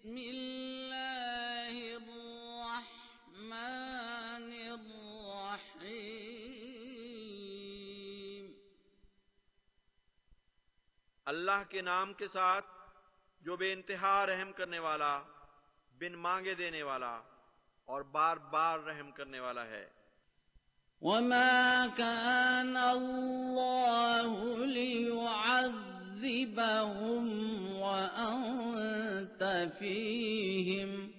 بسم الله الرحمن اللہ کے نام کے ساتھ جو بے انتہا رحم کرنے والا بن مانگے دینے والا اور بار بار رحم کرنے والا ہے۔ وما كان الله ليعذبهم وأنت فيهم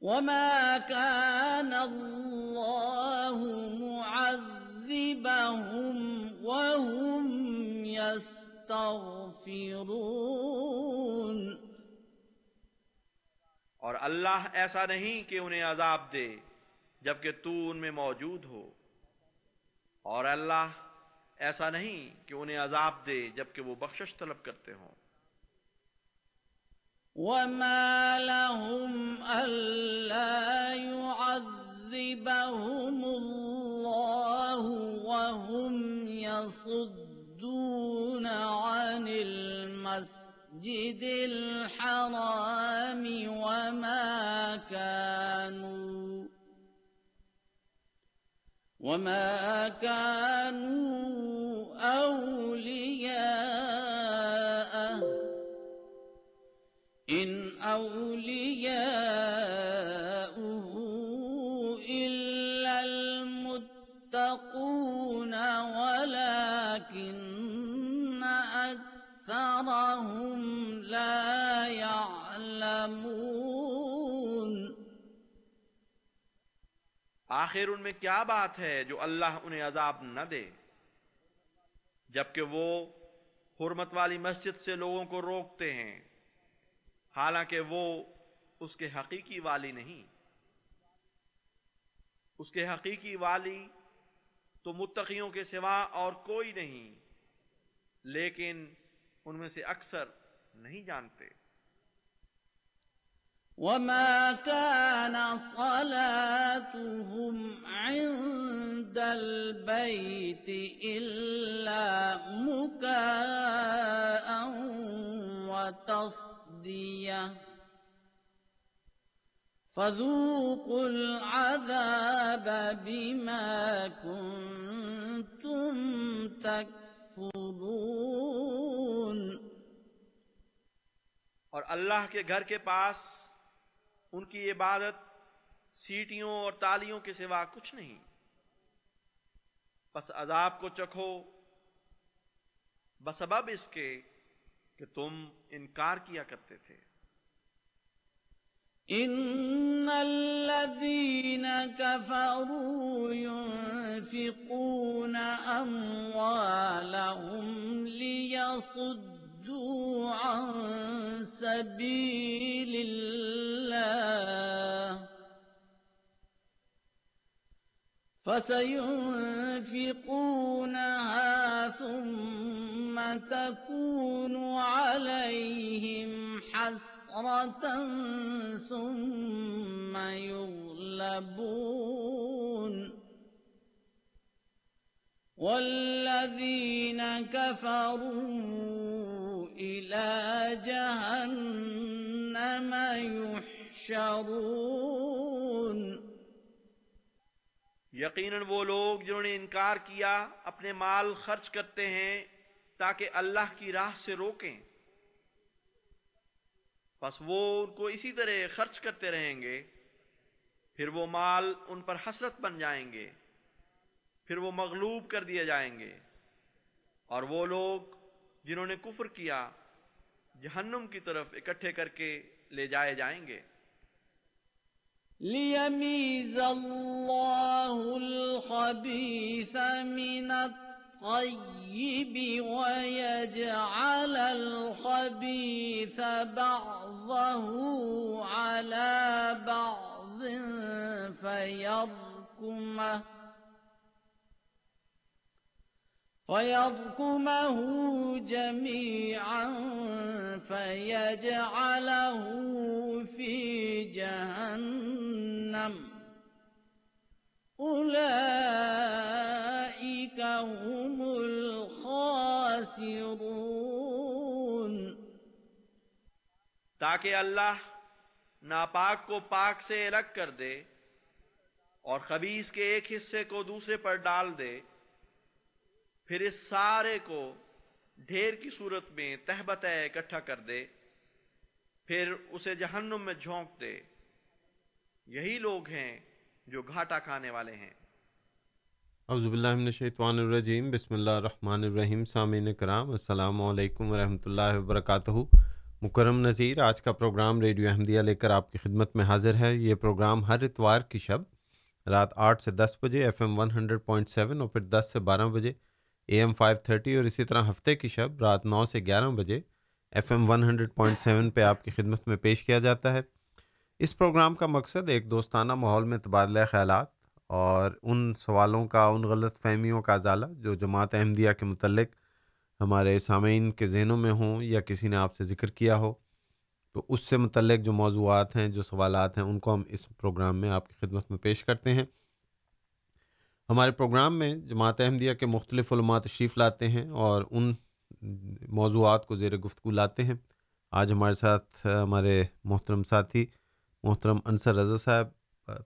وما كان الله معذبهم وهم يستغفرون اور اللہ ایسا نہیں کہ انہیں عذاب دے جبکہ تو ان میں موجود ہو۔ اور اللہ ایسا نہیں کہ انہیں عذاب دے جبکہ وہ بخشش طلب کرتے ہوں۔ وما لهم ألا يعذبهم الله وهم يصدون عن المسجد الحرام وما كانوا وما كانوا أولياءه إن أولياؤه إلا المتقون ولكن أكثرهم آخر ان میں کیا بات ہے جو اللہ انہیں عذاب نہ دے؟ جبکہ وہ حرمت والی مسجد سے لوگوں کو روکتے ہیں، حالانکہ وہ اس کے حقیقی والی نہیں۔ اس کے حقیقی والی تو متقیوں کے سوا اور کوئی نہیں، لیکن ان میں سے اکثر نہیں جانتے۔ وما كان صلاتهم عند البيت إلا مكاء وتصديه فذوقوا العذاب بما كنتم تكفرون اور اللہ کے گھر کے پاس ان کی عبادت سیٹیوں اور تالیوں کے سوا کچھ نہیں۔ پس عذاب کو چکھو۔ بسبب اس کے کہ تم انکار کیا کرتے تھے۔ ان الذين كفروا ينفقون اموالهم ليصدوا صدوا عن سبيل الله فسينفقونها ثم تكون عليهم حسرة ثم يغلبون والذين كفروا إلى جهنم يحشرون۔ یقیناً وہ لوگ جنہوں نے انکار کیا، اپنے مال خرچ کرتے ہیں تاکہ اللہ کی راہ سے روکیں۔ بس وہ ان کو اسی طرح خرچ کرتے رہیں گے، پھر وہ مال ان پر حسرت بن جائیں گے، پھر وہ مغلوب کر دیے جائیں گے۔ اور وہ لوگ جنہوں نے کفر کیا، جہنم کی طرف اکٹھے کر کے لے جائے جائیں گے۔ ليميز الله الخبيث من الطيب ويجعل الخبيث بعضه على بعض فيركمه فيركمه جميعا فيجعله في جهنم أولئك هم الخاسرون تاکہ اللہ ناپاک کو پاک سے الگ کر دے اور خبیص کے ایک حصے کو دوسرے پر ڈال دے۔ پھر اس سارے کو ڈھیر کی صورت میں تہبت اکٹھا کر دے، پھر اسے جہنم میں جھونک دے۔ یہی لوگ ہیں جو گھاٹا کھانے والے ہیں۔ اعوذ باللہ من الشیطان الرجیم۔ بسم اللہ الرحمن الرحیم۔ سامعین کرام، السلام علیکم ورحمۃ اللہ وبرکاتہ۔ مکرم نذیر، آج کا پروگرام ریڈیو احمدیہ لے کر آپ کی خدمت میں حاضر ہے۔ یہ پروگرام ہر اتوار کی شب رات آٹھ سے دس بجے، F M one hundred point seven اور پھر دس سے بارہ بجے اے ایم فائیو تھرٹی اور اسی طرح ہفتے کی شب رات نو سے گیارہ بجے F M one hundred point seven پہ آپ کی خدمت میں پیش کیا جاتا ہے۔ اس پروگرام کا مقصد ایک دوستانہ ماحول میں تبادلہ خیالات اور ان سوالوں کا، ان غلط فہمیوں کا ازالہ جو جماعت احمدیہ کے متعلق ہمارے سامعین کے ذہنوں میں ہوں یا کسی نے آپ سے ذکر کیا ہو۔ تو اس سے متعلق جو موضوعات ہیں، جو سوالات ہیں، ان کو ہم اس پروگرام میں آپ کی خدمت میں پیش کرتے ہیں۔ ہمارے پروگرام میں جماعت احمدیہ کے مختلف علماء تشریف لاتے ہیں اور ان موضوعات کو زیر گفتگو لاتے ہیں۔ آج ہمارے ساتھ ہمارے محترم ساتھی محترم انصر رضا صاحب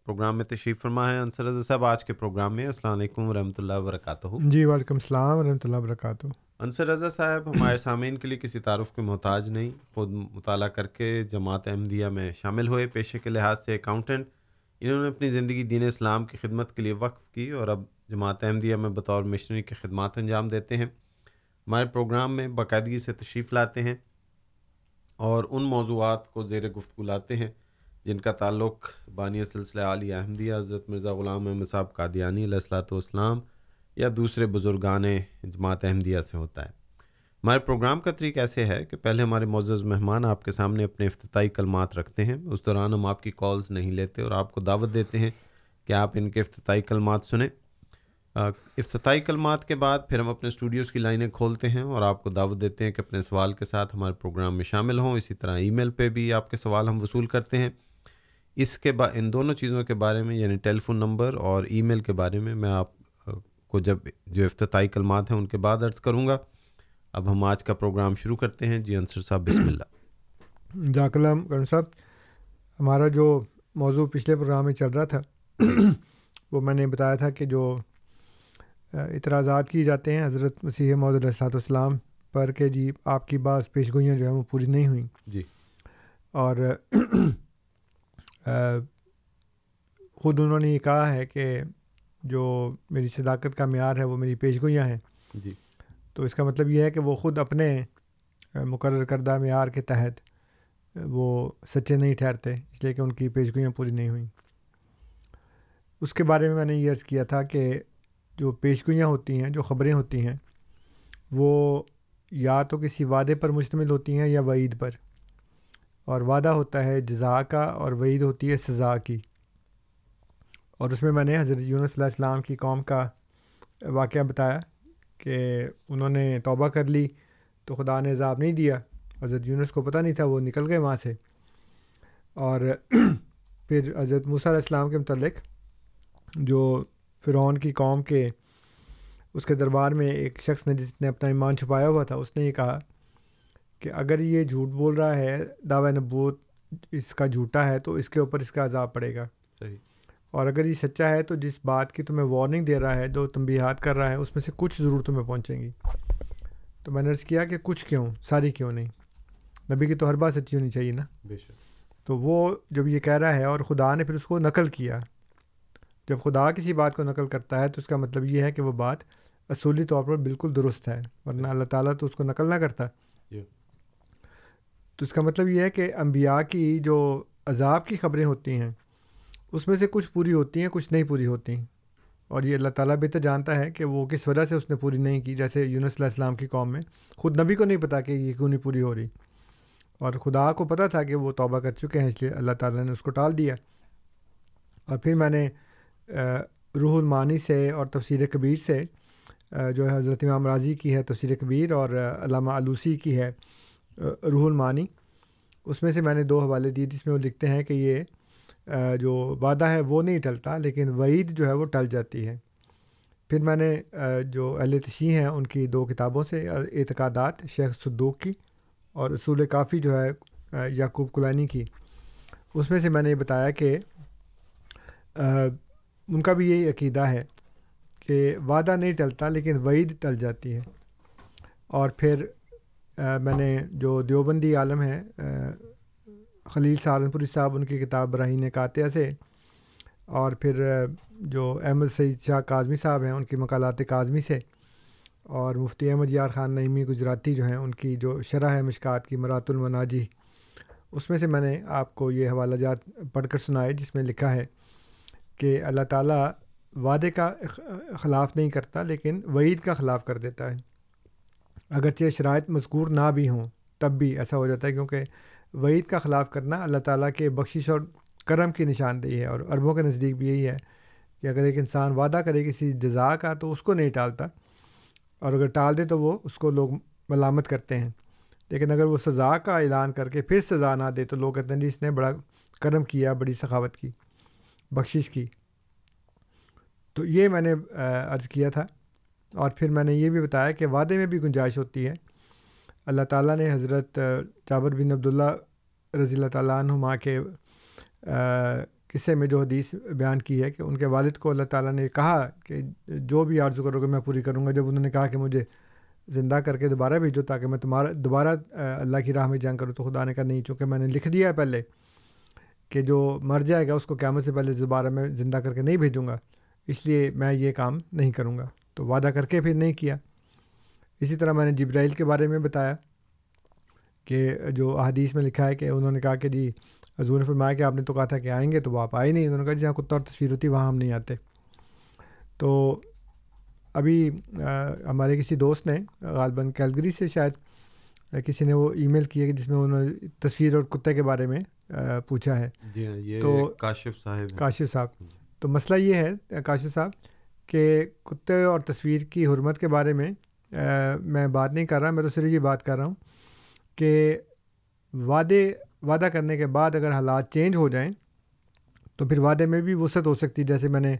پروگرام میں تشریف فرما ہے۔ انصر رضا صاحب آج کے پروگرام میں السلام علیکم ورحمۃ اللہ وبرکاتہ۔ جی وعلیکم السلام ورحمۃ اللہ وبرکاتہ۔ انصر رضا صاحب ہمارے سامعین کے لیے کسی تعارف کے محتاج نہیں خود مطالعہ کر کے جماعت احمدیہ میں شامل ہوئے۔ پیشے کے لحاظ سے اکاؤنٹنٹ انہوں نے اپنی زندگی دین اسلام کی خدمت کے لیے وقف کی اور اب جماعت احمدیہ میں بطور مشنری کی خدمات انجام دیتے ہیں۔ ہمارے پروگرام میں باقاعدگی سے تشریف لاتے ہیں اور ان موضوعات کو زیر گفتگو لاتے ہیں جن کا تعلق بانی سلسلہ علی احمدیہ حضرت مرزا غلام احمد صاحب قادیانی علیہ السلاۃ والسلام یا دوسرے بزرگان جماعت احمدیہ سے ہوتا ہے۔ ہمارے پروگرام کا طریقہ ایسے ہے کہ پہلے ہمارے معزز مہمان آپ کے سامنے اپنے افتتاحی کلمات رکھتے ہیں، اس دوران ہم آپ کی کالز نہیں لیتے اور آپ کو دعوت دیتے ہیں کہ آپ ان کے افتتاحی کلمات سنیں۔ افتتاحی کلمات کے بعد پھر ہم اپنے اسٹوڈیوز کی لائنیں کھولتے ہیں اور آپ کو دعوت دیتے ہیں کہ اپنے سوال کے ساتھ ہمارے پروگرام میں شامل ہوں۔ اسی طرح ای میل پہ بھی آپ کے سوال ہم وصول کرتے ہیں۔ اس کے بعد ان دونوں چیزوں کے بارے میں یعنی ٹیلی فون نمبر اور ای میل کے بارے میں میں آپ کو جب جو افتتاحی کلمات ہیں ان کے بعد عرض کروں گا۔ اب ہم آج کا پروگرام شروع کرتے ہیں۔ جی انصر صاحب بسم اللہ۔ جاک اللہ کرن صاحب ہمارا جو موضوع پچھلے پروگرام میں چل رہا تھا وہ میں نے بتایا تھا کہ جو اعتراضات کی جاتے ہیں حضرت مسیح محدود السلاۃ والسلام پر کہ جی آپ کی بعض پیش گوئیاں جو ہیں وہ پوری نہیں ہوئیں۔ جی۔ اور خود انہوں نے یہ کہا ہے کہ جو میری صداقت کا معیار ہے وہ میری پیش گوئیاں ہیں۔ جی۔ تو اس کا مطلب یہ ہے کہ وہ خود اپنے مقرر کردہ معیار کے تحت وہ سچے نہیں ٹھہرتے، اس لیے کہ ان کی پیشگوئیاں پوری نہیں ہوئیں۔ اس کے بارے میں میں نے یہ عرض کیا تھا کہ جو پیشگوئیاں ہوتی ہیں، جو خبریں ہوتی ہیں، وہ یا تو کسی وعدے پر مشتمل ہوتی ہیں یا وعید پر۔ اور وعدہ ہوتا ہے جزا کا اور وعید ہوتی ہے سزا کی۔ اور اس میں میں نے حضرت یونس علیہ السلام کی قوم کا واقعہ بتایا۔ کہ انہوں نے توبہ کر لی تو خدا نے عذاب نہیں دیا۔ حضرت یونس کو پتہ نہیں تھا، وہ نکل گئے وہاں سے۔ اور پھر حضرت موسیٰ علیہ السلام کے متعلق جو فرعون کی قوم کے، اس کے دربار میں ایک شخص نے جس نے اپنا ایمان چھپایا ہوا تھا، اس نے یہ کہا کہ اگر یہ جھوٹ بول رہا ہے، دعوی نبوت اس کا جھوٹا ہے تو اس کے اوپر اس کا عذاب پڑے گا۔ صحیح۔ اور اگر یہ سچا ہے تو جس بات کی تمہیں وارننگ دے رہا ہے جو تنبیہات کر رہا ہے اس میں سے کچھ ضرور تمہیں پہنچیں گی۔ تو میں نے عرض کیا کہ کچھ کیوں؟ ساری کیوں نہیں؟ نبی کی تو ہر بات سچی ہونی چاہیے نا؟ بے شک۔ تو وہ جب یہ کہہ رہا ہے اور خدا نے پھر اس کو نقل کیا جب خدا کسی بات کو نقل کرتا ہے تو اس کا مطلب یہ ہے کہ وہ بات اصولی طور پر بالکل درست ہے ورنہ اللہ تعالیٰ تو اس کو نقل نہ کرتا۔ تو اس کا مطلب یہ ہے کہ انبیاء کی جو عذاب کی خبریں ہوتی ہیں اس میں سے کچھ پوری ہوتی ہیں، کچھ نہیں پوری ہوتی۔ ہیں اور یہ اللہ تعالیٰ بہتر جانتا ہے کہ وہ کس وجہ سے اس نے پوری نہیں کی۔ جیسے یونس علیہ السلام کی قوم میں خود نبی کو نہیں پتا کہ یہ کیوں نہیں پوری ہو رہی۔ اور خدا کو پتہ تھا کہ وہ توبہ کر چکے ہیں، اس لیے اللہ تعالیٰ نے اس کو ٹال دیا۔ اور پھر میں نے روح المانی سے اور تفسیر کبیر سے جو ہے حضرت امام راضی کی ہے تفسیر کبیر اور علامہ آلوسی کی ہے روح المانی، اس میں سے میں نے دو حوالے دیے جس میں وہ لکھتے ہیں کہ یہ جو وعدہ ہے وہ نہیں ٹلتا، لیکن وعید جو ہے وہ ٹل جاتی ہے۔ پھر میں نے جو اہل تشیح ہیں، ان کی دو کتابوں سے اعتقادات، شیخ صدوق کی اور اصول کافی جو ہے یعقوب کلانی کی۔ اس میں سے میں نے یہ بتایا کہ ان کا بھی یہی عقیدہ ہے کہ وعدہ نہیں ٹلتا، لیکن وعید ٹل جاتی ہے۔ اور پھر میں نے جو دیوبندی عالم ہے خلیل سہارنپوری صاحب، ان کی کتاب براہین کاتیہ سے۔ اور پھر جو احمد سعید شاہ کاظمی صاحب ہیں، ان کی مقالات کاظمی سے۔ اور مفتی احمد یار خان نعیمی گجراتی جو ہیں، ان کی جو شرح ہے مشکات کی، مرات المناجی۔ اس میں سے میں نے آپ کو یہ حوالہ جات پڑھ کر سنائے جس میں لکھا ہے کہ اللہ تعالیٰ وعدے کا خلاف نہیں کرتا، لیکن وعید کا خلاف کر دیتا ہے۔ اگرچہ شرائط مذکور نہ بھی ہوں، تب بھی ایسا ہو جاتا ہے، کیونکہ وعید کا خلاف کرنا اللہ تعالیٰ کے بخشش اور کرم کی نشاندہی ہے اور عربوں کے نزدیک بھی یہی ہے کہ اگر ایک انسان وعدہ کرے کسی جزا کا تو اس کو نہیں ٹالتا اور اگر ٹال دے تو وہ اس کو لوگ ملامت کرتے ہیں لیکن اگر وہ سزا کا اعلان کر کے پھر سزا نہ دے تو لوگ کہتے ہیں جی اس نے بڑا کرم کیا، بڑی سخاوت کی، بخشش کی۔ تو یہ میں نے عرض کیا تھا اور پھر میں نے یہ بھی بتایا کہ وعدے میں بھی گنجائش ہوتی ہے۔ اللہ تعالیٰ نے حضرت جابر بن عبداللہ رضی اللہ تعالیٰ عنہما کے قصے میں جو حدیث بیان کی ہے کہ ان کے والد کو اللہ تعالیٰ نے کہا کہ جو بھی آرزو کرو گے میں پوری کروں گا، جب انہوں نے کہا کہ مجھے زندہ کر کے دوبارہ بھیجو تاکہ میں تمہارا، دوبارہ اللہ کی راہ میں جنگ کروں، تو خدا نے کہا نہیں، چونکہ میں نے لکھ دیا ہے پہلے کہ جو مر جائے گا اس کو قیامت سے پہلے دوبارہ میں زندہ کر کے نہیں بھیجوں گا، اس لیے میں یہ کام نہیں کروں گا۔ تو وعدہ کر کے پھر نہیں کیا۔ اسی طرح میں نے جبرائیل کے بارے میں بتایا کہ جو احادیث میں لکھا ہے کہ انہوں نے کہا کہ جی حضور نے فرمایا کہ آپ نے تو کہا تھا کہ آئیں گے تو وہ آپ آئے نہیں۔ انہوں نے کہا جہاں کتا اور تصویر ہوتی وہاں ہم نہیں آتے۔ تو ابھی ہمارے کسی دوست نے غالباً کیلگری سے شاید کسی نے وہ ای میل کی ہے کہ جس میں انہوں نے تصویر اور کتے کے بارے میں پوچھا ہے۔ جی ہاں یہ تو کاشف صاحب کاشف صاحب۔ تو مسئلہ یہ ہے کاشف صاحب کہ کتے اور تصویر کی حرمت کے بارے میں میں بات نہیں کر رہا، میں تو صرف یہ بات کر رہا ہوں کہ وعدے، وعدہ کرنے کے بعد اگر حالات چینج ہو جائیں تو پھر وعدے میں بھی وسعت ہو سکتی، جیسے میں نے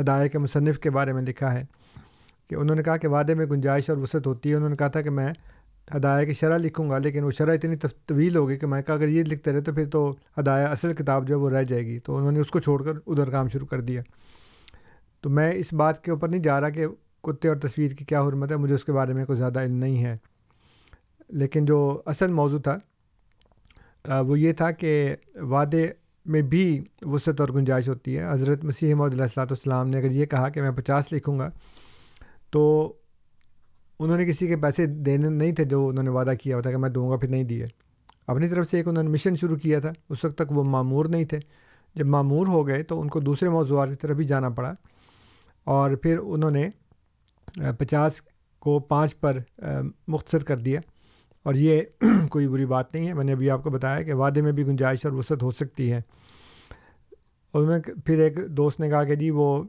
ہدایہ کے مصنف کے بارے میں لکھا ہے کہ انہوں نے کہا کہ وعدے میں گنجائش اور وسعت ہوتی ہے، انہوں نے کہا تھا کہ میں ہدایہ کی شرح لکھوں گا، لیکن وہ شرح اتنی طویل ہوگی کہ میں کہا اگر یہ لکھتے رہے تو پھر تو ہدایہ، اصل کتاب جو ہے وہ رہ جائے گی۔ تو انہوں نے اس کو چھوڑ کر ادھر کام شروع کر دیا۔ تو میں اس بات کے اوپر نہیں جا رہا کہ کتے اور تصویر کی کیا حرمت ہے، مجھے اس کے بارے میں کوئی زیادہ علم نہیں ہے۔ لیکن جو اصل موضوع تھا وہ یہ تھا کہ وعدے میں بھی وسعت اور گنجائش ہوتی ہے۔ حضرت مسیح محدود علیہ السلاۃ والسلام نے اگر یہ کہا کہ میں پچاس لکھوں گا، تو انہوں نے کسی کے پیسے دینے نہیں تھے جو انہوں نے وعدہ کیا ہوتا، کہ میں دوں گا پھر نہیں دیے۔ اپنی طرف سے ایک انہوں نے مشن شروع کیا تھا، اس وقت تک وہ معمور نہیں تھے۔ جب معمور ہو گئے تو ان کو دوسرے موضوعات کی طرف بھی جانا پڑا۔ اور پھر انہوں نے پچاس کو پانچ پر مختصر کر دیا۔ اور یہ کوئی بری بات نہیں ہے۔ میں نے ابھی آپ کو بتایا کہ وعدے میں بھی گنجائش اور وسعت ہو سکتی ہے۔ اور میں پھر ایک دوست نے کہا کہ جی وہ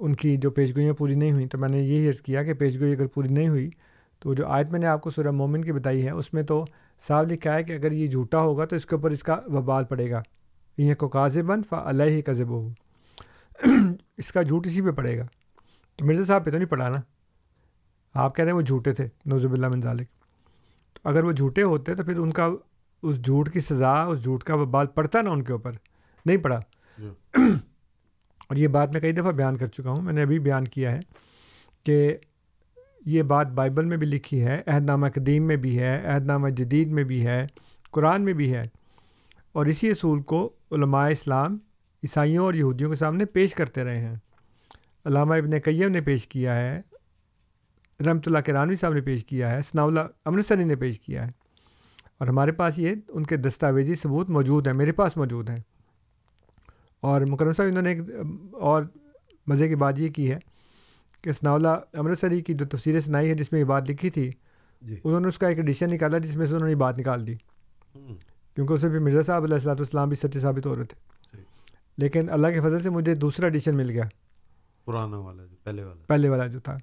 ان کی جو پیش گوئیاں پوری نہیں ہوئیں، تو میں نے یہی عرض کیا کہ پیش گوئی اگر پوری نہیں ہوئی، تو جو آیت میں نے آپ کو سورہ مومن کی بتائی ہے، اس میں تو صاف لکھا ہے کہ اگر یہ جھوٹا ہوگا تو اس کے اوپر اس کا وبال پڑے گا۔ یہ کو کاز بند فا اللہ ہی ہو اس کا جھوٹ اسی پہ پڑے گا۔ تو مرزا صاحب پہ تو نہیں پڑھا نا۔ آپ کہہ رہے ہیں وہ جھوٹے تھے نوزب اللہ منظالک تو اگر وہ جھوٹے ہوتے تو پھر ان کا اس جھوٹ کی سزا اس جھوٹ کا وبال پڑتا نا ان کے اوپر۔ نہیں پڑا اور یہ بات میں کئی دفعہ بیان کر چکا ہوں۔ میں نے ابھی بیان کیا ہے کہ یہ بات بائبل میں بھی لکھی ہے عہد نامہ قدیم میں بھی ہے عہد نامہ جدید میں بھی ہے قرآن میں بھی ہے۔ اور اسی اصول کو علماء اسلام عیسائیوں اور یہودیوں کے سامنے پیش کرتے رہے ہیں۔ علامہ ابن قیم نے پیش کیا ہے رحمۃ اللہ کرانوی صاحب نے پیش کیا ہے ثناء اللہ امرتسری نے پیش کیا ہے۔ اور ہمارے پاس یہ ان کے دستاویزی ثبوت موجود ہیں میرے پاس موجود ہیں۔ اور مکرم صاحب انہوں نے ایک اور مزے کی بات یہ کی ہے کہ ثناء اللہ امرتسری کی جو تفصیلیں سنائی ہے جس میں یہ بات لکھی تھی جی۔ انہوں نے اس کا ایک ایڈیشن نکالا جس میں سے انہوں نے یہ بات نکال دی۔ کیونکہ اسے بھی مرزا صاحب علیہ السلّۃ السلام بھی سچے ثابت ہو رہے تھے۔ لیکن اللہ کے فضل سے مجھے دوسرا ایڈیشن مل گیا۔ پرانا والا جو پہلے والا۔ پہلے والا جو تھا۔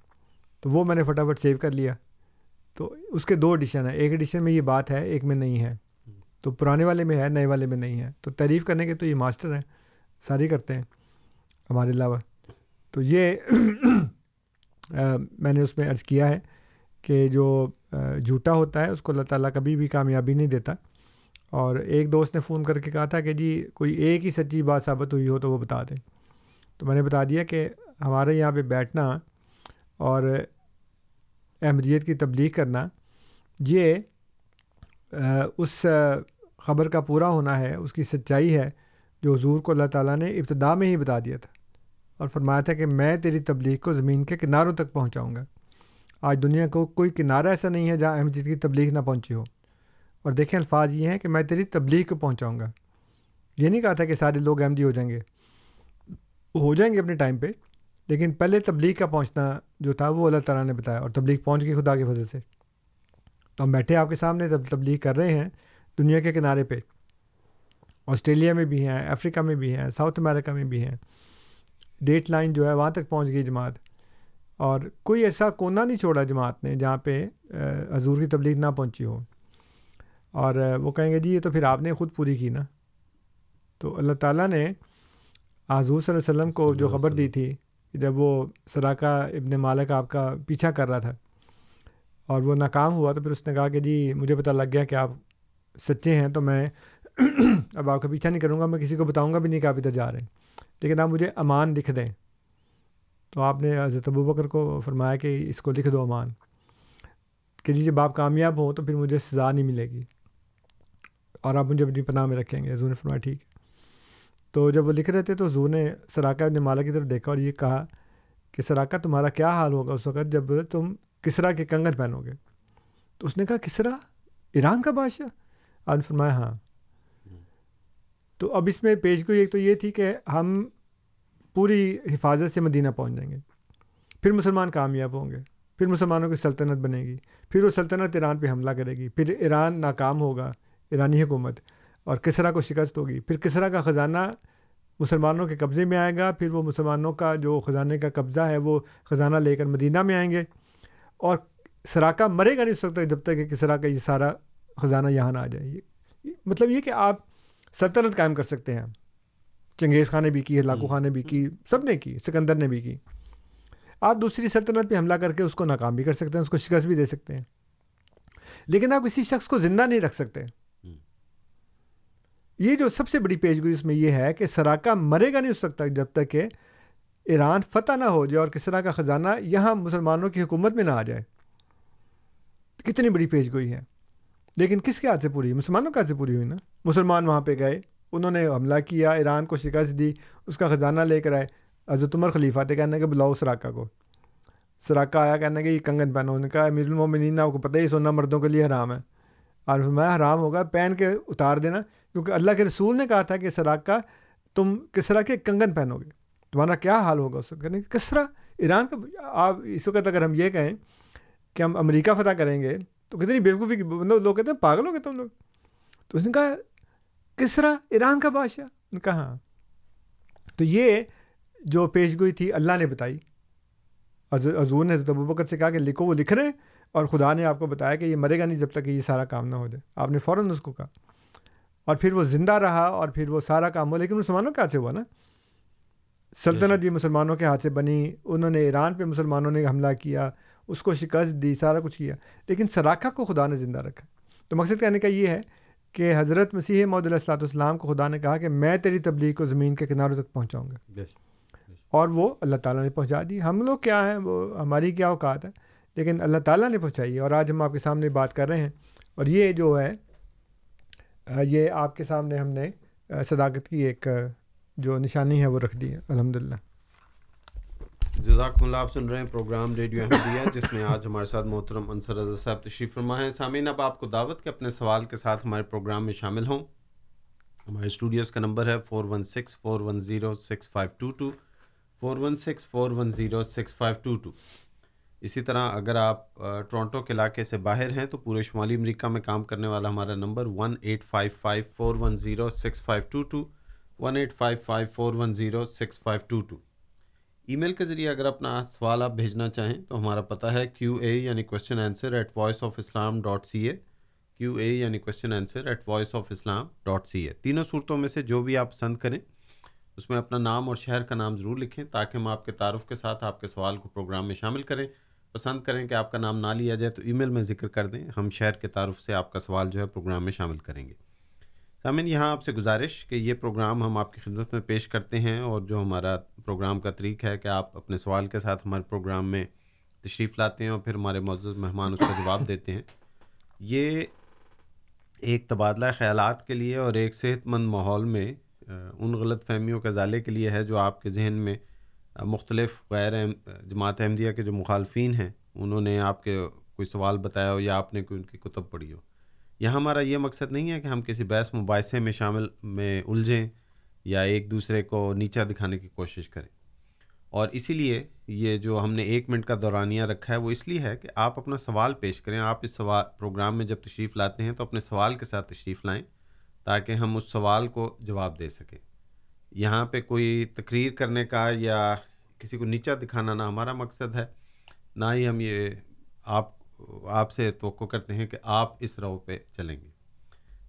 تو وہ میں نے فٹافٹ سیو کر لیا۔ تو اس کے دو ایڈیشن ہیں۔ ایک ایڈیشن میں یہ بات ہے ایک میں نہیں ہے۔ تو پرانے والے میں ہے نئے والے میں نہیں ہے۔ تو تعریف کرنے کے تو یہ ماسٹر ہیں ساری کرتے ہیں۔ ہمارے علاوہ۔ تو یہ میں نے اس میں عرض کیا ہے کہ جو جھوٹا ہوتا ہے اس کو اللہ تعالیٰ کبھی بھی کامیابی نہیں دیتا۔ اور ایک دوست نے فون کر کے کہا تھا کہ جی کوئی ایک ہی سچی بات ثابت ہوئی ہو تو وہ بتا دیں۔ تو میں نے بتا دیا کہ ہمارے یہاں پہ بیٹھنا اور احمدیت کی تبلیغ کرنا، یہ اس خبر کا پورا ہونا ہے، اس کی سچائی ہے جو حضور کو اللہ تعالیٰ نے ابتدا میں ہی بتا دیا تھا۔ اور فرمایا تھا کہ میں تیری تبلیغ کو زمین کے کناروں تک پہنچاؤں گا۔ آج دنیا کو کوئی کنارہ ایسا نہیں ہے جہاں احمدیت کی تبلیغ نہ پہنچی ہو۔ اور دیکھیں الفاظ یہ ہیں کہ میں تیری تبلیغ کو پہنچاؤں گا۔ یہ نہیں کہا تھا کہ سارے لوگ احمدی ہو جائیں گے۔ وہ ہو جائیں گے اپنے ٹائم پہ۔ لیکن پہلے تبلیغ کا پہنچنا جو تھا وہ اللہ تعالیٰ نے بتایا اور تبلیغ پہنچ گئی خدا کی وجہ سے۔ تو ہم بیٹھے آپ کے سامنے تب تبلیغ کر رہے ہیں دنیا کے کنارے پہ۔ آسٹریلیا میں بھی ہیں، افریقہ میں بھی ہیں، ساؤتھ امریکہ میں بھی ہیں۔ ڈیٹ لائن جو ہے وہاں تک پہنچ گئی جماعت۔ اور کوئی ایسا کونا نہیں چھوڑا جماعت نے جہاں پہ حضور کی تبلیغ نہ پہنچی ہو۔ اور وہ کہیں گے جی یہ تو پھر آپ نے خود پوری کی نا۔ تو اللہ تعالیٰ نے حضور صلی اللہ علیہ وسلم کو جو خبر دی تھی جب وہ سراکا ابن مالک آپ کا پیچھا کر رہا تھا اور وہ ناکام ہوا تو پھر اس نے کہا کہ جی مجھے پتہ لگ گیا کہ آپ سچے ہیں تو میں اب آپ کا پیچھا نہیں کروں گا، میں کسی کو بتاؤں گا بھی نہیں کہ آپ ادھر جا رہے ہیں۔ لیکن آپ مجھے امان لکھ دیں۔ تو آپ نے حضرت ابو بکر کو فرمایا کہ اس کو لکھ دو امان۔ کہ جی جب آپ کامیاب ہوں تو پھر مجھے سزا نہیں ملے گی اور آپ مجھے اپنی پناہ میں رکھیں گے۔ حضور نے فرمایا، ٹھیک ہے۔ تو جب وہ لکھ رہے تھے تو حضور نے سراکا ابن مالا کی طرف دیکھا اور یہ کہا کہ سراکا تمہارا کیا حال ہوگا اس وقت جب تم کسرا کے کنگن پہنو گے؟ تو اس نے کہا، کسرا؟ ایران کا بادشاہ؟ آپ نے فرمایا ہاں۔ تو اب اس میں پیش گوئی ایک تو یہ تھی کہ ہم پوری حفاظت سے مدینہ پہنچ جائیں گے۔ پھر مسلمان کامیاب ہوں گے، پھر مسلمانوں کی سلطنت بنے گی، پھر وہ سلطنت ایران پہ حملہ کرے گی، پھر ایران ناکام ہوگا، ایرانی حکومت۔ اور کسرا کو شکست ہوگی۔ پھر کسرا کا خزانہ مسلمانوں کے قبضے میں آئے گا۔ پھر وہ مسلمانوں کا جو خزانے کا قبضہ ہے وہ خزانہ لے کر مدینہ میں آئیں گے۔ اور سراکا مرے گا نہیں اس وقت جب تک کہ کسرا کا یہ سارا خزانہ یہاں نہ آ جائے۔ مطلب یہ کہ آپ سلطنت قائم کر سکتے ہیں۔ چنگیز خان نے بھی کی ہلاکو خان نے بھی کی سب نے کی سکندر نے بھی کی۔ آپ دوسری سلطنت پہ حملہ کر کے اس کو ناکام بھی کر سکتے ہیں اس کو شکست بھی دے سکتے ہیں۔ لیکن آپ کسی شخص کو زندہ نہیں رکھ سکتے۔ یہ جو سب سے بڑی پیش گوئی اس میں یہ ہے کہ سراکا مرے گا نہیں اس وقت تک جب تک کہ ایران فتح نہ ہو جائے اور کس طرح کا خزانہ یہاں مسلمانوں کی حکومت میں نہ آ جائے۔ کتنی بڑی پیش گوئی ہے۔ لیکن کس کے ہاتھ سے پوری مسلمانوں کے ہاتھ سے پوری ہوئی نا۔ مسلمان وہاں پہ گئے، انہوں نے حملہ کیا، ایران کو شکست دی، اس کا خزانہ لے کر آئے۔ عزت عمر خلیفہ تھے، کہنے کہ بلاؤ سراکا کو۔ سراقہ آیا، کہنے کہ یہ کنگن پہنو۔ انہوں نے کہا امیر المومنین آپ کو پتہ ہی سونا مردوں کے لیے حرام ہے۔ اور میں حرام ہوگا، پہن کے اتار دینا۔ کیونکہ اللہ کے رسول نے کہا تھا کہ سراقہ تم کس طرح کے کنگن پہنو گے۔ تمہارا کیا حال ہوگا اس کہنے کس طرح ایران کا، آپ اس وقت اگر ہم یہ کہیں کہ ہم امریکہ فتح کریں گے، تو کتنی بیوقوفی کی مطلب لوگ کہتے ہیں، پاگل ہو گئے تم لوگ۔ تو اس نے کہا کس طرح ایران کا بادشاہ؟ نے کہا ہاں۔ تو یہ جو پیش گوئی تھی، اللہ نے بتائی۔ حضور نے حضرت ابوبکر سے کہا کہ لکھو، وہ لکھ رہے ہیں۔ اور خدا نے آپ کو بتایا کہ یہ مرے گا نہیں جب تک کہ یہ سارا کام نہ ہو جائے۔ آپ نے فوراً اس کو کہا۔ اور پھر وہ زندہ رہا اور پھر وہ سارا کام ہوا لیکن مسلمانوں کے ہاتھ سے ہوا نا۔ سلطنت بھی مسلمانوں کے ہاتھ سے بنی انہوں نے ایران پہ مسلمانوں نے حملہ کیا اس کو شکست دی سارا کچھ کیا۔ لیکن سراکھا کو خدا نے زندہ رکھا۔ تو مقصد کہنے کا یہ ہے کہ حضرت مسیح محدود علیہ السلاۃ والسلام کو خدا نے کہا کہ میں تیری تبلیغ کو زمین کے کناروں تک پہنچاؤں گا۔ اور وہ اللہ تعالیٰ نے پہنچا دی۔ ہم لوگ کیا ہیں؟ وہ ہماری کیا اوقات ہے؟ لیکن اللہ تعالیٰ نے پہنچائی ہے اور آج ہم آپ کے سامنے بات کر رہے ہیں اور یہ جو ہے یہ آپ کے سامنے ہم نے صداقت کی ایک جو نشانی ہے وہ رکھ دی ہے۔ الحمد للہ جزاک اللہ، آپ سن رہے ہیں پروگرام ریڈیو احمدیہ، جس میں آج ہمارے ساتھ محترم انصر رضا صاحب تشریف فرما ہے سامعین، اب آپ کو دعوت کے اپنے سوال کے ساتھ ہمارے پروگرام میں شامل ہوں۔ ہمارے اسٹوڈیوز کا نمبر ہے four one six four one zero six five two two, four one six four one zero six five two two. اسی طرح اگر آپ ٹورانٹو کے علاقے سے باہر ہیں تو پورے شمالی امریکہ میں کام کرنے والا ہمارا number one eight five five four one zero six five two two one eight five five four one zero six five two two email کے ذریعے اگر اپنا سوال آپ بھیجنا چاہیں تو ہمارا پتہ ہے کیو اے یعنی question answer at voice of Islam dot C A Q A یعنی question answer at voice of Islam dot C A تینوں صورتوں میں سے جو بھی آپ پسند کریں، اس میں اپنا نام اور شہر کا نام ضرور لکھیں تاکہ ہم آپ کے تعارف کے ساتھ آپ کے سوال کو پروگرام میں شامل کریں۔ پسند کریں کہ آپ کا نام نہ لیا جائے تو ای میل میں ذکر کر دیں۔ ہم شہر کے تعارف سے آپ کا سوال جو ہے پروگرام میں شامل کریں گے۔ سامعین، یہاں آپ سے گزارش کہ یہ پروگرام ہم آپ کی خدمت میں پیش کرتے ہیں اور جو ہمارا پروگرام کا طریق ہے کہ آپ اپنے سوال کے ساتھ ہمارے پروگرام میں تشریف لاتے ہیں اور پھر ہمارے معزز مہمان اس کا جواب دیتے ہیں۔ یہ ایک تبادلہ خیالات کے لیے اور ایک صحت مند ماحول میں ان غلط فہمیوں کے ازالے کے لیے ہے جو آپ کے ذہن میں مختلف غیر جماعت احمدیہ کے جو مخالفین ہیں، انہوں نے آپ کے کوئی سوال بتایا ہو یا آپ نے کوئی ان کی کتب پڑھی ہو۔ یہاں ہمارا یہ مقصد نہیں ہے کہ ہم کسی بحث، مباحثے میں شامل میں الجھیں یا ایک دوسرے کو نیچا دکھانے کی کوشش کریں۔ اور اسی لیے یہ جو ہم نے ایک منٹ کا دورانیہ رکھا ہے، وہ اس لیے ہے کہ آپ اپنا سوال پیش کریں۔ آپ اس سوال پروگرام میں جب تشریف لاتے ہیں تو اپنے سوال کے ساتھ تشریف لائیں تاکہ ہم اس سوال کو جواب دے سکیں۔ یہاں پہ کوئی تقریر کرنے کا یا کسی کو نیچا دکھانا نہ ہمارا مقصد ہے، نہ ہی ہم یہ آپ آپ سے توقع کرتے ہیں کہ آپ اس رو پہ چلیں گے۔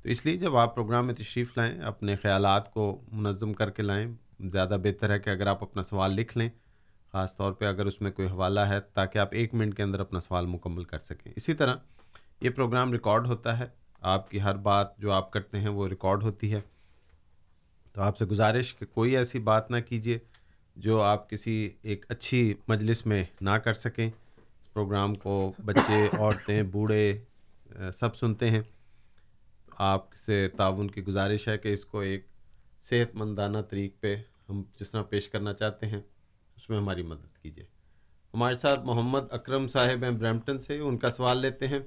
تو اس لیے جب آپ پروگرام میں تشریف لائیں، اپنے خیالات کو منظم کر کے لائیں، زیادہ بہتر ہے کہ اگر آپ اپنا سوال لکھ لیں، خاص طور پہ اگر اس میں کوئی حوالہ ہے، تاکہ آپ ایک منٹ کے اندر اپنا سوال مکمل کر سکیں۔ اسی طرح یہ پروگرام ریکارڈ ہوتا ہے، آپ کی ہر بات جو آپ کرتے ہیں وہ ریکارڈ ہوتی ہے۔ تو آپ سے گزارش کہ کوئی ایسی بات نہ کیجیے جو آپ کسی ایک اچھی مجلس میں نہ کر سکیں۔ اس پروگرام کو بچے عورتیں بوڑھے سب سنتے ہیں۔ آپ سے تعاون کی گزارش ہے کہ اس کو ایک صحت مندانہ طریق پہ ہم جس طرح پیش کرنا چاہتے ہیں اس میں ہماری مدد کیجیے۔ ہمارے ساتھ محمد اکرم صاحب ہیں برمپٹن سے ان کا سوال لیتے ہیں۔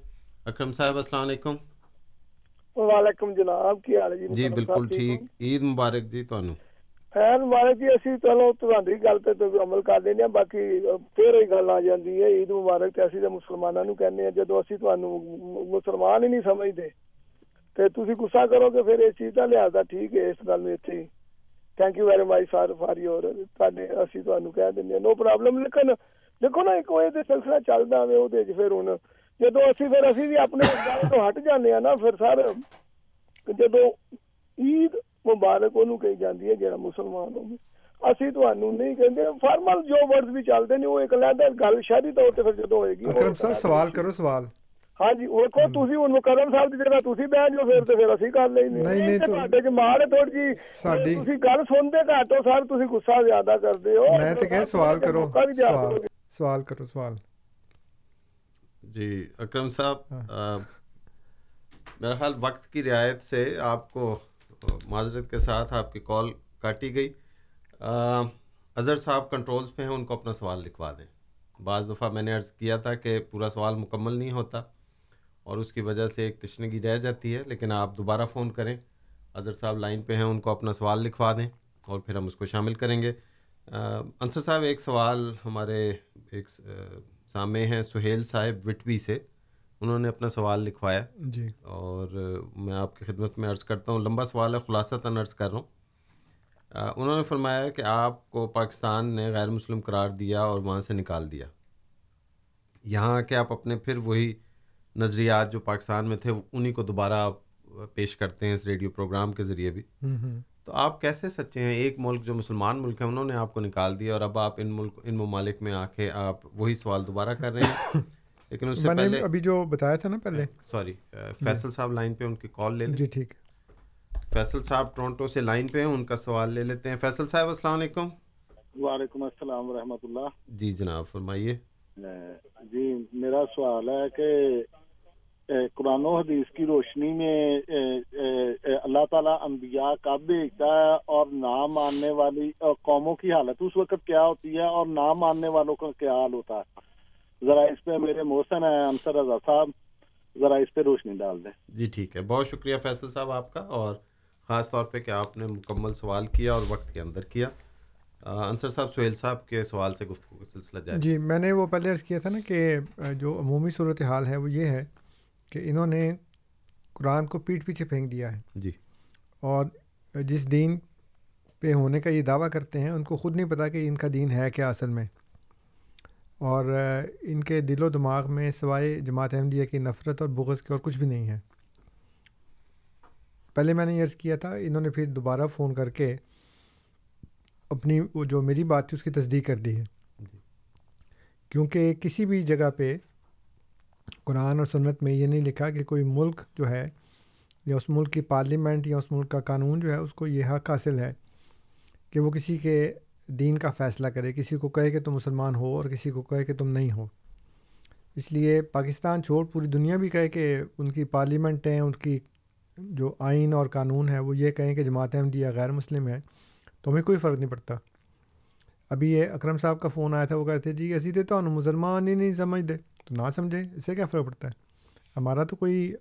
اکرم صاحب السلام علیکم۔ وعلیکم جناب کی جی؟, جی، بالکل ٹھیک عید مبارک جی تھانوں نو لیکن دیکھو نا سلسلہ چل رہا جدو اپنے ہٹ جانے جدو عید ਮੁਬਾਰਕ ਉਹਨੂੰ ਕਹੀ ਜਾਂਦੀ ਹੈ ਜਿਹੜਾ ਮੁਸਲਮਾਨ ਹੋਵੇ ਅਸੀਂ ਤੁਹਾਨੂੰ ਨਹੀਂ ਕਹਿੰਦੇ ਫਾਰਮਲ ਜੋ ਵਰਡਸ ਵੀ ਚੱਲਦੇ ਨੇ ਉਹ ਇੱਕ ਲੈਦਾ ਗੱਲ ਸ਼ਾਦੀ ਤੌਰ ਤੇ ਫਿਰ ਜਦੋਂ ਹੋਏਗੀ ਅਕਰਮ ਸਾਹਿਬ ਸਵਾਲ ਕਰੋ ਸਵਾਲ ਹਾਂਜੀ ਵੇਖੋ ਤੁਸੀਂ ਹੁਣ ਮੁਕਰਮ ਸਾਹਿਬ ਦੀ ਜਗ੍ਹਾ ਤੁਸੀਂ ਬਹਿ ਜਾਓ ਫਿਰ ਤੇ ਫਿਰ ਅਸੀਂ ਕਰ ਲੈਂਦੇ ਨਹੀਂ ਨਹੀਂ ਤੁਹਾਡੇ ਚ ਮਾਰ ਥੋੜੀ ਜੀ ਸਾਡੀ ਤੁਸੀਂ ਗੱਲ ਸੁਣਦੇ ਘੱਟ ਹੋ ਸਰ ਤੁਸੀਂ ਗੁੱਸਾ ਜ਼ਿਆਦਾ ਕਰਦੇ ਹੋ ਮੈਂ ਤੇ ਕਹੇ ਸਵਾਲ ਕਰੋ ਸਵਾਲ سوال کرو سوال جی اکرم صاحب میرا خیال وقت کی رعایت سے آپ کو معذرت کے ساتھ آپ کی کال کاٹی گئی۔ اظہر صاحب کنٹرولز پہ ہیں، ان کو اپنا سوال لکھوا دیں۔ بعض دفعہ میں نے عرض کیا تھا کہ پورا سوال مکمل نہیں ہوتا اور اس کی وجہ سے ایک تشنگی رہ جاتی ہے، لیکن آپ دوبارہ فون کریں۔ اظہر صاحب لائن پہ ہیں، ان کو اپنا سوال لکھوا دیں اور پھر ہم اس کو شامل کریں گے۔ انصر صاحب، ایک سوال ہمارے ایک سامع ہیں سہیل صاحب وٹوی سے۔ انہوں نے اپنا سوال لکھوایا جی۔ اور میں آپ کی خدمت میں عرض کرتا ہوں لمبا سوال ہے خلاصہ تن عرض کر رہا ہوں۔ انہوں نے فرمایا کہ آپ کو پاکستان نے غیر مسلم قرار دیا اور وہاں سے نکال دیا۔ یہاں آ کے آپ اپنے پھر وہی نظریات جو پاکستان میں تھے انہیں کو دوبارہ آپ پیش کرتے ہیں اس ریڈیو پروگرام کے ذریعے بھی۔ تو آپ کیسے سچے ہیں؟ ایک ملک جو مسلمان ملک ہے انہوں نے آپ کو نکال دیا اور اب آپ ان ملک ان ممالک میں آ کے آپ وہی سوال دوبارہ کر رہے ہیں۔ لیکن اس سے پہلے ابھی جو بتایا تھا نا پہلے سوری فیصل صاحب لائن پہ ان کی کال لے لیں۔ جی ٹھیک۔ فیصل صاحب ٹورنٹو سے لائن پہ ہیں ان کا سوال لے لیتے ہیں۔ فیصل صاحب السلام علیکم۔ وعلیکم السلام ورحمۃ اللہ۔ جی جناب فرمائیے۔ جی میرا سوال ہے کہ قرآن و حدیث کی روشنی میں اللہ تعالیٰ انبیاء کب بھیجتا ہے اور نہ ماننے والی قوموں کی حالت اس وقت کیا ہوتی ہے اور نہ ماننے والوں کا کیا حال ہوتا ہے؟ ذرا اس پہ میرے محسن ہیں انصر رضا صاحب ذرا اس پہ روشنی ڈال دیں۔ جی ٹھیک ہے بہت شکریہ فیصل صاحب آپ کا اور خاص طور پہ کہ آپ نے مکمل سوال کیا اور وقت کے اندر کیا۔ انصر صاحب سہیل صاحب کے سوال سے گفتگو کا سلسلہ جائے جی میں نے وہ پہلے عرض کیا تھا نا کہ جو عمومی صورت حال ہے وہ یہ ہے کہ انہوں نے قرآن کو پیٹ پیچھے پھینک دیا ہے۔ جی۔ اور جس دین پہ ہونے کا یہ دعویٰ کرتے ہیں ان کو خود نہیں پتہ کہ ان کا دین ہے کیا اصل میں۔ اور ان کے دل و دماغ میں سوائے جماعت احمدیہ کی نفرت اور بغض کے اور کچھ بھی نہیں ہے پہلے میں نے عرض کیا تھا انہوں نے پھر دوبارہ فون کر کے اپنی وہ جو میری بات تھی اس کی تصدیق کر دی ہے جی۔ کیونکہ کسی بھی جگہ پہ قرآن اور سنت میں یہ نہیں لکھا کہ کوئی ملک جو ہے یا اس ملک کی پارلیمنٹ یا اس ملک کا قانون جو ہے اس کو یہ حق حاصل ہے کہ وہ کسی کے دین کا فیصلہ کرے، کسی کو کہے کہ تم مسلمان ہو اور کسی کو کہے کہ تم نہیں ہو۔ اس لیے پاکستان چھوڑ، پوری دنیا بھی کہے کہ ان کی پارلیمنٹیں، ان کی جو آئین اور قانون ہے، وہ یہ کہیں کہ جماعت احمدیہ غیر مسلم ہے، تو ہمیں کوئی فرق نہیں پڑتا۔ ابھی یہ اکرم صاحب کا فون آیا تھا، وہ کہتے جی اسی تو انہوں مسلمان ہی نہیں سمجھتے تو نہ سمجھے، اس سے کیا فرق پڑتا ہے؟ ہمارا تو کوئی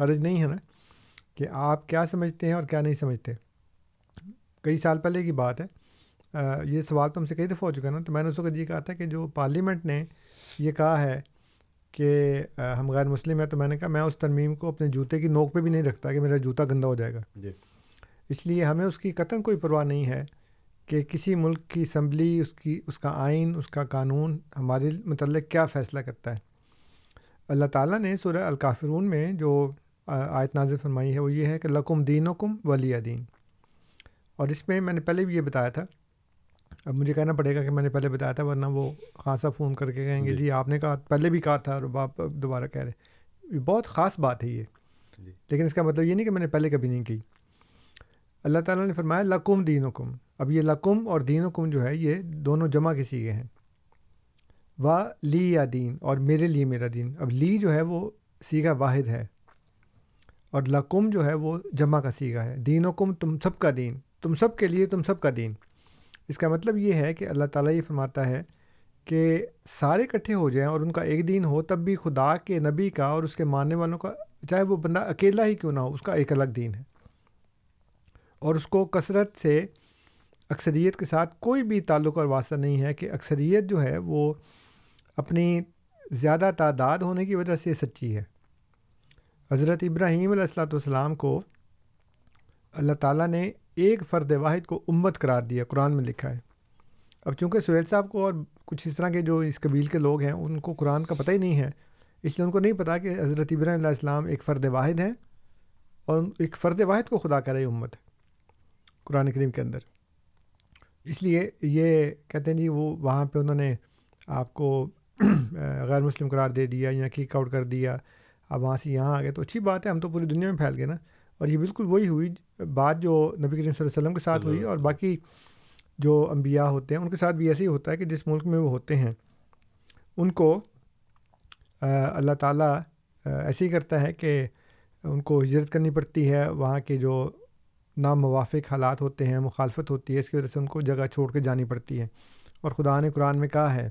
حرج نہیں ہے نا کہ آپ کیا سمجھتے ہیں اور کیا نہیں سمجھتے۔ کئی سال پہلے کی بات ہے۔ یہ سوال تو ہم سے کئی دفعہ ہو چکا نا تو میں نے اس وقت یہ کہا تھا کہ جو پارلیمنٹ نے یہ کہا ہے کہ ہم غیر مسلم ہیں تو میں نے کہا میں اس ترمیم کو اپنے جوتے کی نوک پہ بھی نہیں رکھتا کہ میرا جوتا گندا ہو جائے گا۔ جی۔ اس لیے ہمیں اس کی قطن کوئی پرواہ نہیں ہے کہ کسی ملک کی اسمبلی اس کی اس کا آئین اس کا قانون ہمارے متعلق کیا فیصلہ کرتا ہے۔ اللہ تعالیٰ نے سورہ الکافرون میں جو آیت نازل فرمائی ہے وہ یہ ہے کہ لکم دین و کم ولی دین۔ اور اس میں میں نے پہلے بھی یہ بتایا تھا اب مجھے کہنا پڑے گا کہ میں نے پہلے بتایا تھا ورنہ وہ خاصا فون کر کے کہیں گے جی۔ آپ نے کہا پہلے بھی کہا تھا اور آپ دوبارہ کہہ رہے بہت خاص بات ہے یہ۔ جی۔ لیکن اس کا مطلب یہ نہیں کہ میں نے پہلے کبھی نہیں کی۔ اللہ تعالیٰ نے فرمایا لقم دین و کم اب یہ لقم اور دین و کم جو ہے یہ دونوں جمع کے سیگے ہیں۔ و لی یا دین اور میرے لیے میرا دین۔ اب لی جو ہے وہ سیگا واحد ہے۔ اور لقم جو ہے وہ جمع کا سیگا ہے۔ دین و کم تم سب کا دین۔ تم سب کے لیے تم سب کا دین۔ اس کا مطلب یہ ہے کہ اللہ تعالیٰ یہ فرماتا ہے کہ سارے اکٹھے ہو جائیں اور ان کا ایک دین ہو، تب بھی خدا کے نبی کا اور اس کے ماننے والوں کا، چاہے وہ بندہ اکیلا ہی کیوں نہ ہو، اس کا ایک الگ دین ہے۔ اور اس کو کثرت سے اکثریت کے ساتھ کوئی بھی تعلق اور واسطہ نہیں ہے کہ اکثریت جو ہے وہ اپنی زیادہ تعداد ہونے کی وجہ سے سچی ہے۔ حضرت ابراہیم علیہ السلاۃ والسلام کو اللہ تعالیٰ نے ایک فرد واحد کو امت قرار دیا، قرآن میں لکھا ہے۔ اب چونکہ سہیل صاحب کو اور کچھ اس طرح کے جو اس قبیل کے لوگ ہیں، ان کو قرآن کا پتہ ہی نہیں ہے۔ اس لیے ان کو نہیں پتہ کہ حضرت ابراہیم علیہ السلام ایک فرد واحد ہیں اور ایک فرد واحد کو خدا کرے امت ہے قرآن کریم کے اندر۔ اس لیے یہ کہتے ہیں جی وہ وہاں پہ انہوں نے آپ کو غیر مسلم قرار دے دیا یا کک آؤٹ کر دیا۔ اب وہاں سے یہاں آ گئے تو اچھی بات ہے، ہم تو پوری دنیا میں پھیل گئے نا۔ اور یہ بالکل وہی ہوئی بات جو نبی کریم صلی اللہ علیہ وسلم کے ساتھ ہوئی اور باقی جو انبیاء ہوتے ہیں ان کے ساتھ بھی ایسے ہی ہوتا ہے کہ جس ملک میں وہ ہوتے ہیں ان کو اللہ تعالیٰ ایسے ہی کرتا ہے کہ ان کو ہجرت کرنی پڑتی ہے وہاں کے جو ناموافق حالات ہوتے ہیں مخالفت ہوتی ہے اس کی وجہ سے ان کو جگہ چھوڑ کے جانی پڑتی ہے۔ اور خدا نے قرآن میں کہا ہے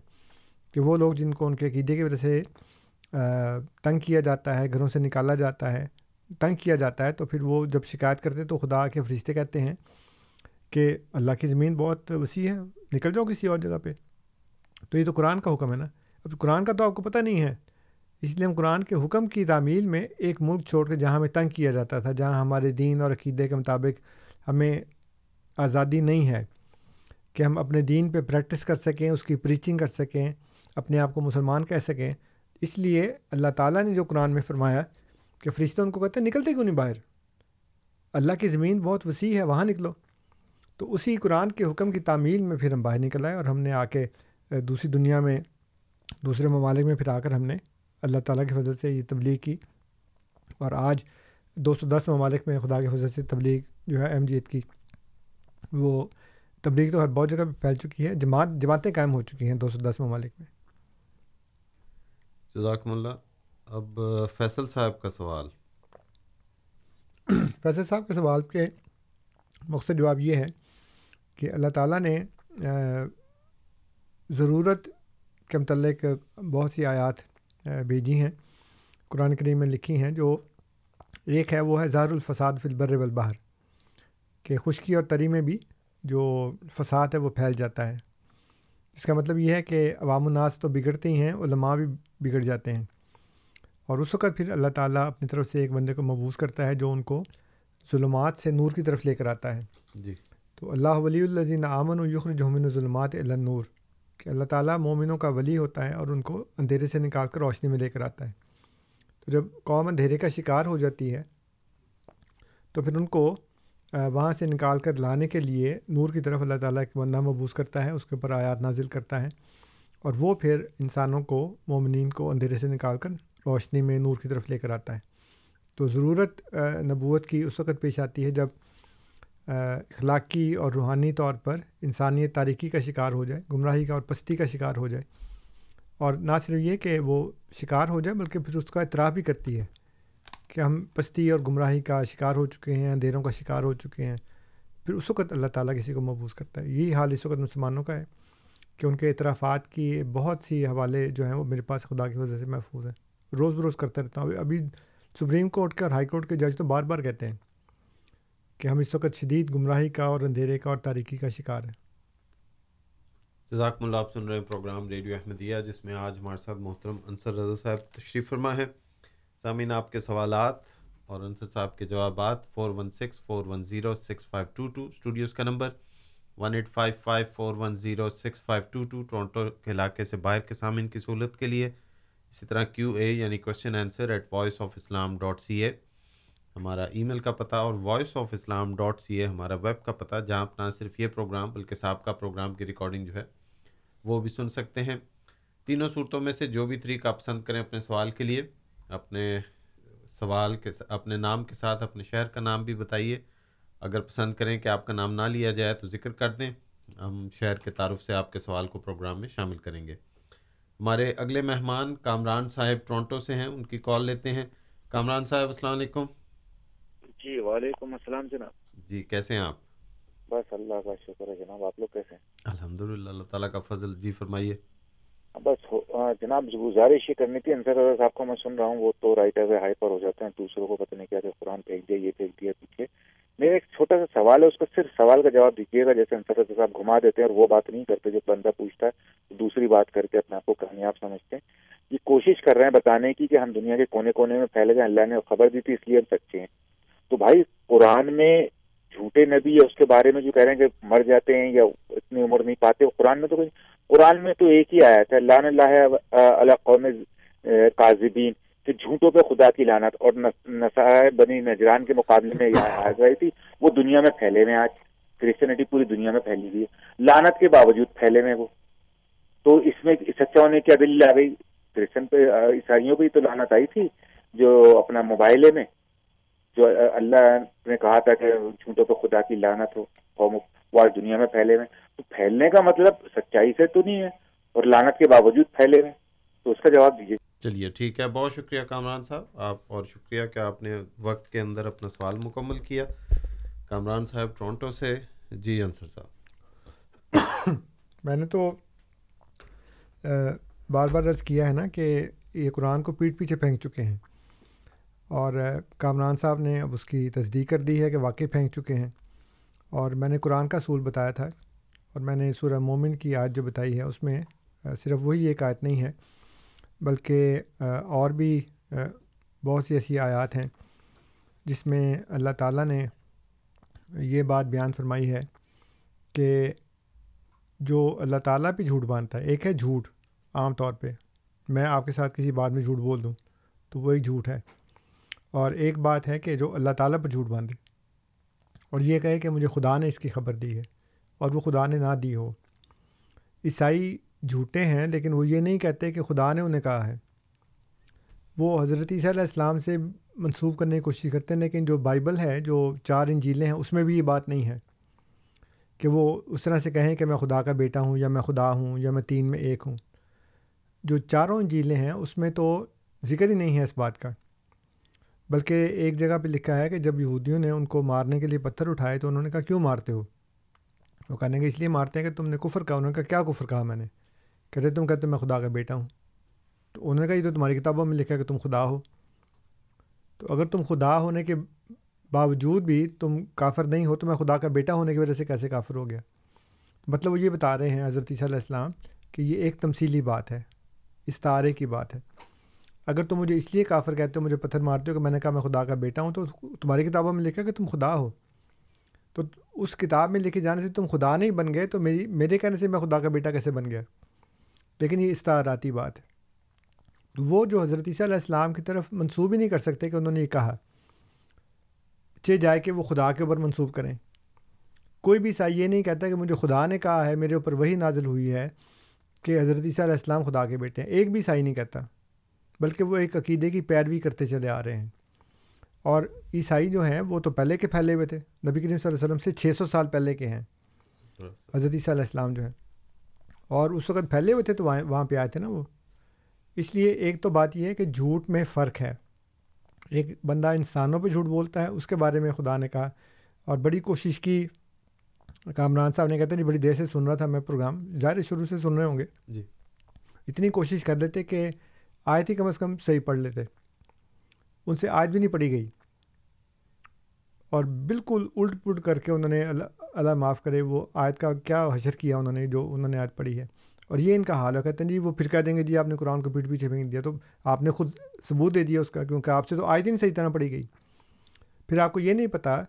کہ وہ لوگ جن کو ان کے عقیدے کی وجہ سے تنگ کیا جاتا ہے گھروں سے نکالا جاتا ہے تنگ کیا جاتا ہے تو پھر وہ جب شکایت کرتے تو خدا کے فرشتے کہتے ہیں کہ اللہ کی زمین بہت وسیع ہے، نکل جاؤ کسی اور جگہ پہ۔ تو یہ تو قرآن کا حکم ہے نا۔ اب قرآن کا تو آپ کو پتہ نہیں ہے۔ اس لیے ہم قرآن کے حکم کی تعمیل میں ایک ملک چھوڑ کے جہاں ہمیں تنگ کیا جاتا تھا، جہاں ہمارے دین اور عقیدے کے مطابق ہمیں آزادی نہیں ہے، کہ ہم اپنے دین پہ پریکٹس کر سکیں، اس کی پریچنگ کر سکیں، اپنے آپ کو مسلمان کہہ سکیں۔ اس لیے اللہ تعالیٰ نے جو قرآن میں فرمایا کہ فرشتہ ان کو کہتے ہیں نکلتے کیوں نہیں باہر؟ اللہ کی زمین بہت وسیع ہے، وہاں نکلو۔ تو اسی قرآن کے حکم کی تعمیل میں پھر ہم باہر نکل آئے اور ہم نے آ کے دوسری دنیا میں، دوسرے ممالک میں پھر آ کر ہم نے اللہ تعالیٰ کی فضل سے یہ تبلیغ کی۔ اور آج دو سو دس ممالک میں خدا کی فضل سے تبلیغ جو ہے، احمدیت کی، وہ تبلیغ تو ہر بہت جگہ پہ پھیل چکی ہے۔ جماعت، جماعتیں قائم ہو چکی ہیں دو سو دس ممالک میں۔ جزاکم اللہ۔ اب فیصل صاحب کا سوال۔ فیصل صاحب کے سوال کے مقصد جواب یہ ہے کہ اللہ تعالیٰ نے ضرورت کے متعلق بہت سی آیات بھیجی ہیں، قرآن کریم میں لکھی ہیں، جو ایک ہے، وہ ہے زار الفساد فی البر والبحر، کہ خشکی اور تری میں بھی جو فساد ہے، وہ پھیل جاتا ہے۔ اس کا مطلب یہ ہے کہ عوام الناس تو بگڑتے ہی ہیں، علماء بھی بگڑ جاتے ہیں۔ اور اس وقت پھر اللہ تعالیٰ اپنی طرف سے ایک بندے کو مبوس کرتا ہے جو ان کو ظلمات سے نور کی طرف لے کر آتا ہے۔ جی۔ تو اللہ ولی الزین امن و یخر جہمن ظلمات نور کہ اللہ تعالیٰ مومنوں کا ولی ہوتا ہے اور ان کو اندھیرے سے نکال کر روشنی میں لے کر آتا ہے۔ تو جب قوم اندھیرے کا شکار ہو جاتی ہے تو پھر ان کو وہاں سے نکال کر لانے کے لیے نور کی طرف اللہ تعالیٰ ایک بندہ مبوس کرتا ہے اس کے اوپر آیات نازل کرتا ہے۔ اور وہ پھر انسانوں کو مومنین کو اندھیرے سے نکال کر روشنی میں نور کی طرف لے کر آتا ہے۔ تو ضرورت نبوت کی اس وقت پیش آتی ہے جب اخلاقی اور روحانی طور پر انسانیت تاریکی کا شکار ہو جائے، گمراہی کا اور پستی کا شکار ہو جائے۔ اور نہ صرف یہ کہ وہ شکار ہو جائے، بلکہ پھر اس کا اعتراف بھی کرتی ہے کہ ہم پستی اور گمراہی کا شکار ہو چکے ہیں، اندھیروں کا شکار ہو چکے ہیں۔ پھر اس وقت اللہ تعالیٰ کسی کو محبوس کرتا ہے۔ یہی حال اس وقت مسلمانوں کا ہے کہ ان کے اعترافات کی بہت سی حوالے جو ہیں وہ میرے پاس خدا کی وجہ سے محفوظ ہیں۔ روز بروز کرتا رہتا ہوں۔ ابھی سپریم کورٹ کے اور ہائی کورٹ کے جج تو بار بار کہتے ہیں کہ ہم اس وقت شدید گمراہی کا اور اندھیرے کا اور تاریکی کا شکار ہیں۔ جزاک اللہ، آپ سن رہے ہیں پروگرام ریڈیو احمدیہ، جس میں آج ہمارے ساتھ محترم انصر رضا صاحب تشریف فرما ہے سامعین، آپ کے سوالات اور انصر صاحب کے جوابات four one six four one zero six five two two studios کا number one eight five five four one zero six five two two Toronto کے علاقے سے باہر کے سامعین کی سہولت کے لیے۔ اسی طرح کیو اے یعنی question answer at voice of Islam dot C A ہمارا ای میل کا پتہ اور voice of Islam dot C A ہمارا ویب کا پتہ، جہاں اپنا صرف یہ پروگرام بلکہ صاحب کا پروگرام کی ریکارڈنگ جو ہے وہ بھی سن سکتے ہیں۔ تینوں صورتوں میں سے جو بھی طریقہ آپ پسند کریں اپنے سوال کے لیے، اپنے سوال کے اپنے نام کے ساتھ، اپنے شہر کا نام بھی بتائیے۔ اگر پسند کریں کہ آپ کا نام نہ لیا جائے تو ذکر کر دیں، ہم شہر کے تعارف سے آپ کے سوال کو پروگرام میں شامل کریں گے۔ ہمارے اگلے مہمان کامران صاحب ٹورنٹو سے ہیں ان کی کال لیتے ہیں۔ کامران صاحب السلام علیکم۔ جی وعلیکم السلام جناب۔ جی کیسے ہیں آپ؟ بس اللہ کا شکر ہے جناب آپ لوگ کیسے ہیں؟ الحمد للہ اللہ تعالیٰ کا فضل۔ جی فرمائیے۔ بس جناب گزارش یہ کرنی تھی انصر رضا صاحب کو میں سن رہا ہوں وہ تو رائٹر سے ہائی پر ہو جاتے ہیں دوسروں کو پتہ نہیں کیا کہ قرآن پھینک دیا یہ پھینک دیا پیچھے۔ میرا ایک چھوٹا سا سوال ہے، اس کو صرف سوال کا جواب دیجیے گا، جیسے انصر رضا صاحب گھما دیتے ہیں اور وہ بات نہیں کرتے جو بندہ پوچھتا ہے دوسری بات کر کے اپنے آپ کو کامیاب سمجھتے ہیں۔ یہ کوشش کر رہے ہیں بتانے کی کہ ہم دنیا کے کونے کونے میں پھیلے گئے، اللہ نے خبر دی تھی، اس لیے ہم سچے ہیں۔ تو بھائی، قرآن میں جھوٹے نبی یا اس کے بارے میں جو کہہ رہے ہیں کہ مر جاتے ہیں یا اتنی عمر نہیں پاتے، قرآن میں تو کوئی قرآن میں تو ایک ہی آیا تھا لان اللہ قوم کاذبین۔ کہ جھوٹوں پہ خدا کی لانت اور نسائے بنی نجران کے مقابلے میں آ گئی تھی، وہ دنیا میں پھیلے ہوئے آج۔ کرسچنٹی پوری دنیا میں پھیلی ہوئی ہے۔ لانت کے باوجود پھیلے ہوئے وہ۔ تو اس میں سچا ہونے کی دلیل آ گئی کرسچن پہ عیسائیوں پہ تو لانت آئی تھی، جو اپنا موبائل میں، جو اللہ نے کہا تھا کہ جھوٹوں پہ خدا کی لانت ہو، قوم وہ آج دنیا میں پھیلے ہوئے تو پھیلنے کا مطلب سچائی سے تو نہیں ہے، اور لانت کے باوجود پھیلے ہوئے تو اس کا جواب دیجیے چلیے، ٹھیک ہے۔ بہت شکریہ کامران صاحب۔ آپ، اور شکریہ کہ آپ نے وقت کے اندر اپنا سوال مکمل کیا۔ کامران صاحب، ٹورنٹو سے جی انصر صاحب۔ میں نے تو بار بار عرض کیا ہے نا کہ یہ قرآن کو پیٹ پیچھے پھینک چکے ہیں۔ اور کامران صاحب نے اب اس کی تصدیق کر دی ہے کہ واقعی پھینک چکے ہیں۔ اور میں نے قرآن کا اصول بتایا تھا۔ اور میں نے سورہ مومن کی آیت جو بتائی ہے، اس میں صرف وہی ایک آیت نہیں ہے۔ بلکہ اور بھی بہت سی ایسی آیات ہیں جس میں اللہ تعالیٰ نے یہ بات بیان فرمائی ہے کہ جو اللہ تعالیٰ پہ جھوٹ باندھتا ہے، ایک ہے جھوٹ عام طور پہ، میں آپ کے ساتھ کسی بات میں جھوٹ بول دوں تو وہ ایک جھوٹ ہے۔ اور ایک بات ہے کہ جو اللہ تعالیٰ پر جھوٹ باندھے، اور یہ کہے کہ مجھے خدا نے اس کی خبر دی ہے اور وہ خدا نے نہ دی ہو۔ عیسائی جھوٹے ہیں، لیکن وہ یہ نہیں کہتے کہ خدا نے انہیں کہا ہے۔ وہ حضرت عیسیٰ علیہ السلام سے منسوب کرنے کی کوشش کرتے ہیں، لیکن جو بائبل ہے، جو چار انجیلیں ہیں، اس میں بھی یہ بات نہیں ہے کہ وہ اس طرح سے کہیں کہ میں خدا کا بیٹا ہوں، یا میں خدا ہوں، یا میں تین میں ایک ہوں۔ جو چاروں انجیلیں ہیں، اس میں تو ذکر ہی نہیں ہے اس بات کا۔ بلکہ ایک جگہ پہ لکھا ہے کہ جب یہودیوں نے ان کو مارنے کے لیے پتھر اٹھائے تو انہوں نے کہا، کیوں مارتے ہو؟ وہ کہنے کے اس لیے مارتے ہیں کہ تم نے کفر کہا، انہوں نے کہا، کیا کفر کہا میں نے؟ کہتے تم کہتے میں خدا کا بیٹا ہوں. تو انہوں نے کہا، یہ تو تمہاری کتابوں میں لکھا ہے کہ تم خدا ہو. تو اگر تم خدا ہونے کے باوجود بھی تم کافر نہیں ہو، تو میں خدا کا بیٹا ہونے کی وجہ سے کیسے کافر ہو گیا؟ مطلب وہ یہ بتا رہے ہیں حضرت عیسیٰ علیہ السلام کہ یہ ایک تمثیلی بات ہے، استعارے کی بات ہے۔ اگر تم مجھے اس لیے کافر کہتے ہو، مجھے پتھر مارتے ہو کہ میں نے کہا میں خدا کا بیٹا ہوں، تو تمہاری کتابوں میں لکھا کہ تم خدا ہو۔ تو اس کتاب میں لکھے جانے سے تم خدا نہیں بن گئے، تو میری، میرے کہنے سے میں خدا کا بیٹا کیسے بن گیا؟ لیکن یہ استعاراتی بات ہے۔ وہ جو حضرت عیسیٰ علیہ السلام کی طرف منسوب ہی نہیں کر سکتے کہ انہوں نے یہ کہا۔ چے جائے کہ وہ خدا کے اوپر منسوب کریں۔ کوئی بھی عیسائی یہ نہیں کہتا کہ مجھے خدا نے کہا ہے میرے اوپر وہی نازل ہوئی ہے کہ حضرت عیسیٰ علیہ السلام خدا کے بیٹے ہیں۔ ایک بھی عیسائی نہیں کہتا بلکہ وہ ایک عقیدے کی پیروی کرتے چلے آ رہے ہیں۔ اور عیسائی جو ہیں وہ تو پہلے کے پھیلے ہوئے تھے۔ نبی کریم صلی اللہ علیہ وسلم سے چھ سو سال پہلے کے ہیں۔ حضرت عیسیٰ علیہ السلام جو ہیں۔ اور اس وقت پھیلے ہوئے تھے تو وہاں وہاں پہ آئے تھے نا وہ۔ اس لیے ایک تو بات یہ ہے کہ جھوٹ میں فرق ہے۔ ایک بندہ انسانوں پہ جھوٹ بولتا ہے اس کے بارے میں خدا نے کہا۔ اور بڑی کوشش کی۔ کامران صاحب نے کہتے ہیں جی بڑی دیر سے سن رہا تھا میں پروگرام۔ ظاہر شروع سے سن رہے ہوں گے۔ جی۔ اتنی کوشش کر لیتے کہ آیت ہی کم از کم صحیح پڑھ لیتے۔ ان سے آیت بھی نہیں پڑھی گئی۔ اور بالکل الٹ پلٹ کر کے انہوں نے اللہ معاف کرے، وہ آیت کا کیا حشر کیا انہوں نے، جو انہوں نے آیت پڑھی ہے۔ اور یہ ان کا حال ہے کہتے ہیں جی وہ پھر کہہ دیں گے جی آپ نے قرآن کو پیٹ پیچھے پھینک دیا، تو آپ نے خود ثبوت دے دیا اس کا، کیونکہ آپ سے تو آیت ہی نہیں صحیح طرح پڑھی گئی۔ پھر آپ کو یہ نہیں پتہ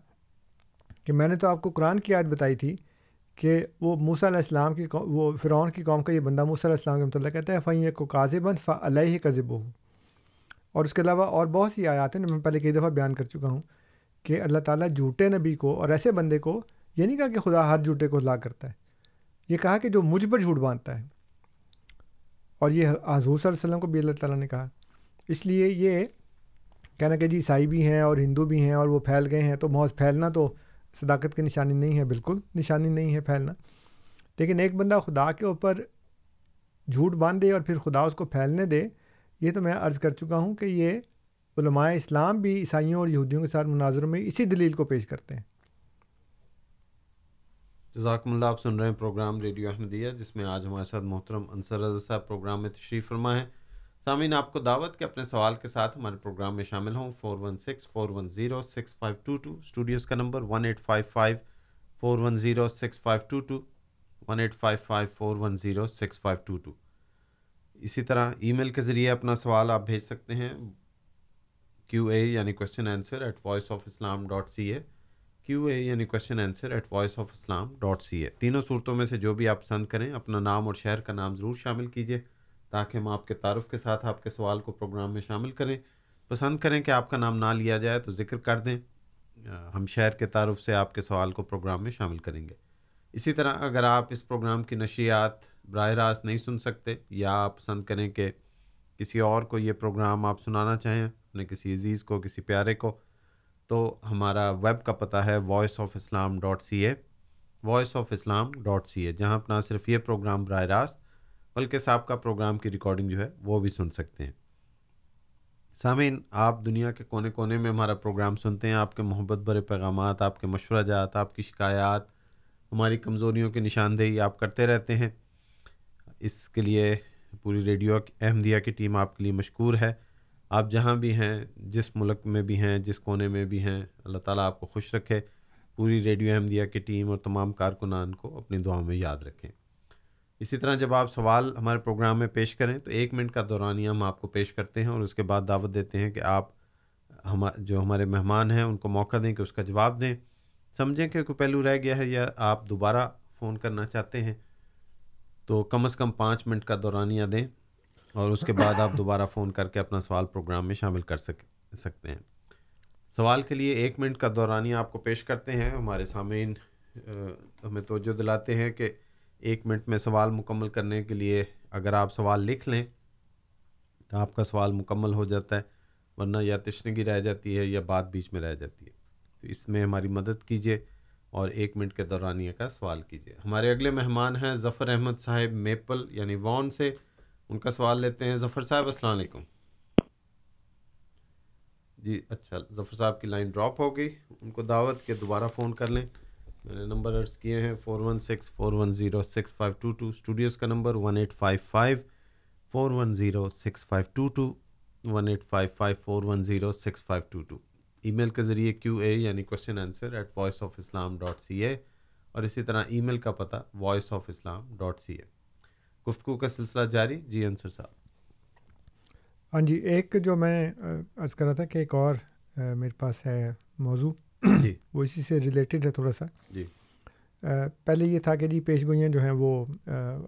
کہ میں نے تو آپ کو قرآن کی آیت بتائی تھی کہ وہ موسیٰ علیہ السلام کی وہ فرعون کی قوم کا یہ بندہ موسیٰ علیہ السلام کے مطلب کہتا ہے فعین کو کاذب بند فا علیہ کذب ہو اور اس کے علاوہ اور بہت سی آیات ہیں، میں پہلے کئی دفعہ بیان کر چکا ہوں کہ اللہ تعالیٰ جھوٹے نبی کو اور ایسے بندے کو یہ نہیں کہا کہ خدا ہر جھوٹے کو لا کرتا ہے۔ یہ کہا کہ جو مجھ پر جھوٹ باندھتا ہے۔ اور یہ حضور صلی اللہ علیہ وسلم کو بھی اللہ تعالیٰ نے کہا۔ اس لیے یہ کہنا کہ جی عیسائی بھی ہیں اور ہندو بھی ہیں اور وہ پھیل گئے ہیں تو محض پھیلنا تو صداقت کی نشانی نہیں ہے، بالکل نشانی نہیں ہے پھیلنا۔ لیکن ایک بندہ خدا کے اوپر جھوٹ باندھ دے اور پھر خدا اس کو پھیلنے دے، یہ تو میں عرض کر چکا ہوں کہ یہ علماء اسلام بھی عیسائیوں اور یہودیوں کے ساتھ مناظروں میں اسی دلیل کو پیش کرتے ہیں۔ جزاکم اللہ، آپ سن رہے ہیں پروگرام ریڈیو احمدیہ، جس میں آج ہمارے ساتھ محترم انصر رضا صاحب پروگرام میں تشریف فرما ہے سامعین، آپ کو دعوت کے اپنے سوال کے ساتھ ہمارے پروگرام میں شامل ہوں۔ Four one six four one zero six five two two studios کا number one eight five five four one zero six five two two one eight five five four one zero six five two two اسی طرح email کے ذریعے اپنا سوال آپ بھیج سکتے ہیں کیو اے یعنی question answer at voice of Islam dot C A Q A یعنی question answer at voice of Islam dot C A تینوں صورتوں میں سے جو بھی آپ پسند کریں، اپنا نام اور شہر کا نام ضرور شامل کیجیے تاکہ ہم آپ کے تعارف کے ساتھ آپ کے سوال کو پروگرام میں شامل کریں۔ پسند کریں کہ آپ کا نام نہ لیا جائے تو ذکر کر دیں۔ ہم شہر کے تعارف سے آپ کے سوال کو پروگرام میں شامل کریں گے۔ اسی طرح اگر آپ اس پروگرام کی نشریات براہ راست نہیں سن سکتے یا آپ پسند کریں کہ کسی اور کو یہ پروگرام آپ سنانا چاہیں، اپنے کسی عزیز کو، کسی پیارے کو تو ہمارا ویب کا پتہ ہے voice of Islam dot C A voice of Islam dot C A جہاں اپنا صرف یہ پروگرام براہ راست، بلکہ صاحب کا پروگرام کی ریکارڈنگ جو ہے وہ بھی سن سکتے ہیں۔ سامعین، آپ دنیا کے کونے کونے میں ہمارا پروگرام سنتے ہیں، آپ کے محبت برے پیغامات، آپ کے مشورہ جات آپ کی شکایات، ہماری کمزوریوں کی نشاندہی آپ کرتے رہتے ہیں۔ اس کے لیے پوری ریڈیو احمدیہ کی ٹیم آپ کے لیے مشکور ہے۔ آپ جہاں بھی ہیں، جس ملک میں بھی ہیں، جس کونے میں بھی ہیں، اللہ تعالیٰ آپ کو خوش رکھے۔ پوری ریڈیو احمدیہ کی ٹیم اور تمام کارکنان کو اپنی دعاؤں میں یاد رکھیں۔ اسی طرح جب آپ سوال ہمارے پروگرام میں پیش کریں، تو ایک منٹ کا دورانیہ ہم آپ کو پیش کرتے ہیں اور اس کے بعد دعوت دیتے ہیں کہ آپ ہم جو ہمارے مہمان ہیں، ان کو موقع دیں کہ اس کا جواب دیں۔ سمجھیں کہ کوئی پہلو رہ گیا ہے یا آپ دوبارہ فون کرنا چاہتے ہیں، تو کم از کم پانچ منٹ کا دورانیہ دیں۔ اور اس کے بعد آپ دوبارہ فون کر کے اپنا سوال پروگرام میں شامل کر سک، سکتے ہیں۔ سوال کے لیے ایک منٹ کا دورانیہ آپ کو پیش کرتے ہیں۔ ہمارے سامعین ہمیں توجہ دلاتے ہیں کہ ایک منٹ میں سوال مکمل کرنے کے لیے اگر آپ سوال لکھ لیں تو آپ کا سوال مکمل ہو جاتا ہے، ورنہ یا تشنگی رہ جاتی ہے یا بات بیچ میں رہ جاتی ہے۔ تو اس میں ہماری مدد کیجیے اور ایک منٹ کے دورانیہ کا سوال کیجیے۔ ہمارے اگلے مہمان ہیں ظفر احمد صاحب میپل یعنی وان سے۔ ان کا سوال لیتے ہیں، ظفر صاحب، السلام علیکم۔ جی اچھا ظفر صاحب کی لائن ڈراپ ہو گئی۔ ان کو دعوت کے دوبارہ فون کر لیں۔ میں نے نمبر ارض کیے ہیں four one six four one zero six five two two studios کا number one eight five five four one zero six five two two one eight five five four one zero six five two two email کے ذریعے Q A یعنی question answer at voice of Islam dot C A اور اسی طرح email کا پتہ voice of Islam dot C A گفتگو کا سلسلہ جاری؟ جی انصر صاحب۔ ہاں جی ایک جو میں عرض کر رہا تھا کہ ایک اور میرے پاس ہے موضوع۔ جی۔ وہ اسی سے ریلیٹڈ ہے تھوڑا سا۔ جی۔ پہلے یہ تھا کہ جی پیش گوئیاں جو ہیں وہ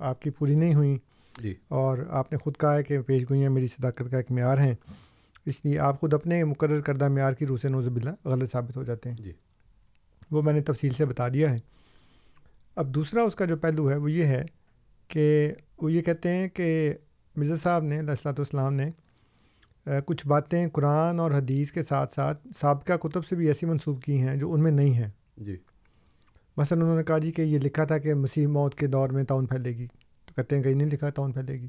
آپ کی پوری نہیں ہوئیں۔ جی۔ اور آپ نے خود کہا ہے کہ پیش گوئیاں میری صداقت کا ایک معیار ہیں۔ اس لیے آپ خود اپنے مقرر کردہ معیار کی روح سے نوز باللہ غلط ثابت ہو جاتے ہیں۔ جی۔ وہ میں نے تفصیل سے بتا دیا ہے۔ اب دوسرا اس کا جو پہلو ہے وہ یہ ہے کہ وہ یہ کہتے ہیں کہ مرزا صاحب نے علیہ والسلام نے کچھ باتیں قرآن اور حدیث کے ساتھ ساتھ سابقہ کتب سے بھی ایسی منسوخ کی ہیں جو ان میں نہیں ہیں۔ جی۔ مثلاً انہوں نے کہا جی کہ یہ لکھا تھا کہ مسیح موت کے دور میں تعاون پھیلے گی۔ تو کہتے ہیں کہیں نہیں لکھا تعاون پھیلے گی۔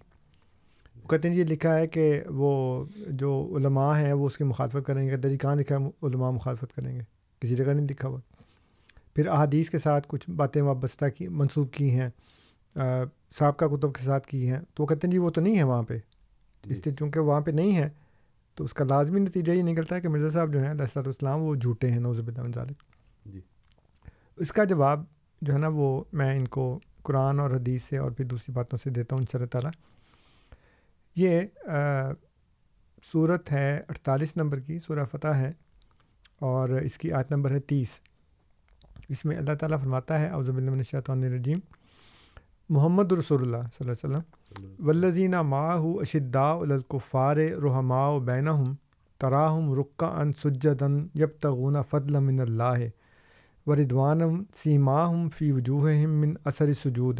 وہ کہتے ہیں یہ لکھا ہے کہ وہ جو علماء ہیں وہ اس کی مخالفت کریں گے۔ کہتے جی کہاں لکھا ہے؟ علماء مخالفت کریں گے۔ کسی جگہ نہیں لکھا ہوا۔ پھر احادیث کے ساتھ کچھ باتیں وابستہ کی منسوخ کی ہیں۔ سابقہ کتب کے ساتھ کی ہیں؟ تو وہ کہتے ہیں جی وہ تو نہیں ہے وہاں پہ۔ اس لیے چونکہ وہاں پہ نہیں ہے تو اس کا لازمی نتیجہ یہ نکلتا ہے کہ مرزا صاحب جو ہیں علیہ السلّۃ والسلام وہ جھوٹے ہیں نوزب ظالم جی۔ اس کا جواب جو ہے نا وہ میں ان کو قرآن اور حدیث سے اور پھر دوسری باتوں سے دیتا ہوں ان شاء تعالیٰ۔ یہ صورت ہے اڑتالیس نمبر کی سورہ فتح ہے اور اس کی آیت نمبر ہے تیس۔ اس میں اللہ تعالیٰ فرماتا ہے اوزب الشاطان الرجیم محمد رسول اللہ صلی اللہ علیہ وسلم. ولزینہ ماہ اشدا القفار رحماء بین ہم تراہم رقا ان سجدن یب تغون فضل من اللہ و ردوانم سیماہم فی وجوہ من اثر سجود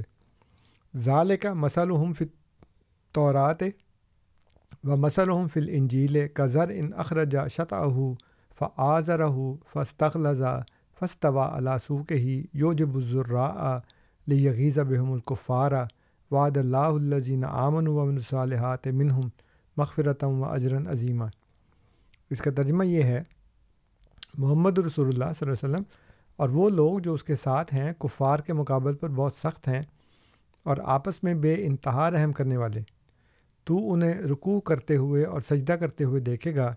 ظال کا مسل ہم فی طورات و مسل ہم فل انجیل کا ذر ان اخرجا شطح فعضر فستخلزا فستوا علاسو کے ہی یوجب الذرا لیغیز بحم القفارہ وعد اللہ الزین آمن و صالحات منہم مغفرتم و اجرن عظیمہ اس کا ترجمہ یہ ہے، محمد رسول اللہ صلی اللہ علیہ وسلم اور وہ لوگ جو اس کے ساتھ ہیں، کفار کے مقابل پر بہت سخت ہیں اور آپس میں بے انتہا رحم کرنے والے۔ تو انہیں رکوع کرتے ہوئے اور سجدہ کرتے ہوئے دیکھے گا،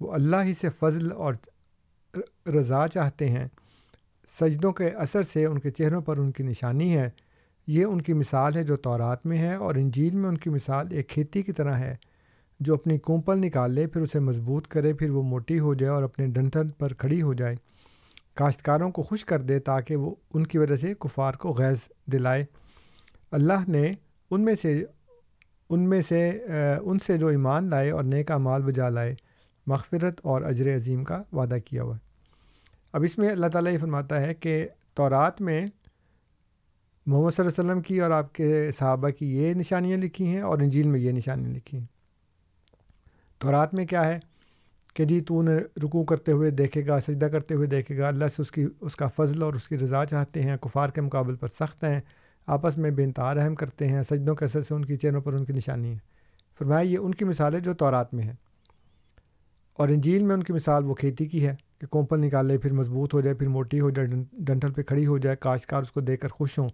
وہ اللہ ہی سے فضل اور رضا چاہتے ہیں۔ سجدوں کے اثر سے ان کے چہروں پر ان کی نشانی ہے۔ یہ ان کی مثال ہے جو تورات میں ہے اور انجیل میں ان کی مثال ایک کھیتی کی طرح ہے۔ جو اپنی کومپل نکال لے، پھر اسے مضبوط کرے، پھر وہ موٹی ہو جائے اور اپنے ڈنٹل پر کھڑی ہو جائے۔ کاشتکاروں کو خوش کر دے تاکہ وہ ان کی وجہ سے کفار کو غیظ دلائے۔ اللہ نے ان میں سے، ان میں سے ان سے جو ایمان لائے اور نیک مال بجا لائے، مغفرت اور اجر عظیم کا وعدہ کیا ہوا۔ ہے اب اس میں اللہ تعالیٰ یہ فرماتا ہے کہ تورات میں محمد صلی اللہ علیہ وسلم کی اور آپ کے صحابہ کی یہ نشانیاں لکھی ہیں اور انجیل میں یہ نشانیاں لکھی ہیں۔ تورات میں کیا ہے کہ جی تو انہیں رکوع کرتے ہوئے دیکھے گا، سجدہ کرتے ہوئے دیکھے گا، اللہ سے اس کی، اس کا فضل اور اس کی رضا چاہتے ہیں، کفار کے مقابل پر سخت ہیں، آپس میں بے انتہا رحم کرتے ہیں، سجدوں کے اثر سے ان کی چینوں پر ان کی نشانی ہے فرمایا یہ ان کی مثال ہے جو تورات میں ہے اور انجیل میں ان کی مثال وہ کھیتی کی ہے۔ کہ کومپل نکال لے پھر مضبوط ہو جائے، پھر موٹی ہو جائے، ڈنٹل پہ کھڑی ہو جائے، کاشتکار اس کو دیکھ کر خوش ہوں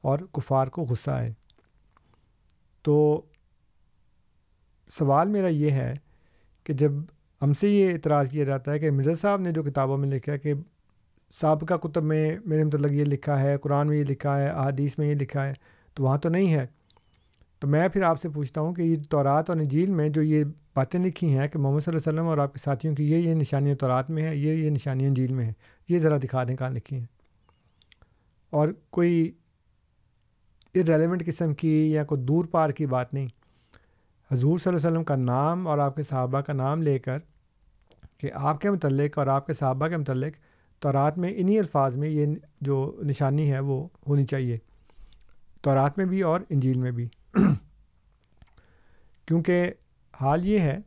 اور کفار کو غصہ آئے۔ تو سوال میرا یہ ہے کہ جب ہم سے یہ اعتراض کیا جاتا ہے کہ مرزا صاحب نے جو کتابوں میں لکھا ہے کہ سابقہ کتب میں میرے متعلق یہ لکھا ہے، قرآن میں یہ لکھا ہے، احادیث میں یہ لکھا ہے، تو وہاں تو نہیں ہے۔ تو میں پھر آپ سے پوچھتا ہوں کہ یہ تورات اور نجیل میں جو یہ باتیں لکھی ہیں کہ محمد صلی اللہ علیہ وسلم اور آپ کے ساتھیوں کی، یہ یہ نشانیاں تورات میں ہے، یہ یہ نشانیاں جیل میں ہیں یہ ذرا دکھا دیں کہاں لکھی ہیں۔ اور کوئی ریلیونٹ قسم کی یا کوئی دور پار کی بات نہیں۔ حضور صلی اللہ علیہ وسلم کا نام اور آپ کے صحابہ کا نام لے کر کہ آپ کے متعلق اور آپ کے صحابہ کے متعلق تورات میں انہی الفاظ میں یہ جو نشانی ہے وہ ہونی چاہیے۔ تورات میں بھی اور انجیل میں بھی۔ کیونکہ حال یہ ہے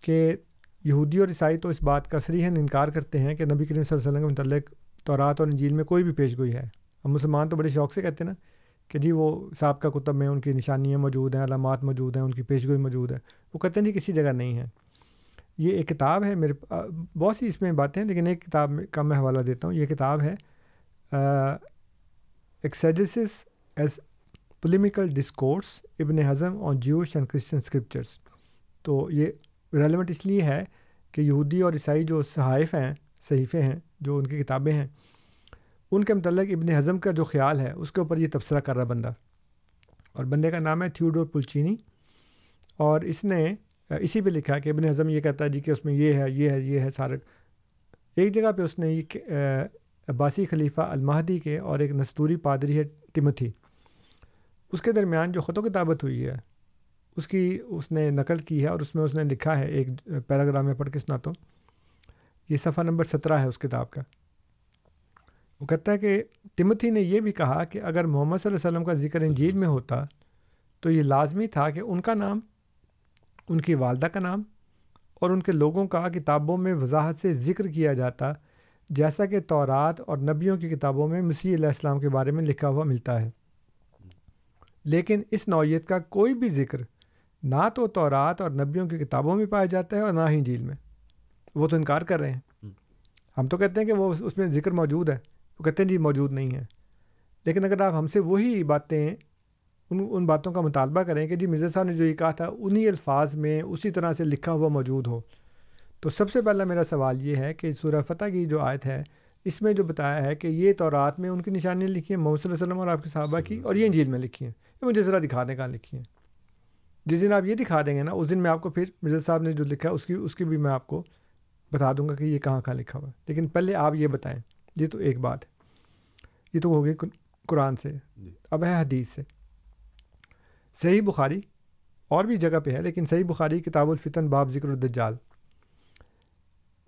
کہ یہودی اور عیسائی تو اس بات کا سریحن انکار کرتے ہیں کہ نبی کریم صلی اللہ علیہ وسلم کے متعلق تورات اور انجیل میں کوئی بھی پیش گوئی ہے۔ ہم مسلمان تو بڑے شوق سے کہتے ہیں نا کہ جی وہ صاحب کا کتب میں ان کی نشانیاں موجود ہیں، علامات موجود ہیں، ان کی پیش گوئی موجود ہے۔ وہ کہتے ہیں جی کسی جگہ نہیں ہے۔ یہ ایک کتاب ہے میرے بہت سی اس میں باتیں ہیں لیکن ایک کتاب کا میں حوالہ دیتا ہوں۔ یہ کتاب ہے ایکسیجسس as polemical discourse Ibn Hazm on Jewish and Christian scriptures تو یہ ریلیونٹ اس لیے ہے کہ یہودی اور عیسائی جو صحائف ہیں، صحیفے ہیں، جو ان کی کتابیں ہیں، ان کے متعلق ابن ہضم کا جو خیال ہے، اس کے اوپر یہ تبصرہ کر رہا بندہ۔ اور بندے کا نام ہے تھیوڈور پلچینی۔ اور اس نے، اسی پہ لکھا کہ ابن اعظم یہ کہتا ہے جی کہ اس میں یہ ہے یہ ہے یہ ہے سارے۔ ایک جگہ پہ اس نے یہ عباسی خلیفہ المہدی کے اور ایک نستوری پادری ہے ٹمتھی اس کے درمیان جو خط و کتابت ہوئی ہے، اس کی اس نے نقل کی ہے اور اس میں اس نے لکھا ہے ایک پیراگراف میں پڑھ کے سناتا ہوں۔ یہ صفحہ نمبر سترہ ہے اس کتاب کا۔ وہ کہتا ہے کہ ٹمتھی نے یہ بھی کہا کہ اگر محمد صلی اللہ علیہ وسلم کا ذکر انجیل میں ہوتا تو یہ لازمی تھا کہ ان کا نام، ان کی والدہ کا نام اور ان کے لوگوں کا کتابوں میں وضاحت سے ذکر کیا جاتا، جیسا کہ تورات اور نبیوں کی کتابوں میں مسیح علیہ السلام کے بارے میں لکھا ہوا ملتا ہے۔ لیکن اس نوعیت کا کوئی بھی ذکر نہ تو تورات اور نبیوں کی کتابوں میں پایا جاتا ہے اور نہ ہی جھیل میں۔ وہ تو انکار کر رہے ہیں۔ ہم۔ تو کہتے ہیں کہ وہ اس میں ذکر موجود ہے۔ وہ کہتے ہیں جی موجود نہیں ہے۔ لیکن اگر آپ ہم سے وہی باتیں ان ان باتوں کا مطالبہ کریں کہ جی مرزا صاحب نے جو یہ کہا تھا انہی الفاظ میں اسی طرح سے لکھا ہوا موجود ہو۔ تو سب سے پہلا میرا سوال یہ ہے کہ سورہ فتح کی جو آیت ہے اس میں جو بتایا ہے کہ یہ تورات میں ان کی نشانیاں لکھی ہیں محمد صلی اللہ علیہ وسلم اور آپ کے صحابہ کی اور یہ انجیل میں لکھی ہیں۔ یہ مجھے ذرا دکھا دیں کہاں لکھی ہیں۔ جس دن آپ یہ دکھا دیں گے نا اس دن میں آپ کو پھر مرزا صاحب نے جو لکھا ہے اس کی اس کی بھی میں آپ کو بتا دوں گا کہ یہ کہاں کہاں لکھا ہوا ہے۔ لیکن پہلے آپ یہ بتائیں۔ یہ تو ایک بات ہے۔ یہ تو ہو گئی قرآن سے۔ جی۔ اب ہے حدیث سے۔ صحیح بخاری اور بھی جگہ پہ ہے لیکن صحیح بخاری کتاب الفتن باب ذکر الدجال۔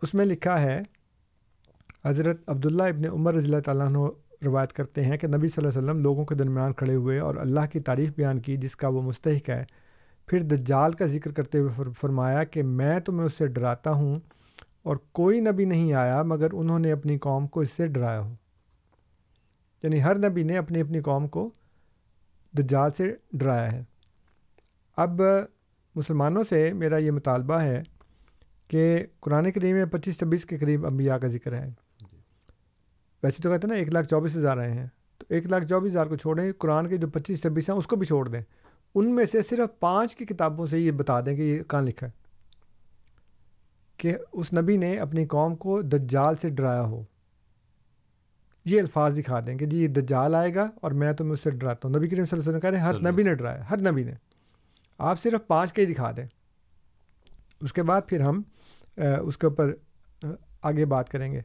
اس میں لکھا ہے حضرت عبداللہ ابن عمر رضی اللہ تعالیٰ عنہ روایت کرتے ہیں کہ نبی صلی اللہ علیہ وسلم لوگوں کے درمیان کھڑے ہوئے اور اللہ کی تعریف بیان کی جس کا وہ مستحق ہے۔ پھر دجال کا ذکر کرتے ہوئے فرمایا کہ میں تمہیں اس سے ڈراتا ہوں اور کوئی نبی نہیں آیا مگر انہوں نے اپنی قوم کو اس سے ڈرایا ہو یعنی ہر نبی نے اپنی اپنی قوم کو دجال سے ڈرایا ہے۔ اب مسلمانوں سے میرا یہ مطالبہ ہے کہ قرآن کریم میں پچیس چھبیس کے قریب انبیاء کا ذکر ہے۔ ویسے تو کہتے ہیں نا ایک لاکھ چوبیس ہزار آئے ہیں۔ تو ایک لاکھ چوبیس ہزار کو چھوڑیں قرآن کے جو پچیس چھبیس ہیں اس کو بھی چھوڑ دیں۔ ان میں سے صرف پانچ کی کتابوں سے یہ بتا دیں کہ یہ کہاں لکھا ہے۔ کہ اس نبی نے اپنی قوم کو دجال سے ڈرایا ہو۔ یہ الفاظ دکھا دیں کہ جی یہ دجال آئے گا اور میں تمہیں اس سے ڈراتا ہوں۔ نبی کریم صلی اللہ علیہ وسلم کہہ رہے ہیں ہر نبی نے ڈرایا ہر نبی نے۔ آپ صرف پانچ کے ہی دکھا دیں۔ اس کے بعد پھر ہم اس کے اوپر آگے بات کریں گے۔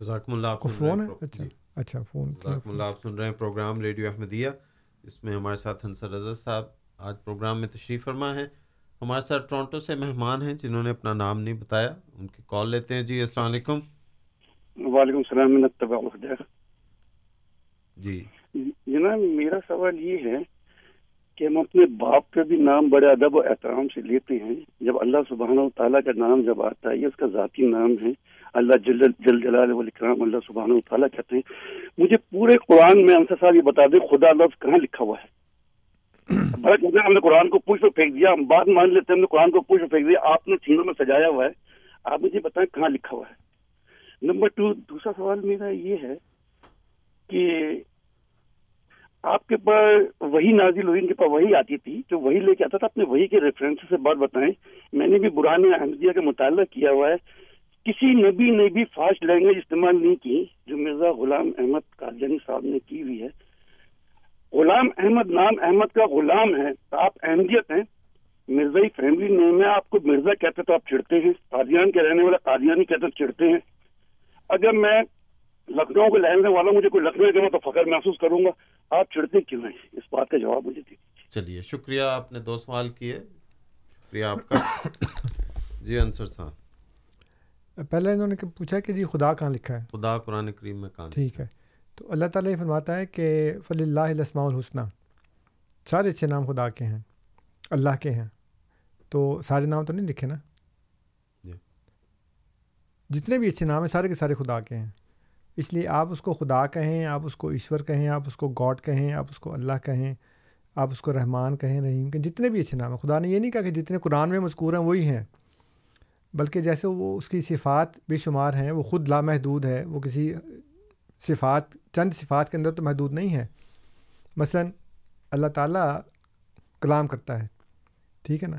اللہ فون ہے؟ اچھا جی۔ اچھا فون اللہ آپ سن رہے ہیں پروگرام ریڈیو احمدیہ۔ اس میں ہمارے ساتھ ہنسر رضا صاحب آج پروگرام میں تشریف فرما ہے ہمارے ساتھ ٹورنٹو سے مہمان ہیں جنہوں نے اپنا نام نہیں بتایا۔ ان کی کال لیتے ہیں۔ جی السلام علیکم۔ وعلیکم السلام جی۔ جناب میرا سوال یہ ہے کہ ہم اپنے باپ کا بھی نام بڑے ادب و احترام سے لیتے ہیں۔ جب اللہ سبحانہ و تعالیٰ کا نام جب آتا ہے یہ اس کا ذاتی نام ہے۔ اللہ جل جل جلال والاکرام اللہ سبحانہ و تعالیٰ کہتے ہیں مجھے پورے قرآن میں انصر صاحب یہ بتا دیں خدا لفظ کہاں لکھا ہوا ہے؟ ہیں ہم نے قرآن کو پوچھ پہ پھینک دیا ہم بات مان لیتے ہیں ہم نے قرآن کو پوچھ پہ پھینک دیا آپ نے چینوں میں سجایا ہوا ہے۔ آپ مجھے بتائیں کہاں لکھا ہوا ہے؟ نمبر ٹو دوسرا سوال میرا یہ ہے کہ آپ کے پاس وہی نازل ہوئی ان کے پاس وہی آتی تھی جو وہی لے کے آتا تھا اپنے وہی کے ریفرنس سے بات بتائیں۔ میں نے بھی برہان احمدیہ کا مطالعہ کیا ہوا ہے۔ کسی نبی نے بھی فاسٹ لینگویج استعمال نہیں کی، جو مرزا غلام احمد قادیانی صاحب نے کی ہوئی ہے۔ غلام احمد نام احمد کا غلام ہے، آپ احمدیت ہیں۔ مرزائی فیملی نیم ہے، آپ کو مرزا کہتے تو آپ چڑھتے ہیں۔ قادیان کے رہنے والا قادیانی کہتے تو چڑھتے ہیں۔ اگر میں لکھنؤ کے رہنے والا مجھے کوئی لکھنؤ کے تو فخر محسوس کروں گا۔ آپ چڑھتے کیوں ہیں؟ اس بات کا جواب مجھے دیجیے۔ چلیے، شکریہ، آپ نے دو سوال کیے۔ شکریہ آپ کا۔ جی انصر صاحب۔ پہلے انہوں نے پوچھا کہ جی خدا کہاں لکھا ہے؟ خدا قرآن کریم میں کہاں ٹھیک ہے۔ تو اللہ تعالیٰ یہ فرماتا ہے کہ فلی اللہ الاسماء الحسنہ سارے اچھے نام خدا کے ہیں اللہ کے ہیں۔ تو سارے نام تو نہیں لکھے نا؟ جی۔ جتنے بھی اچھے نام ہیں سارے کے سارے خدا کے ہیں۔ اس لیے آپ اس کو خدا کہیں آپ اس کو ایشور کہیں آپ اس کو گاڈ کہیں آپ اس کو اللہ کہیں آپ اس کو رحمان کہیں رحیم کہیں جتنے بھی اچھے نام ہیں۔ خدا نے یہ نہیں کہا کہ جتنے قرآن میں مذکور ہیں وہی ہیں۔ بلکہ جیسے وہ اس کی صفات بے شمار ہیں وہ خود لامحدود ہے وہ کسی صفات چند صفات کے اندر تو محدود نہیں ہے۔ مثلا اللہ تعالیٰ کلام کرتا ہے ٹھیک ہے نا؟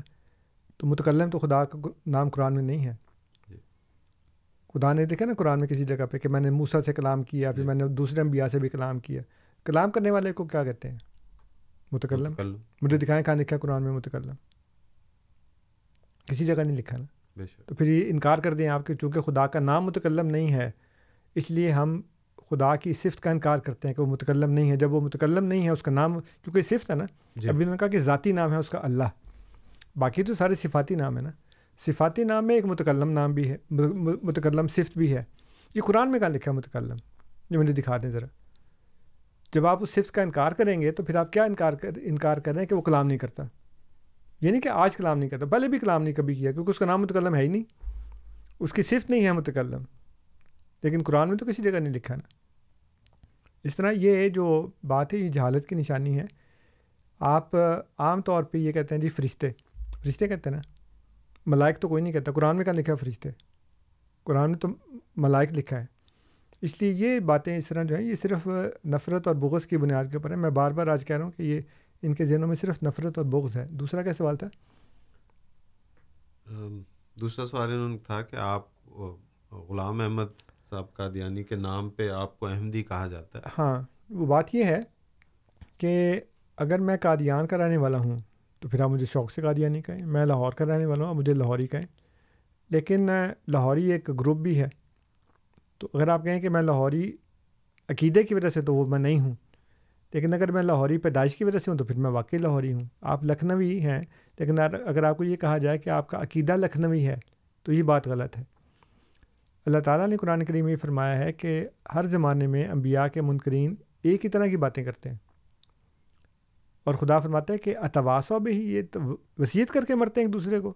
تو متکلم تو خدا کا نام قرآن میں نہیں ہے۔ خدا نے دیکھا نا قرآن میں کسی جگہ پہ کہ میں نے موسا سے کلام کیا پھر میں نے دوسرے انبیاء سے بھی کلام کیا۔ کلام کرنے والے کو کیا کہتے ہیں؟ متکلم۔ مجھے دکھائیں کہاں لکھا ہے قرآن میں متکلم؟ کسی جگہ نہیں لکھا نا۔ تو پھر یہ انکار کر دیں آپ کے چونکہ خدا کا نام متکلم نہیں ہے اس لیے ہم خدا کی صفت کا انکار کرتے ہیں کہ وہ متکلم نہیں ہے۔ جب وہ متکلم نہیں ہے اس کا نام کیونکہ صفت ہے نا ابھی انہوں نے کہا کہ ذاتی نام ہے اس کا اللہ۔ باقی تو سارے صفاتی نام ہے نا۔ صفاتی نام میں ایک متکلم نام بھی ہے متکلم صفت بھی ہے۔ یہ قرآن میں کہاں لکھا ہے متکلم؟ یہ مجھے دکھا دیں ذرا۔ جب آپ اس صفت کا انکار کریں گے تو پھر آپ کیا انکار کر انکار کر رہے ہیں کہ وہ کلام نہیں کرتا؟ یہ نہیں کہ آج کلام نہیں کرتا، پہلے بھی کلام نہیں کبھی کیا، کیونکہ اس کا نام متکلم ہے ہی نہیں۔ اس کی صفت نہیں ہے متکلم، لیکن قرآن میں تو کسی جگہ نہیں لکھا نا۔ اس طرح یہ جو بات ہے، یہ جہالت کی نشانی ہے۔ آپ عام طور پہ یہ کہتے ہیں جی فرشتے۔ فرشتے کہتے ہیں نا؟ ملائک تو کوئی نہیں کہتا، قرآن میں کہاں لکھا ہے فرشتے؟ قرآن میں تو ملائک لکھا ہے۔ اس لیے یہ باتیں اس طرح جو ہیں، یہ صرف نفرت اور بغض کی بنیاد کے اوپر ہیں۔ میں بار بار آج کہہ رہا ہوں کہ یہ ان کے ذہنوں میں صرف نفرت اور بغض ہے۔ دوسرا کیا سوال تھا؟ دوسرا سوال انہوں نے تھا کہ آپ غلام احمد صاحب کا دیانی کے نام پہ آپ کو احمدی کہا جاتا ہے۔ ہاں وہ بات یہ ہے کہ اگر میں قادیان کا رہنے والا ہوں تو پھر آپ مجھے شوق سے قادیانی کہیں میں لاہور کا رہنے والا ہوں مجھے لاہوری کہیں۔ لیکن لاہوری ایک گروپ بھی ہے۔ تو اگر آپ کہیں کہ میں لاہوری عقیدے کی وجہ سے تو وہ میں نہیں ہوں لیکن اگر میں لاہوری پیدائش کی وجہ سے ہوں تو پھر میں واقعی لاہوری ہوں۔ آپ لکھنوی ہیں، لیکن اگر آپ کو یہ کہا جائے کہ آپ کا عقیدہ لکھنوی ہے، تو یہ بات غلط ہے۔ اللہ تعالیٰ نے قرآن کریم یہ فرمایا ہے کہ ہر زمانے میں انبیاء کے منکرین ایک ہی طرح کی باتیں کرتے ہیں۔ اور خدا فرماتا ہے کہ اتواسو بھی یہ وصیت کر کے مرتے ہیں ایک دوسرے کو،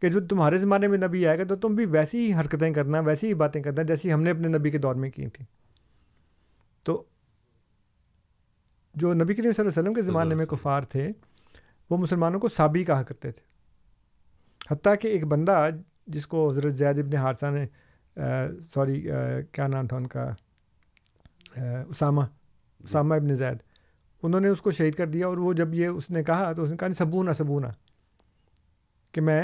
کہ جو تمہارے زمانے میں نبی آئے گا تو تم بھی ویسی ہی حرکتیں کرنا، ویسی ہی باتیں کرنا جیسی ہم نے اپنے نبی کے دور میں کی تھیں تو جو نبی کریم صلی اللہ علیہ وسلم کے زمانے میں کفار تھے وہ مسلمانوں کو سابی کہا کرتے تھے۔ حتیٰ کہ ایک بندہ جس کو حضرت زید ابن حادثہ نے سوری کیا نام تھا ان کا؟ اسامہ اسامہ ابن زید انہوں نے اس کو شہید کر دیا اور وہ جب یہ اس نے کہا تو اس نے کہا سبونا سبونا کہ میں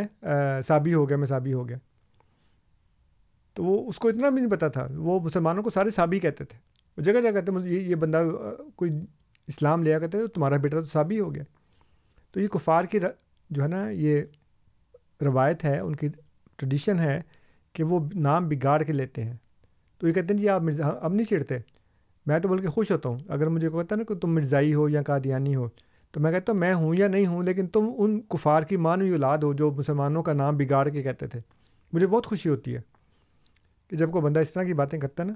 سابی ہو گیا میں سابی ہو گیا۔ تو وہ اس کو اتنا بھی نہیں پتا تھا وہ مسلمانوں کو سارے سابی کہتے تھے۔ وہ جگہ جگہ کہتے یہ یہ بندہ کوئی اسلام لیا کرتے تو تمہارا بیٹا تو سابی ہو گیا۔ تو یہ کفار کی جو ہے نا، یہ روایت ہے، ان کی ٹریڈیشن ہے کہ وہ نام بگاڑ کے لیتے ہیں۔ تو یہ کہتے ہیں جی آپ مرزا ہاں، اب نہیں چڑھتے۔ میں تو بول کے خوش ہوتا ہوں۔ اگر مجھے کہتا ہے نا کہ تم مرزائی ہو یا قادیانی ہو، تو میں کہتا ہوں میں ہوں یا نہیں ہوں، لیکن تم ان کفار کی مانوی اولاد ہو جو مسلمانوں کا نام بگاڑ کے کہتے تھے۔ مجھے بہت خوشی ہوتی ہے کہ جب کوئی بندہ اس طرح کی باتیں کرتا ہے نا،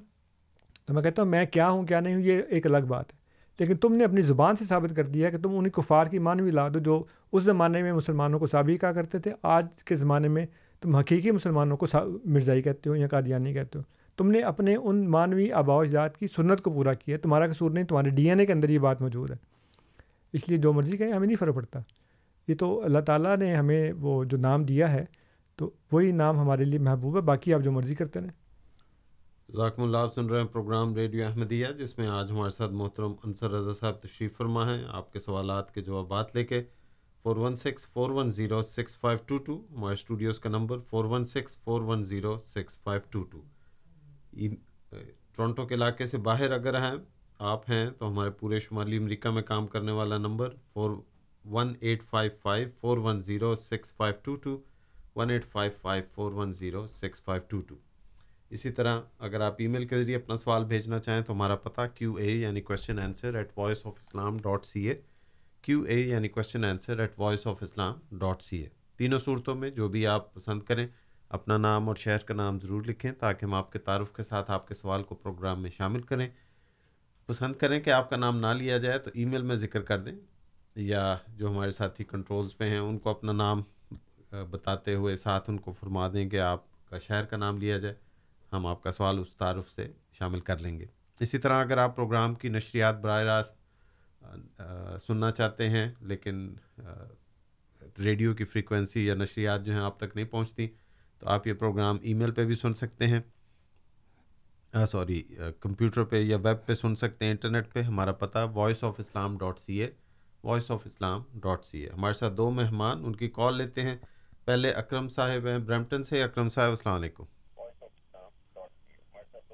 تو میں کہتا ہوں میں کیا ہوں، کیا نہیں ہوں، یہ ایک الگ بات ہے۔ لیکن تم نے اپنی زبان سے ثابت کر دیا کہ تم انہیں کفار کی مانوی اولاد ہو جو اس زمانے میں مسلمانوں کو سابی کہا کرتے تھے، آج کے زمانے میں تم حقیقی مسلمانوں کو مرزائی کہتے ہو یا قادیانی کہتے ہو۔ تم نے اپنے ان مانوی آبا و اجداد کی سنت کو پورا کیا، تمہارا قصور نہیں، تمہارے ڈی این اے کے اندر یہ بات موجود ہے۔ اس لیے جو مرضی کہیں، ہمیں نہیں فرق پڑتا۔ یہ تو اللہ تعالیٰ نے ہمیں وہ جو نام دیا ہے، تو وہی نام ہمارے لیے محبوب ہے، باقی آپ جو مرضی کرتے رہیں۔ ذاکم اللہ، آپ سن رہے ہیں پروگرام ریڈیو احمدیہ، جس میں آج ہمارے ساتھ محترم انصر رضا صاحب تشریف فرما ہیں۔ آپ کے سوالات کے جوابات لے کے four one six four one zero six five two two ہمارے اسٹوڈیوز کا number four one six four one zero six five two two Toronto کے علاقے سے باہر اگر ہیں، آپ ہیں تو ہمارے پورے شمالی امریکہ میں کام کرنے والا number four one eight five five four one zero six five two two one eight five five four one zero six five two two اسی طرح اگر آپ ای میل کے ذریعے اپنا سوال بھیجنا چاہیں تو ہمارا پتہ کیو اے یعنی question answer at voice of Islam dot C A Q A یعنی question answer at voice of Islam dot C A تینوں صورتوں میں جو بھی آپ پسند کریں، اپنا نام اور شہر کا نام ضرور لکھیں تاکہ ہم آپ کے تعارف کے ساتھ آپ کے سوال کو پروگرام میں شامل کریں۔ پسند کریں کہ آپ کا نام نہ لیا جائے تو ای میل میں ذکر کر دیں، یا جو ہمارے ساتھی کنٹرولز پہ ہیں، ان کو اپنا نام بتاتے ہوئے ساتھ ان کو فرما دیں کہ آپ کا شہر کا نام لیا جائے۔ ہم آپ کا سوال اس تعارف سے شامل کر لیں گے۔ اسی طرح اگر آپ پروگرام کی نشریات براہ راست سننا چاہتے ہیں، لیکن ریڈیو کی فریکوینسی یا نشریات جو ہیں آپ تک نہیں پہنچتی، تو آپ یہ پروگرام ای میل پہ بھی سن سکتے ہیں۔ سوری کمپیوٹر پہ یا ویب پہ سن سکتے ہیں، انٹرنیٹ پہ۔ ہمارا پتہ voice of Islam dot C A voice of Islam dot C A ہمارے ساتھ دو مہمان، ان کی کال لیتے ہیں۔ پہلے اکرم صاحب ہیں برمپٹن سے۔ اکرم صاحب، السلام علیکم۔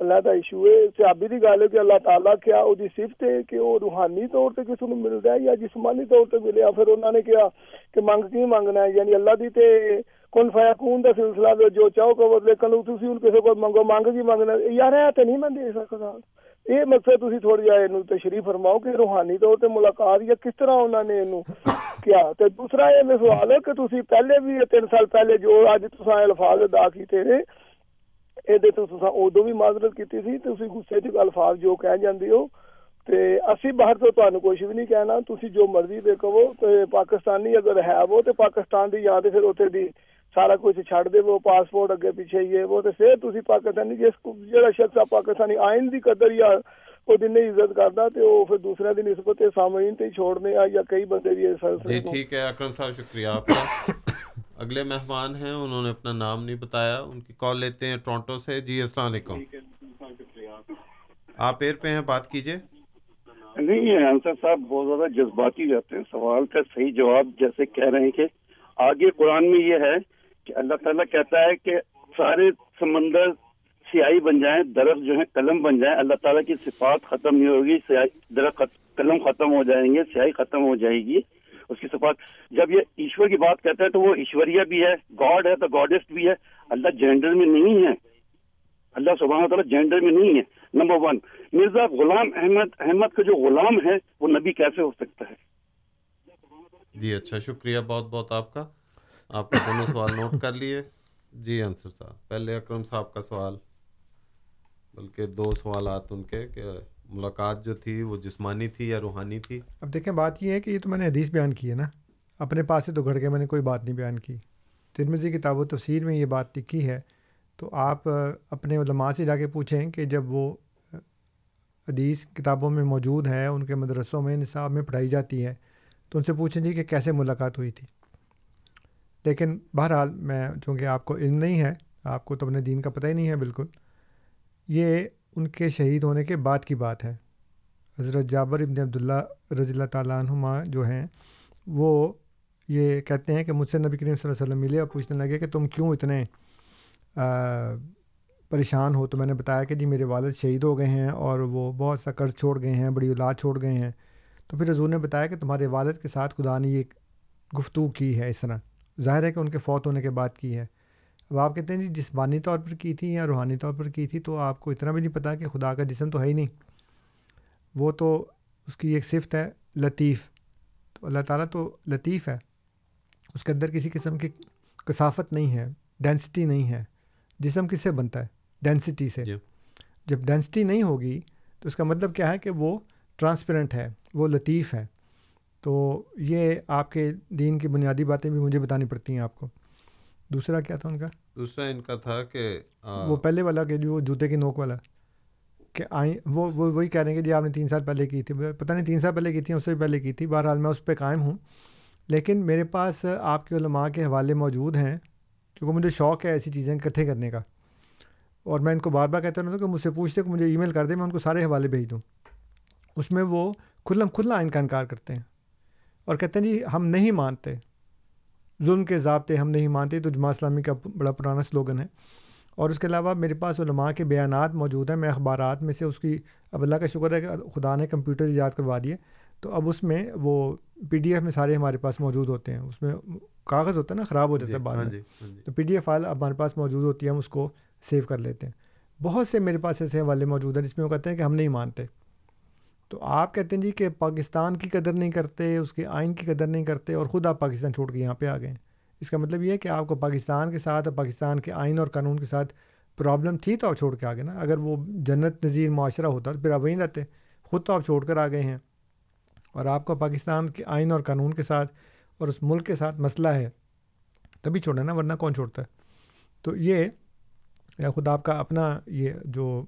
اللہ کا ایشو ہے سیابی کی گل ہے کہ اللہ تعالیٰ کیا وہ صفت ہے کہ وہ روحانی طور سے کسی کو ملتا ہے یا جسمانی طور سے ملیا پھر انہوں نے کیا کہ منگ کی منگنا ہے یعنی اللہ دی تے کن فیا کون کا سلسلہ دے جو چاہو کہ لیکن تھی ہوں کسی کو منگو منگ کی منگنا یار ہے تو نہیں میں دے سکتا یہ مقصد تھی تھوڑی جہا تشریف فرماؤ کہ روحانی طور سے ملاقات یا کس طرح انہوں نے کیا تو دوسرا یہ سوال ہے کہ تھی پہلے بھی تین سال پہلے جو اج تصا الفاظ ادا کیتے ہیں ਇਹਦੇ ਤੋਂ ਤੁਸੀਂ ਉਦੋਂ ਵੀ ਮਾਜ਼ਰਤ ਕੀਤੀ ਸੀ ਤੁਸੀਂ ਗੁੱਸੇ 'ਚ ਅਲਫਾਜ਼ ਜੋ ਕਹਿ ਜਾਂਦੇ ਹੋ ਤੇ ਅਸੀਂ ਬਾਹਰ ਤੋਂ ਤੁਹਾਨੂੰ ਕੁਝ ਵੀ ਨਹੀਂ ਕਹਿਣਾ ਤੁਸੀਂ ਜੋ ਮਰਜ਼ੀ ਦੇ ਕਹੋ ਤੇ ਪਾਕਿਸਤਾਨੀ ਅਗਰ ਹੈ ਉਹ ਤੇ ਪਾਕਿਸਤਾਨ ਦੀ ਯਾਦ ਫਿਰ ਉੱਥੇ ਦੀ ਸਾਰਾ ਕੁਝ ਛੱਡ ਦੇਵੋ ਪਾਸਪੋਰਟ ਅੱਗੇ ਪਿੱਛੇ ਹੀ ਹੈ ਉਹ ਤੇ ਫਿਰ ਤੁਸੀਂ ਪਾਕਿਸਤਾਨੀ ਜਿਸ ਜਿਹੜਾ ਸ਼ਖਸ ਆ ਪਾਕਿਸਤਾਨੀ ਆਇਨ ਦੀ ਕਦਰ ਜਾਂ ਉਹਦੀ ਨਹੀਂ ਇੱਜ਼ਤ ਕਰਦਾ ਤੇ ਉਹ ਫਿਰ ਦੂਸਰਿਆਂ ਦੀ ਨਿਸਬਤ ਤੇ ਸਾਮਈਨ ਤੇ ਛੋੜਨੇ ਆ ਜਾਂ ਕਈ ਬੰਦੇ ਵੀ ਇਸ ਜੀ ਠੀਕ ਹੈ ਅਕਰਮ ਸਾਹਿਬ ਸ਼ੁਕਰੀਆ ਆਪਕਾ اگلے مہمان ہیں انہوں نے اپنا نام نہیں بتایا ان کی کال لیتے ہیں ٹورنٹو سے۔ جی السلام علیکم۔ آپ ایر پہ ہیں بات کیجیے نہیں انصر صاحب بہت زیادہ جذباتی جاتے ہیں۔ سوال کا صحیح جواب جیسے کہہ رہے ہیں کہ آگے قرآن میں یہ ہے کہ اللہ تعالیٰ کہتا ہے کہ سارے سمندر سیاہی بن جائیں درخت جو ہے قلم بن جائیں اللہ تعالیٰ کی صفات ختم نہیں ہوگی درخت قلم ختم ہو جائیں گے سیاہی ختم ہو جائے گی۔ اس کی صفات۔ جب یہ ایشور کی بات کہتا ہے تو وہ ایشوریہ بھی ہے، گاڈ ہے تو گاڈسٹ بھی ہے۔ اللہ جینڈر میں نہیں ہے۔ اللہ سبحانہ تعالیٰ جینڈر میں نہیں ہے۔ نمبر ون، مرزا غلام احمد احمد کا جو غلام ہے، وہ نبی کیسے ہو سکتا ہے؟ جی اچھا شکریہ بہت بہت آپ کا۔ آپ نے دونوں سوال نوٹ کر لیے۔ جی انصر صاحب، پہلے اکرم صاحب کا سوال۔ بلکہ دو سوالات ان کے کہ ملاقات جو تھی وہ جسمانی تھی یا روحانی تھی؟ اب دیکھیں، بات یہ ہے کہ یہ تو میں نے حدیث بیان کی ہے نا۔ اپنے پاس سے تو گھڑ کے میں نے کوئی بات نہیں بیان کی۔ ترمزی کتاب و تفسیر میں یہ بات لکھی ہے۔ تو آپ اپنے علماء سے جا کے پوچھیں کہ جب وہ حدیث کتابوں میں موجود ہے ان کے مدرسوں میں، نصاب میں پڑھائی جاتی ہے، تو ان سے پوچھیں جی کہ کیسے ملاقات ہوئی تھی۔ لیکن بہرحال میں، چونکہ آپ کو علم نہیں ہے، آپ کو تو اپنے دین کا پتہ ہی نہیں ہے بالکل۔ یہ ان کے شہید ہونے کے بعد کی بات ہے۔ حضرت جابر ابن عبداللہ رضی اللہ تعالیٰ عنہما جو ہیں، وہ یہ کہتے ہیں کہ مجھ سے نبی کریم صلی اللہ علیہ وسلم ملے اور پوچھنے لگے کہ تم کیوں اتنے پریشان ہو؟ تو میں نے بتایا کہ جی میرے والد شہید ہو گئے ہیں اور وہ بہت سا قرض چھوڑ گئے ہیں، بڑی اولاد چھوڑ گئے ہیں۔ تو پھر حضور نے بتایا کہ تمہارے والد کے ساتھ خدا نے یہ گفتگو کی ہے اس طرح۔ ظاہر ہے کہ ان کے فوت ہونے کے بعد کی ہے۔ اب آپ کہتے ہیں جی جسمانی طور پر کی تھی یا روحانی طور پر کی تھی تو آپ کو اتنا بھی نہیں پتا کہ خدا کا جسم تو ہے ہی نہیں۔ وہ تو اس کی ایک صفت ہے لطیف۔ تو اللہ تعالیٰ تو لطیف ہے۔ اس کے اندر کسی قسم کی کثافت نہیں ہے ڈینسٹی نہیں ہے۔ جسم کس سے بنتا ہے؟ ڈینسٹی سے۔ جی۔ جب ڈینسٹی نہیں ہوگی تو اس کا مطلب کیا ہے کہ وہ ٹرانسپیرنٹ ہے وہ لطیف ہے۔ تو یہ آپ کے دین کی بنیادی باتیں بھی مجھے بتانی پڑتی ہیں آپ کو۔ دوسرا کیا تھا ان کا؟ دوسرا ان کا تھا کہ وہ پہلے والا کہ جو جوتے کی نوک والا کہ آئیں وہ وہی کہہ رہے ہیں کہ جی آپ نے تین سال پہلے کی تھی پتہ نہیں تین سال پہلے کی تھی اس سے پہلے کی تھی بہرحال میں اس پہ قائم ہوں۔ لیکن میرے پاس آپ کے علماء کے حوالے موجود ہیں کیونکہ مجھے شوق ہے ایسی چیزیں اکٹھے کرنے کا۔ اور میں ان کو بار بار کہتا ہوں کہ مجھ سے پوچھتے کہ مجھے ای میل کر دیں میں ان کو سارے حوالے بھیج دوں۔ اس میں وہ کھلم کھلا آئین کا انکار کرتے ہیں۔ اور کہتے ہیں جی ہم نہیں مانتے۔ ظلم کے ضابطے ہم نہیں مانتے تو جماعت اسلامی کا بڑا پرانا سلوگن ہے۔ اور اس کے علاوہ میرے پاس علماء کے بیانات موجود ہیں میں اخبارات میں سے اس کی اب اللہ کا شکر ہے کہ خدا نے کمپیوٹر ایجاد کروا دیے تو اب اس میں وہ پی ڈی ایف میں سارے ہمارے پاس موجود ہوتے ہیں۔ اس میں کاغذ ہوتا ہے نا خراب ہو جاتا ہے جی، بعد ہاں میں۔ جی، ہاں جی۔ تو پی ڈی ایف فائل اب ہمارے پاس موجود ہوتی ہے ہم اس کو سیو کر لیتے ہیں۔ بہت سے میرے پاس ایسے حوالے موجود ہیں جس میں وہ کہتے ہیں کہ ہم نہیں مانتے۔ تو آپ کہتے ہیں جی کہ پاکستان کی قدر نہیں کرتے، اس کے آئین کی قدر نہیں کرتے اور خود آپ پاکستان چھوڑ کے یہاں پہ آ گئے ہیں۔ اس کا مطلب یہ ہے کہ آپ کو پاکستان کے ساتھ اور پاکستان کے آئین اور قانون کے ساتھ پرابلم تھی تو آپ چھوڑ کے آ گئے نا۔ اگر وہ جنت نظیر معاشرہ ہوتا تو پھر آپ وہیں رہتے، خود تو آپ چھوڑ کر آ گئے ہیں۔ اور آپ کا پاکستان کے آئین اور قانون کے ساتھ اور اس ملک کے ساتھ مسئلہ ہے تبھی چھوڑنا نا، ورنہ کون چھوڑتا ہے؟ تو یہ خود آپ کا اپنا یہ جو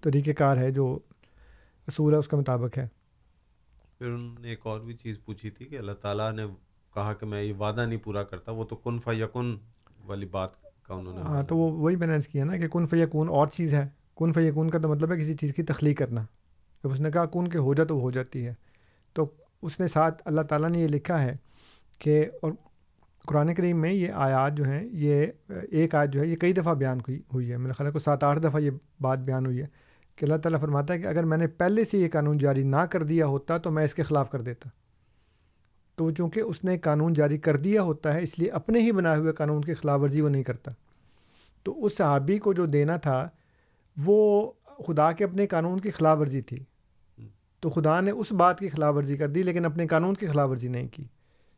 طریقہ کار ہے، جو اصول ہے اس کے مطابق ہے۔ پھر انہوں نے ایک اور بھی چیز پوچھی تھی کہ اللہ تعالیٰ نے کہا کہ میں یہ وعدہ نہیں پورا کرتا وہ تو کن فیکن والی بات کا انہوں نے ہاں تو وہ وہی بیلنس کیا نا کہ کن فیکون اور چیز ہے۔ کن فیکون کا تو مطلب ہے کسی چیز کی تخلیق کرنا۔ جب اس نے کہا کن کے ہو جا تو ہو جاتی ہے۔ تو اس نے ساتھ اللہ تعالیٰ نے یہ لکھا ہے کہ اور قرآن کریم میں یہ آیات جو ہیں یہ ایک آیت جو ہے یہ کئی دفعہ بیان ہوئی ہوئی ہے۔ میرے خیال کو سات آٹھ دفعہ یہ بات بیان ہوئی ہے۔ کہ اللہ تعالیٰ فرماتا ہے کہ اگر میں نے پہلے سے یہ قانون جاری نہ کر دیا ہوتا تو میں اس کے خلاف کر دیتا۔ تو چونکہ اس نے قانون جاری کر دیا ہوتا ہے، اس لیے اپنے ہی بنائے ہوئے قانون کی خلاف ورزی وہ نہیں کرتا۔ تو اس صحابی کو جو دینا تھا، وہ خدا کے اپنے قانون کی خلاف ورزی تھی۔ تو خدا نے اس بات کی خلاف ورزی کر دی، لیکن اپنے قانون کی خلاف ورزی نہیں کی۔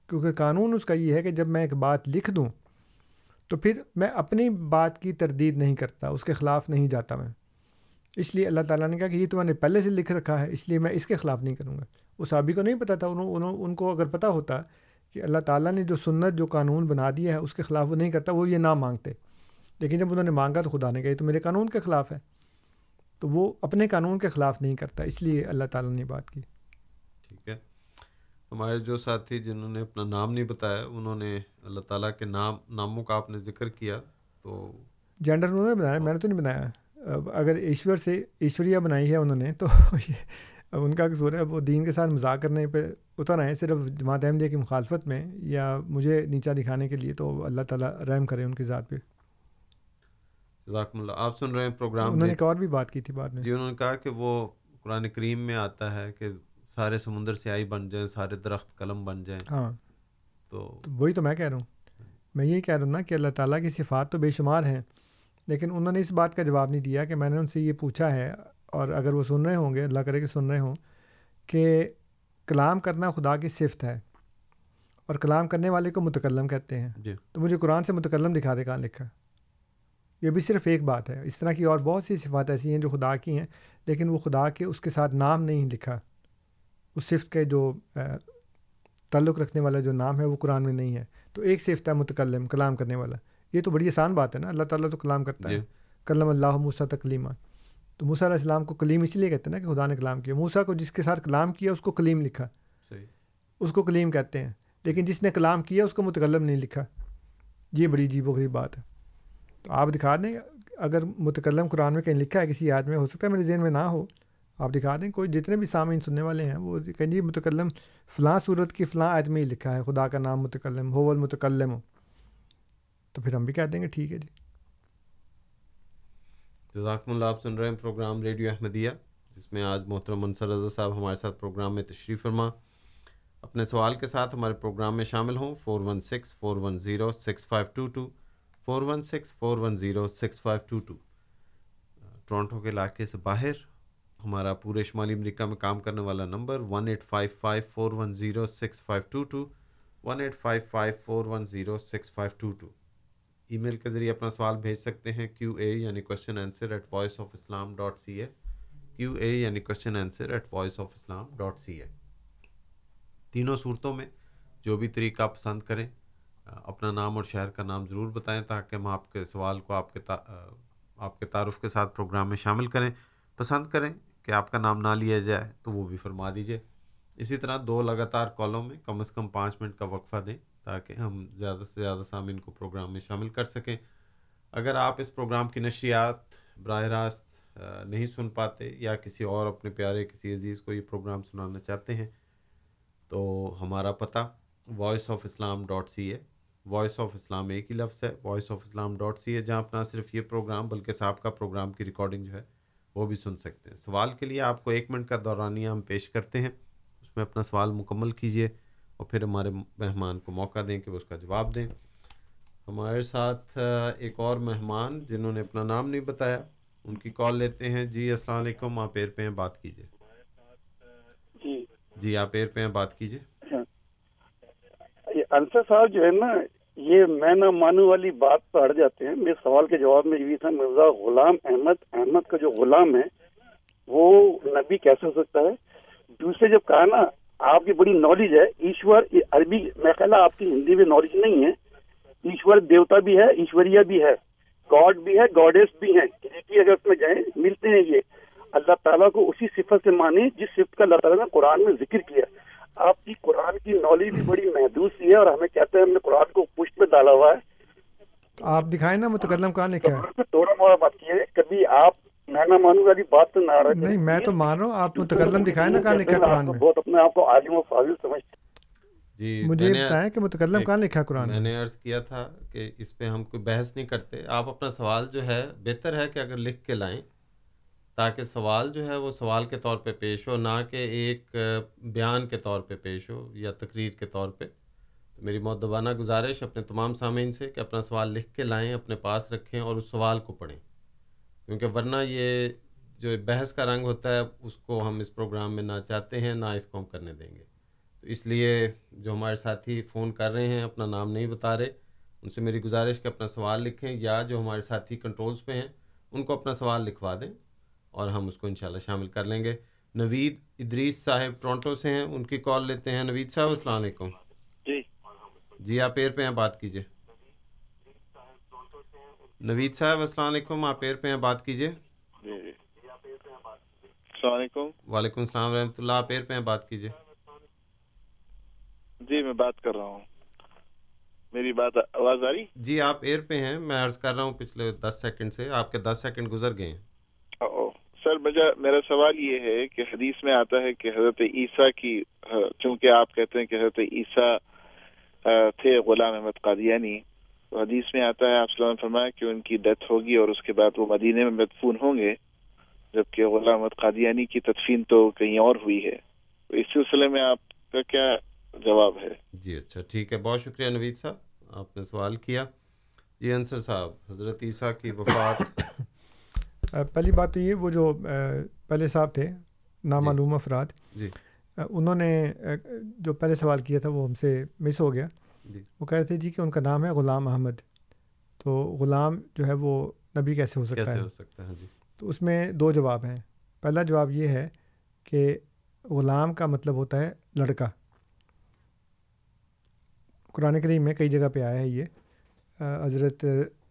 کیونکہ قانون اس کا یہ ہے کہ جب میں ایک بات لکھ دوں، تو پھر میں اپنی بات کی تردید نہیں کرتا، اس کے خلاف نہیں جاتا میں۔ اس لیے اللہ تعالیٰ نے کہا کہ یہ نے پہلے سے لکھ رکھا ہے اس لیے میں اس کے خلاف نہیں کروں گا۔ اس آبی کو نہیں پتہ تھا انہوں انہوں ان کو اگر پتہ ہوتا کہ اللہ تعالیٰ نے جو سنت جو قانون بنا دیا ہے اس کے خلاف وہ نہیں کرتا وہ یہ نہ مانگتے۔ لیکن جب انہوں نے مانگا تو خدا نے کہا تو میرے قانون کے خلاف ہے۔ تو وہ اپنے قانون کے خلاف نہیں کرتا اس لیے اللہ تعالیٰ نے بات کی۔ ٹھیک ہے۔ ہمارے جو ساتھی جنہوں نے اپنا نام نہیں بتایا انہوں نے اللہ تعالیٰ کے نام ناموں کا آپ نے ذکر کیا تو جینڈر انہوں نے بنایا میں نے تو نہیں بنایا۔ اگر ایشور سے ایشوریا بنائی ہے انہوں نے تو ان کا قصور ہے؟ وہ دین کے ساتھ مذاق کرنے پہ اتر آئے صرف جماعت احمدیہ کی مخالفت میں یا مجھے نیچا دکھانے کے لیے تو اللہ تعالیٰ رحم کرے ان کی ذات پہ۔ اللہ۔ آپ سن رہے ہیں پروگرام انہوں نے ایک اور بھی بات کی تھی بعد میں۔ جی انہوں نے کہا کہ وہ قرآن کریم میں آتا ہے کہ سارے سمندر سے آئی بن جائیں سارے درخت قلم بن جائیں۔ ہاں۔ تو وہی تو میں کہہ رہا ہوں۔ میں یہی کہہ رہا ہوں نا کہ اللہ تعالیٰ کی صفات تو بے شمار ہیں۔ لیکن انہوں نے اس بات کا جواب نہیں دیا کہ میں نے ان سے یہ پوچھا ہے اور اگر وہ سن رہے ہوں گے اللہ کرے کہ سن رہے ہوں کہ کلام کرنا خدا کی صفت ہے اور کلام کرنے والے کو متکلم کہتے ہیں۔ جی۔ تو مجھے قرآن سے متکلم دکھا دے کہاں لکھا۔ یہ بھی صرف ایک بات ہے۔ اس طرح کی اور بہت سی صفات ایسی ہیں جو خدا کی ہیں لیکن وہ خدا کے اس کے ساتھ نام نہیں لکھا۔ اس صفت کے جو تعلق رکھنے والا جو نام ہے وہ قرآن میں نہیں ہے۔ تو ایک صفت ہے متکلم کلام کرنے والا۔ یہ تو بڑی آسان بات ہے نا اللہ تعالیٰ تو کلام کرتا ہے۔ جی۔ کلم اللہ موسیٰ تکلیمہ تو موسیٰ علیہ السلام کو کلیم اس لیے کہتے ہیں نا کہ خدا نے کلام کیا۔ موسیٰ کو جس کے ساتھ کلام کیا اس کو کلیم لکھا۔ صحیح۔ اس کو کلیم کہتے ہیں۔ لیکن جس نے کلام کیا اس کو متکلم نہیں لکھا۔ یہ بڑی عجیب و غریب بات ہے۔ تو آپ دکھا دیں اگر متکلم قرآن میں کہیں لکھا ہے کسی یاد میں ہو سکتا ہے میرے ذہن میں نہ ہو۔ آپ دکھا دیں کوئی جتنے بھی سامعین سننے والے ہیں وہ کہیں جی متکلم فلاں صورت کی فلاں آیت میں ہی لکھا ہے خدا کا نام متکلم ہو المتکلم۔ ہو تو پھر ہم بھی کہہ دیں گے ٹھیک ہے جی۔ جزاکم اللہ، آپ سن رہے ہیں پروگرام ریڈیو احمدیہ، جس میں آج محترم منصر رضا صاحب ہمارے ساتھ پروگرام میں تشریف فرما۔ اپنے سوال کے ساتھ ہمارے پروگرام میں شامل ہوں۔ Four one six, four one zero, six five two two. Four one six, four one zero, six five two two. Toronto کے علاقے سے باہر ہمارا پورے شمالی امریکہ میں کام کرنے والا number one eight five five, four one zero, six five two two. One eight five five, four one zero, six five two two. Email کے ذریعے اپنا سوال بھیج سکتے ہیں کیو اے یعنی question answer at voice of Islam dot C A Q A یعنی question answer at voice of Islam dot C A تینوں صورتوں میں جو بھی طریقہ پسند کریں، اپنا نام اور شہر کا نام ضرور بتائیں تاکہ ہم آپ کے سوال کو آپ کے آپ کے تعارف کے ساتھ پروگرام میں شامل کریں۔ پسند کریں کہ آپ کا نام نہ لیا جائے تو وہ بھی فرما دیجیے اسی طرح دو لگاتار کالوں میں کم از کم پانچ منٹ کا وقفہ دیں۔ تاکہ ہم زیادہ سے زیادہ سامعین کو پروگرام میں شامل کر سکیں۔ اگر آپ اس پروگرام کی نشریات براہ راست نہیں سن پاتے یا کسی اور اپنے پیارے، کسی عزیز کو یہ پروگرام سنانا چاہتے ہیں، تو ہمارا پتہ voice of Islam dot C A voice of Islam ایک ہی لفظ ہے voice of Islam dot C A جہاں نہ صرف یہ پروگرام بلکہ صاحب کا پروگرام کی ریکارڈنگ جو ہے وہ بھی سن سکتے ہیں۔ سوال کے لیے آپ کو ایک منٹ کا دورانیہ ہم پیش کرتے ہیں، اس میں اپنا سوال مکمل کیجیے اور پھر ہمارے مہمان کو موقع دیں کہ وہ اس کا جواب دیں۔ ہمارے ساتھ ایک اور مہمان جنہوں نے اپنا نام نہیں بتایا ان کی کال لیتے ہیں۔ جی السلام علیکم آپ ایر پہ ہیں بات کیجیے جی۔ جی آپ ایر پہ ہیں بات کیجیے ہاں۔ انصر صاحب جو ہے نا یہ میں نہ مانو والی بات پہ اڑ جاتے ہیں۔ میرے سوال کے جواب میں یہ تھا مرزا غلام احمد احمد کا جو غلام ہے وہ نبی کیسے ہو سکتا ہے؟ دوسرے جب کہا نا آپ کی بڑی نالج ہے ایشور عربی میں خیال آپ کی ہندی میں نالج نہیں ہے۔ ایشور دیوتا بھی ہے ایشوریہ بھی ہے۔ گاڈ بھی ہے گاڈیس بھی ہیں۔ اگر اس میں جائیں ملتے ہیں یہ۔ اللہ تعالیٰ کو اسی صفت سے مانے جس صفت کا اللہ تعالیٰ نے قرآن میں ذکر کیا۔ آپ کی قرآن کی نالج بھی بڑی محدود سی ہے اور ہمیں کہتے ہیں ہم نے قرآن کو پشت میں ڈالا ہوا ہے۔ آپ دکھائیں نا متکلم کہاں لکھا ہے؟ تھوڑا موڑا بات کیے کبھی آپ میں نہ مانوں والی بات تو نہ نہیں میں تو مان رہا ہوں آپ متکلم دکھائیں نا کہاں لکھا ہے قرآن میں؟ بہت اپنے آپ کو عالم و فاضل سمجھتے جی مجھے بتائیں کہ متکلم کہاں لکھا قرآن میں نے عرض کیا تھا کہ اس پہ ہم کوئی بحث نہیں کرتے۔ آپ اپنا سوال جو ہے بہتر ہے کہ اگر لکھ کے لائیں تاکہ سوال جو ہے وہ سوال کے طور پہ پیش ہو نہ کہ ایک بیان کے طور پہ پیش ہو یا تقریر کے طور پہ۔ میری معدبانہ گزارش اپنے تمام سامعین سے کہ اپنا سوال لکھ کے لائیں اپنے پاس رکھیں اور اس سوال کو پڑھیں۔ کیونکہ ورنہ یہ جو بحث کا رنگ ہوتا ہے اس کو ہم اس پروگرام میں نہ چاہتے ہیں نہ اس کو ہم کرنے دیں گے۔ تو اس لیے جو ہمارے ساتھی فون کر رہے ہیں اپنا نام نہیں بتا رہے ان سے میری گزارش کہ اپنا سوال لکھیں یا جو ہمارے ساتھی کنٹرولز پہ ہیں ان کو اپنا سوال لکھوا دیں اور ہم اس کو انشاءاللہ شامل کر لیں گے۔ نوید ادریس صاحب ٹورنٹو سے ہیں ان کی کال لیتے ہیں۔ نوید صاحب السلام علیکم۔ جی۔ جی آپ ایر پہ ہیں بات کیجیے نوید صاحب السلام علیکم آپ ایر پہ ہیں بات کیجیے جی جی۔ السلام علیکم۔ وعلیکم السلام ورحمۃ اللہ آپ ایر پہ ہیں بات کیجیے جی میں بات کر رہا ہوں۔ میری بات آواز آ رہی؟ جی آپ ایئر پہ ہیں میں عرض کر رہا ہوں پچھلے دس سیکنڈ سے آپ کے دس سیکنڈ گزر گئے ہیں۔ سر میرا سوال یہ ہے کہ حدیث میں آتا ہے کہ حضرت عیسیٰ کی چونکہ آپ کہتے ہیں کہ حضرت عیسیٰ تھے غلام احمد قادیانی تو حدیث میں آتا ہے آپ نے فرمایا کہ ان کی ڈیتھ ہوگی اور اس کے بعد وہ مدینے میں مدفون ہوں گے جبکہ غلام احمد قادیانی کی تدفین تو کہیں اور ہوئی ہے۔ تو اس سلسلے میں آپ کا کیا جواب ہے؟ جی اچھا ٹھیک ہے۔ بہت شکریہ نوید صاحب آپ نے سوال کیا۔ جی انصر صاحب حضرت عیسیٰ کی وفات۔ پہلی بات تو یہ وہ جو پہلے صاحب تھے نامعلوم افراد جی۔ انہوں نے جو پہلے سوال کیا تھا وہ ہم سے مس ہو گیا۔ جی وہ کہہ رہے تھے جی کہ ان کا نام ہے غلام احمد۔ تو غلام جو ہے وہ نبی کیسے ہو سکتا ہے؟ ہو سکتا ہے؟ جی۔ تو اس میں دو جواب ہیں۔ پہلا جواب یہ ہے کہ غلام کا مطلب ہوتا ہے لڑکا۔ قرآن کریم میں کئی جگہ پہ آیا ہے یہ۔ حضرت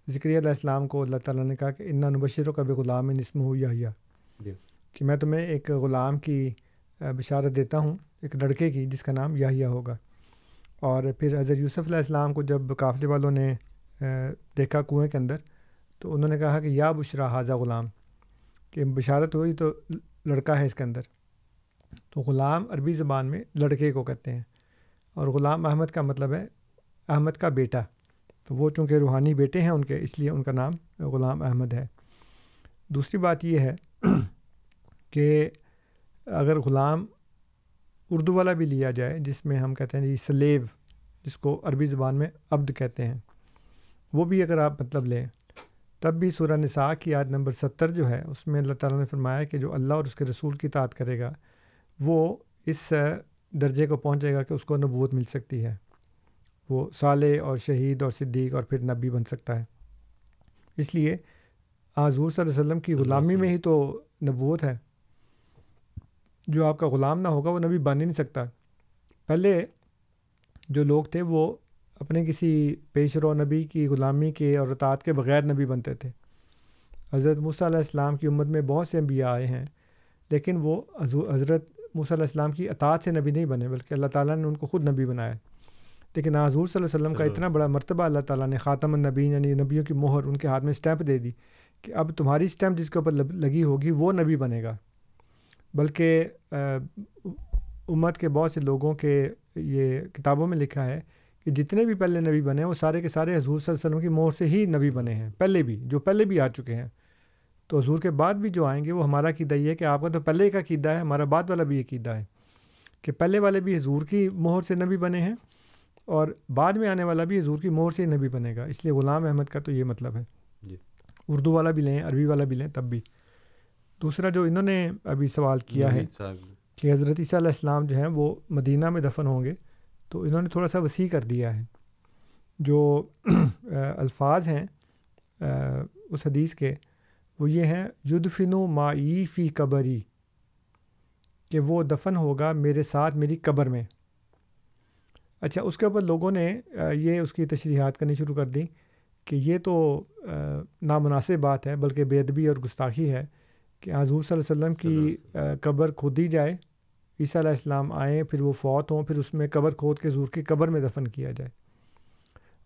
ذکری علیہ السلام کو اللہ تعالیٰ نے کہا کہ انّا نبشروں کا بھی غلام نسم ہو یا جی۔ کہ میں تمہیں ایک غلام کی بشارت دیتا ہوں ایک لڑکے کی جس کا نام یاہیا ہوگا۔ اور پھر حضرت یوسف علیہ السلام کو جب قافلے والوں نے دیکھا کنویں کے اندر، تو انہوں نے کہا کہ یا بشرا حاضہ غلام، کہ بشارت ہوئی تو لڑکا ہے اس کے اندر۔ تو غلام عربی زبان میں لڑکے کو کہتے ہیں، اور غلام احمد کا مطلب ہے احمد کا بیٹا۔ تو وہ چونکہ روحانی بیٹے ہیں ان کے، اس لیے ان کا نام غلام احمد ہے۔ دوسری بات یہ ہے کہ اگر غلام اردو والا بھی لیا جائے جس میں ہم کہتے ہیں جی سلیو جس کو عربی زبان میں عبد کہتے ہیں۔ وہ بھی اگر آپ مطلب لیں تب بھی سورہ نساء کی یاد نمبر ستر جو ہے اس میں اللہ تعالیٰ نے فرمایا کہ جو اللہ اور اس کے رسول کی تعداد کرے گا وہ اس درجے کو پہنچے گا کہ اس کو نبوت مل سکتی ہے۔ وہ صالح اور شہید اور صدیق اور پھر نبی بن سکتا ہے۔ اس لیے حضور صلی اللہ علیہ وسلم کی غلامی میں ہی تو نبوت ہے۔ جو آپ کا غلام نہ ہوگا وہ نبی بن ہی نہیں سکتا۔ پہلے جو لوگ تھے وہ اپنے کسی پیش رو نبی کی غلامی کے اور اطاعت کے بغیر نبی بنتے تھے۔ حضرت موسیٰ علیہ السلام کی امت میں بہت سے انبیاء آئے ہیں لیکن وہ حضرت موسیٰ علیہ السلام کی اطاعت سے نبی نہیں بنے بلکہ اللہ تعالیٰ نے ان کو خود نبی بنایا۔ لیکن حضور صلی اللہ علیہ وسلم کا اتنا بڑا مرتبہ اللہ تعالیٰ نے خاتم النبی یعنی نبیوں کی مہر ان کے ہاتھ میں اسٹیمپ دے دی کہ اب تمہاری اسٹیمپ جس کے اوپر لگی ہوگی وہ نبی بنے گا۔ بلکہ امت کے بہت سے لوگوں کے یہ کتابوں میں لکھا ہے کہ جتنے بھی پہلے نبی بنے ہیں وہ سارے کے سارے حضور صلی اللہ علیہ وسلم کی مہر سے ہی نبی بنے ہیں پہلے بھی جو پہلے بھی آ چکے ہیں۔ تو حضور کے بعد بھی جو آئیں گے وہ ہمارا عقیدہ یہ ہے کہ آپ کا تو پہلے کا عقیدہ ہے ہمارا بعد والا بھی عقیدہ ہے کہ پہلے والے بھی حضور کی مہر سے نبی بنے ہیں اور بعد میں آنے والا بھی حضور کی مہر سے ہی نبی بنے گا۔ اس لیے غلام احمد کا تو یہ مطلب ہے۔ جی۔ اردو والا بھی لیں عربی والا بھی لیں تب بھی۔ دوسرا جو انہوں نے ابھی سوال کیا ہے کہ حضرت عیسیٰ علیہ السلام جو ہیں وہ مدینہ میں دفن ہوں گے تو انہوں نے تھوڑا سا وسیع کر دیا ہے۔ جو الفاظ ہیں اس حدیث کے وہ یہ ہیں یدفن و معی فی قبری کہ وہ دفن ہوگا میرے ساتھ میری قبر میں۔ اچھا اس کے اوپر لوگوں نے یہ اس کی تشریحات کرنی شروع کر دی کہ یہ تو نامناسب بات ہے بلکہ بے ادبی اور گستاخی ہے۔ کہ حضور صلی اللہ علیہ وسلم کی قبر کھودی جائے عیسیٰ علیہ السلام آئیں پھر وہ فوت ہوں پھر اس میں قبر کھود کے حضور کی قبر میں دفن کیا جائے۔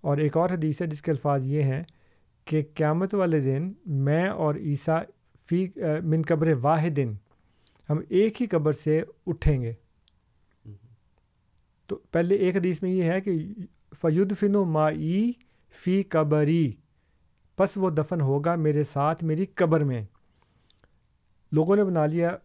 اور ایک اور حدیث ہے جس کے الفاظ یہ ہیں کہ قیامت والے دن میں اور عیسیٰ فی من قبر واحد دن ہم ایک ہی قبر سے اٹھیں گے۔ تو پہلے ایک حدیث میں یہ ہے کہ فید فن و مائی فی قبری پس وہ دفن ہوگا میرے ساتھ میری قبر میں۔ لوگوں نے بنا لیا۔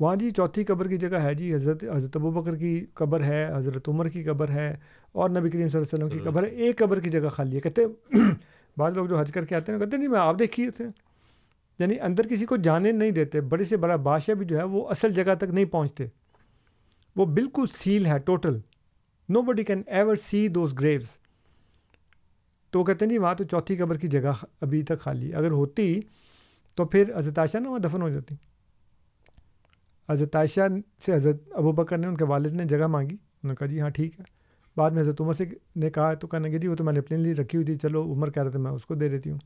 وہاں جی چوتھی قبر کی جگہ ہے جی حضرت حضرت ابو بکر کی قبر ہے، حضرت عمر کی قبر ہے اور نبی کریم صلی اللہ علیہ وسلم کی قبر ہے۔ ایک قبر کی جگہ خالی ہے۔ کہتے بعض لوگ جو حج کر کے آتے ہیں، کہتے ہیں، نہیں، میں آپ دیکھیے تھے۔ یعنی اندر کسی کو جانے نہیں دیتے، بڑے سے بڑا بادشاہ بھی جو ہے وہ اصل جگہ تک نہیں پہنچتے۔ وہ بالکل سیل ہے، total. Nobody can ever see those graves تو وہ کہتے ہیں جی وہاں تو چوتھی قبر کی جگہ ابھی تک خالی۔ اگر ہوتی تو پھر حضرت عائشہ نا وہاں دفن ہو جاتی۔ حضرت عائشہ سے حضرت ابو بکر نے ان کے والد نے جگہ مانگی۔ انہوں نے کہا جی ہاں ٹھیک ہے۔ بعد میں حضرت عمر سے نے کہا تو کہنے کہ جی وہ تو میں نے اپنے لیے رکھی ہوئی تھی چلو عمر کہہ رہا تھا میں اس کو دے دیتی ہوں۔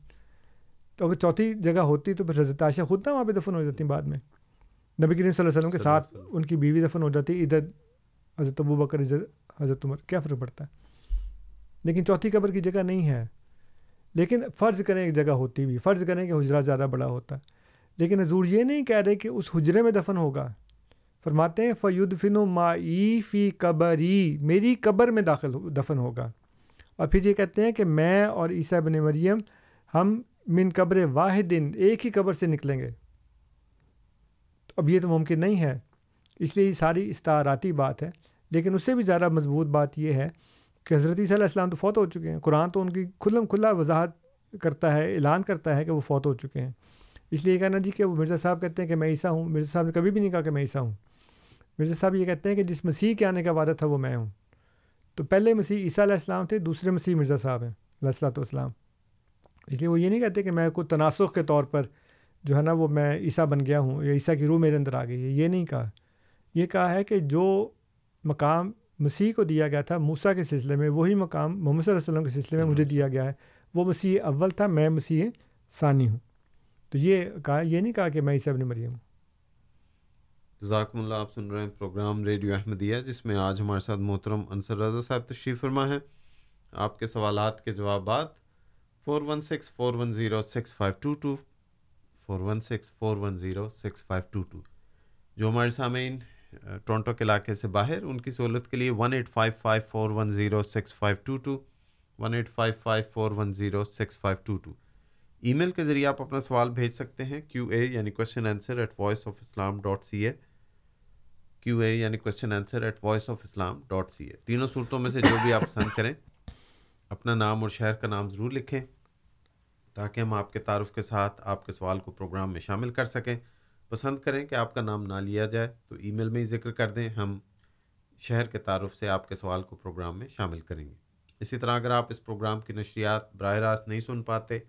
تو اگر چوتھی جگہ ہوتی تو پھر حضرت عائشہ خود نہ وہاں پہ دفن ہو جاتی بعد میں۔ نبی کریم صلی اللہ علیہ وسلم کے ساتھ ان کی بیوی دفن ہو جاتی ادھر حضرت ابو بکر حضرت عمر۔ کیا فرق پڑتا ہے؟ لیکن چوتھی قبر کی جگہ نہیں ہے۔ لیکن فرض کریں ایک جگہ ہوتی بھی، فرض کریں کہ حجرہ زیادہ بڑا ہوتا۔ ہے لیکن حضور یہ نہیں کہہ رہے کہ اس حجرے میں دفن ہوگا۔ فرماتے ہیں فید فن و مائی فی قبری میری قبر میں داخل دفن ہوگا۔ اور پھر یہ کہتے ہیں کہ میں اور عیسیٰ بن مریم، ہم من قبر واحد دن ایک ہی قبر سے نکلیں گے۔ اب یہ تو ممکن نہیں ہے۔ اس لیے یہ ساری استعاراتی بات ہے۔ لیکن اس سے بھی زیادہ مضبوط بات یہ ہے کہ حضرت عیسیٰ علیہ السلام تو فوت ہو چکے ہیں۔ قرآن تو ان کی کھلم کھلا وضاحت کرتا ہے، اعلان کرتا ہے کہ وہ فوت ہو چکے ہیں۔ اس لیے یہ کہنا جی کہ وہ مرزا صاحب کہتے ہیں کہ میں عیسیٰ ہوں۔ مرزا صاحب نے کبھی بھی نہیں کہا کہ میں عیسیٰ ہوں۔ مرزا صاحب یہ کہتے ہیں کہ جس مسیح کے آنے کا وعدہ تھا وہ میں ہوں۔ تو پہلے مسیح عیسیٰ علیہ السلام تھے، دوسرے مسیح مرزا صاحب ہیں، علیہ السلّۃ والسلام۔ اس لیے وہ یہ نہیں کہتے کہ میں کوئی تناسخ کے طور پر جو ہے نا وہ میں عیسیٰ بن گیا ہوں یا عیسیٰ کی روح میرے اندر آ گئی ہے۔ یہ نہیں کہا۔ یہ کہا ہے کہ جو مقام مسیح کو دیا گیا تھا موسا کے سلسلے میں وہی مقام محمد صلی اللہ علیہ وسلم کے سلسلے میں مجھے دیا گیا ہے۔ وہ مسیح اول تھا میں مسیح ثانی ہوں۔ تو یہ کہا یہ نہیں کہا کہ میں عیسیٰ ابن مریم ہوں۔ ذاکم اللہ آپ سن رہے ہیں پروگرام ریڈیو احمدیہ جس میں آج ہمارے ساتھ محترم انصر رضا صاحب تشریف فرما ہے آپ کے سوالات کے جوابات four one six four one zero six five two two four one six four one zero six five two two جو ہمارے سامعین ٹورنٹو کے علاقے سے باہر، ان کی سہولت کے لیے one eight five five four one zero six five two two one eight five five four one zero six five two two email کے ذریعے آپ اپنا سوال بھیج سکتے ہیں کیو اے یعنی question answer at voice of Islam dot C A Q A یعنی question answer at voice of Islam dot C A تینوں صورتوں میں سے جو بھی آپ پسند کریں، اپنا نام اور شہر کا نام ضرور لکھیں، تاکہ ہم آپ کے تعارف کے ساتھ آپ کے سوال کو پروگرام میں شامل کر سکیں۔ پسند کریں کہ آپ کا نام نہ لیا جائے تو ای میل میں ہی ذکر کر دیں، ہم شہر کے تعارف سے آپ کے سوال کو پروگرام میں شامل کریں گے۔ اسی طرح اگر آپ اس پروگرام کی نشریات براہ راست نہیں سن پاتے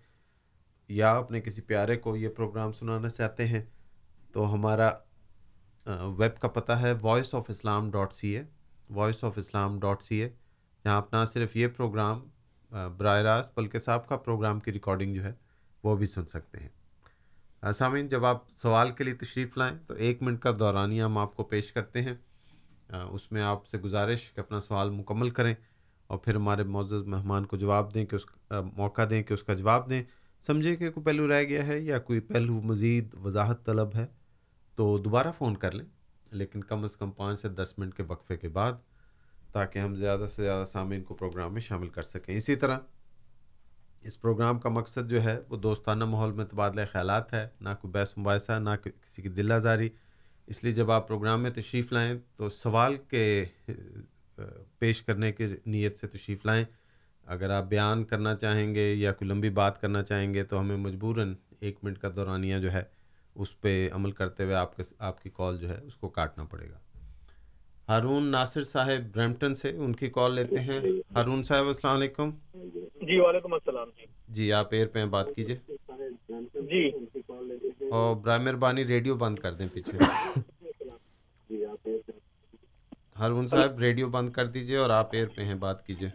یا اپنے کسی پیارے کو یہ پروگرام سنانا چاہتے ہیں تو ہمارا ویب کا پتہ ہے voice of Islam dot C A voice of Islam dot C A جہاں آپ نہ صرف یہ پروگرام براہ راست بلکہ صاحب کا پروگرام کی ریکارڈنگ جو ہے وہ بھی سن سکتے ہیں۔ ہاں سامعین، جب آپ سوال کے لیے تشریف لائیں تو ایک منٹ کا دورانیہ ہم آپ کو پیش کرتے ہیں۔ اس میں آپ سے گزارش کہ اپنا سوال مکمل کریں اور پھر ہمارے معزز مہمان کو جواب دیں، کہ اس موقع دیں کہ اس کا جواب دیں۔ سمجھے کہ کوئی پہلو رہ گیا ہے یا کوئی پہلو مزید وضاحت طلب ہے تو دوبارہ فون کر لیں، لیکن کم از کم پانچ سے دس منٹ کے وقفے کے بعد تاکہ ہم زیادہ سے زیادہ سامعین کو پروگرام میں شامل کر سکیں۔ اسی طرح اس پروگرام کا مقصد جو ہے وہ دوستانہ ماحول میں تبادلہ خیالات ہے، نہ کوئی بحث مباحثہ، نہ کسی کی دل آزاری۔ اس لیے جب آپ پروگرام میں تشریف لائیں تو سوال کے پیش کرنے کی نیت سے تشریف لائیں۔ اگر آپ بیان کرنا چاہیں گے یا کوئی لمبی بات کرنا چاہیں گے تو ہمیں مجبوراً ایک منٹ کا دورانیہ جو ہے اس پہ عمل کرتے ہوئے آپ کے، آپ کی کال جو ہے اس کو کاٹنا پڑے گا۔ ہارون ناصر صاحب برمپٹن سے ان کی کال لیتے ہیں۔ ہارون صاحب السلام علیکم۔ جی وعلیکم السلام۔ جی جی آپ ایئر پہ بات کیجیے۔ جی۔ اور برائے مہربانی ریڈیو بند کر دیں پیچھے۔ ہارون صاحب ریڈیو بند کر دیجیے اور آپ ایئر پہ ہیں بات کیجیے۔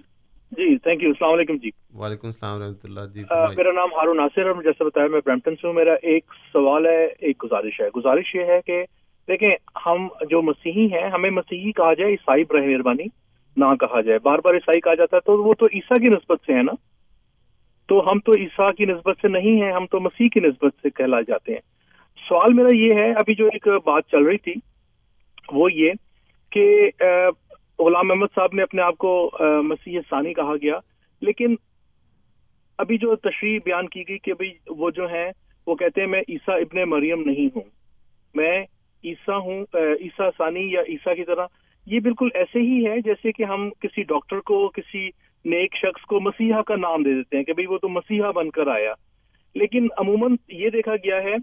جی تھینک یو السلام علیکم جی۔ وعلیکم السلام رحمۃ اللہ۔ جی میرا نام ہارون ناصر اور جیسے بتایا میں برمپٹن سے ہوں۔ میرا ایک سوال ہے ایک گزارش ہے۔ گزارش یہ ہے کہ دیکھیں، ہم جو مسیحی ہیں، ہمیں مسیحی کہا جائے، عیسائی برہ مہربانی نہ کہا جائے۔ بار بار عیسائی کہا جاتا ہے، تو وہ تو عیسیٰ کی نسبت سے ہے نا؟ تو ہم تو عیسیٰ کی نسبت سے نہیں ہیں، ہم تو مسیح کی نسبت سے کہلا جاتے ہیں۔ سوال میرا یہ ہے، ابھی جو ایک بات چل رہی تھی، وہ یہ کہ غلام احمد صاحب نے اپنے آپ کو مسیح ثانی کہا گیا، لیکن ابھی جو تشریح بیان کی گئی کہ بھائی وہ جو ہیں، وہ کہتے ہیں، میں عیسیٰ ابن مریم نہیں ہوں۔ میں عیسیٰ ہوں عیسیٰ ثانی یا عیسیٰ کی طرح، یہ بالکل ایسے ہی ہے جیسے کہ ہم کسی ڈاکٹر کو، کسی نیک شخص کو مسیحا کا نام دے دیتے ہیں کہ بھئی وہ تو مسیحا بن کر آیا۔ لیکن عموماً یہ دیکھا گیا ہے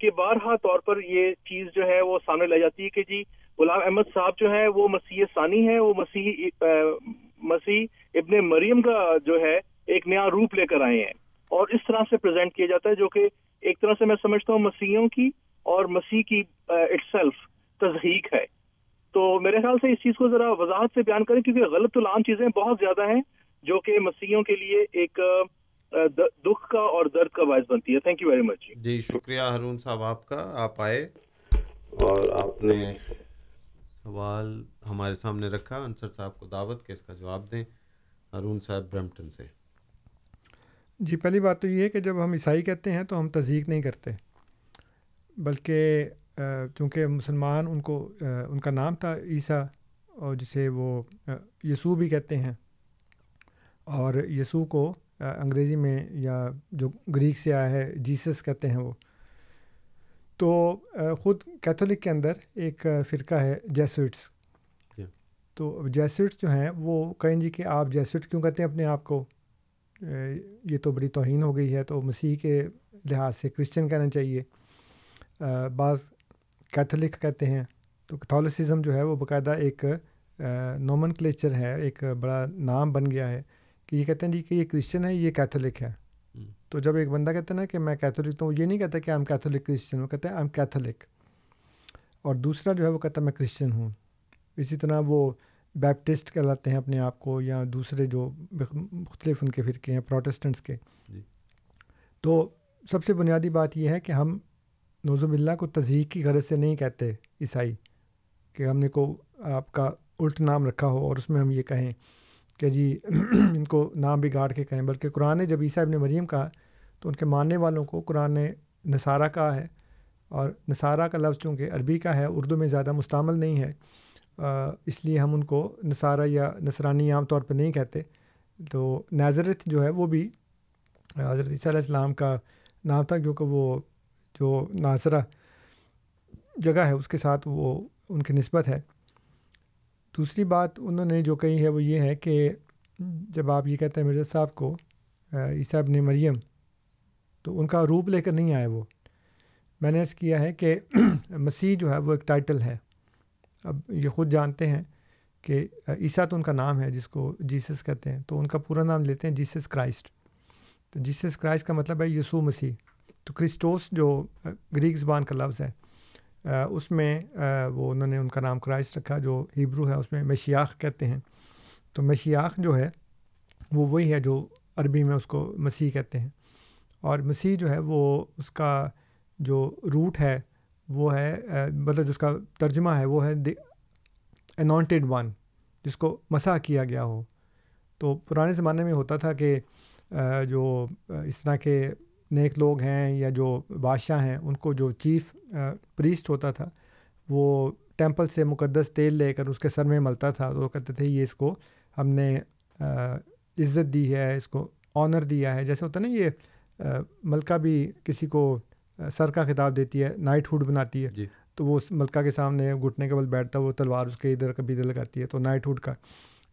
کہ بارہا طور پر یہ چیز جو ہے وہ سامنے لائی جاتی ہے کہ جی غلام احمد صاحب جو ہے وہ مسیح ثانی ہے وہ مسیح مسیح ابن مریم کا جو ہے ایک نیا روپ لے کر آئے ہیں۔ اور اس طرح سے پریزنٹ کیا جاتا ہے جو کہ ایک طرح سے میں سمجھتا ہوں مسیحوں کی اور مسیح کی اٹ سیلف تصحیق ہے۔ تو میرے خیال سے اس چیز کو ذرا وضاحت سے بیان کریں کیونکہ غلط تو عام چیزیں بہت زیادہ ہیں جو کہ مسیحوں کے لیے ایک دکھ کا اور درد کا باعث بنتی ہے۔ تھینک یو ویری مچ جی۔ شکریہ ہارون صاحب آپ کا۔ آپ آئے اور آپ نے سوال ہمارے سامنے رکھا انصر صاحب کو دعوت کے اس کا جواب دیں۔ ہارون صاحب برمپٹن سے۔ جی پہلی بات تو یہ ہے کہ جب ہم عیسائی کہتے ہیں تو ہم تصدیق نہیں کرتے۔ بلکہ چونکہ مسلمان ان کو ان کا نام تھا عیسیٰ اور جسے وہ یسوع بھی کہتے ہیں۔ اور یسوع کو انگریزی میں یا جو گریک سے آیا ہے جیسس کہتے ہیں وہ۔ تو خود کیتھولک کے اندر ایک فرقہ ہے جیسوٹس۔ جی۔ تو جیسوٹس جو ہیں وہ کہیں جی کہ آپ جیسوٹ کیوں کہتے ہیں اپنے آپ کو؟ یہ تو بڑی توہین ہو گئی ہے تو مسیح کے لحاظ سے کرسچن کہنا چاہیے۔ بعض کیتھولک کہتے ہیں۔ تو کیتھولسزم جو ہے وہ باقاعدہ ایک نومن کلیچر ہے ایک بڑا نام بن گیا ہے کہ یہ کہتے ہیں جی کہ یہ کرسچن ہے یہ کیتھولک ہے۔ تو جب ایک بندہ کہتا ہے نا کہ میں کیتھولک تو وہ یہ نہیں کہتا کہ ایم کیتھولک کرسچن وہ کہتے ہیں ایم کیتھولک اور دوسرا جو ہے وہ کہتا ہے میں کرسچن ہوں۔ اسی طرح وہ بیپٹسٹ کہلاتے ہیں اپنے آپ کو یا دوسرے جو مختلف ان کے فرقے ہیں پروٹسٹنٹس کے۔ جی۔ تو سب سے بنیادی بات یہ ہے کہ ہم نوزم اللہ کو تضحیق کی غرض سے نہیں کہتے عیسائی کہ ہم نے کو آپ کا الٹ نام رکھا ہو اور اس میں ہم یہ کہیں کہ جی ان کو نام بگاڑ کے کہیں، بلکہ قرآن نے جب عیسیٰ ابن مریم کہا تو ان کے ماننے والوں کو قرآن نے نصارہ کہا ہے اور نصارہ کا لفظ چونکہ عربی کا ہے، اردو میں زیادہ مستعمل نہیں ہے اس لیے ہم ان کو نصارہ یا نصرانی عام طور پہ نہیں کہتے۔ تو ناظرت جو ہے وہ بھی حضرت عیسیٰ علیہ السلام کا نام تھا، کیونکہ وہ جو ناظرہ جگہ ہے، اس کے ساتھ وہ ان کی نسبت ہے۔ دوسری بات انہوں نے جو کہی ہے وہ یہ ہے کہ جب آپ یہ کہتے ہیں مرزا صاحب کو عیسیٰ ابن مریم، تو ان کا روپ لے کر نہیں آئے وہ۔ میں نے اس کیا ہے کہ مسیح جو ہے وہ ایک ٹائٹل ہے۔ اب یہ خود جانتے ہیں کہ عیسیٰ تو ان کا نام ہے جس کو جیسس کہتے ہیں، تو ان کا پورا نام لیتے ہیں جیسس کرائسٹ۔ تو جیسس کرائسٹ کا مطلب ہے یسوع مسیح۔ تو کرسٹوس جو گریک زبان کا لفظ ہے اس میں وہ انہوں نے ان کا نام کرائس رکھا جو ہیبرو ہے، اس میں مشیاخ کہتے ہیں۔ تو مشیاخ جو ہے، وہ وہی ہے جو عربی میں اس کو مسیح کہتے ہیں۔ اور مسیح جو ہے، وہ اس کا جو روٹ ہے، وہ ہے مطلب جس کا ترجمہ ہے، وہ ہے دی انانٹیڈ ون جس کو مسا کیا گیا ہو۔ تو پرانے زمانے میں ہوتا تھا کہ جو اس طرح کے نیک لوگ ہیں یا جو بادشاہ ہیں ان کو جو چیف پریسٹ ہوتا تھا وہ ٹیمپل سے مقدس تیل لے کر اس کے سر میں ملتا تھا۔ تو وہ کہتے تھے یہ اس کو ہم نے عزت دی ہے اس کو آنر دیا ہے۔ جیسے ہوتا ہے نا یہ ملکہ بھی کسی کو سر کا خطاب دیتی ہے نائٹ ہوڈ بناتی ہے۔ جی۔ تو وہ اس ملکہ کے سامنے گھٹنے کے بل بیٹھتا ہے وہ تلوار اس کے ادھر کبھی ادھر لگاتی ہے تو نائٹ ہوڈ کا۔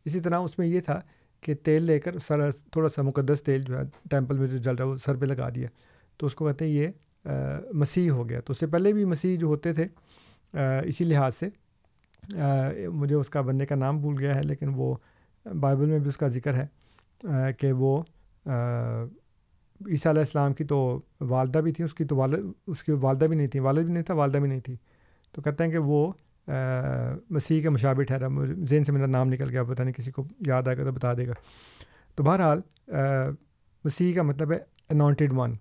اسی طرح اس میں یہ تھا کہ تیل لے کر سر تھوڑا سا مقدس تیل جو ہے ٹیمپل میں جو جل رہا ہے وہ سر پہ لگا دیا۔ تو اس کو کہتے ہیں یہ مسیح ہو گیا۔ تو اس سے پہلے بھی مسیح جو ہوتے تھے اسی لحاظ سے مجھے اس کا بننے کا نام بھول گیا ہے، لیکن وہ بائبل میں بھی اس کا ذکر ہے کہ وہ عیسیٰ علیہ السلام کی تو والدہ بھی تھی، اس کی تو والد، اس کی والدہ بھی نہیں تھی، والد بھی نہیں تھا، والدہ بھی نہیں تھی۔ تو کہتے ہیں کہ وہ مسیح کے مشابہ ٹھہرا ذہن سے میرا نام نکل گیا پتہ نہیں کسی کو یاد آئے گا تو بتا دے گا۔ تو بہرحال مسیح کا مطلب ہے انانٹیڈ ون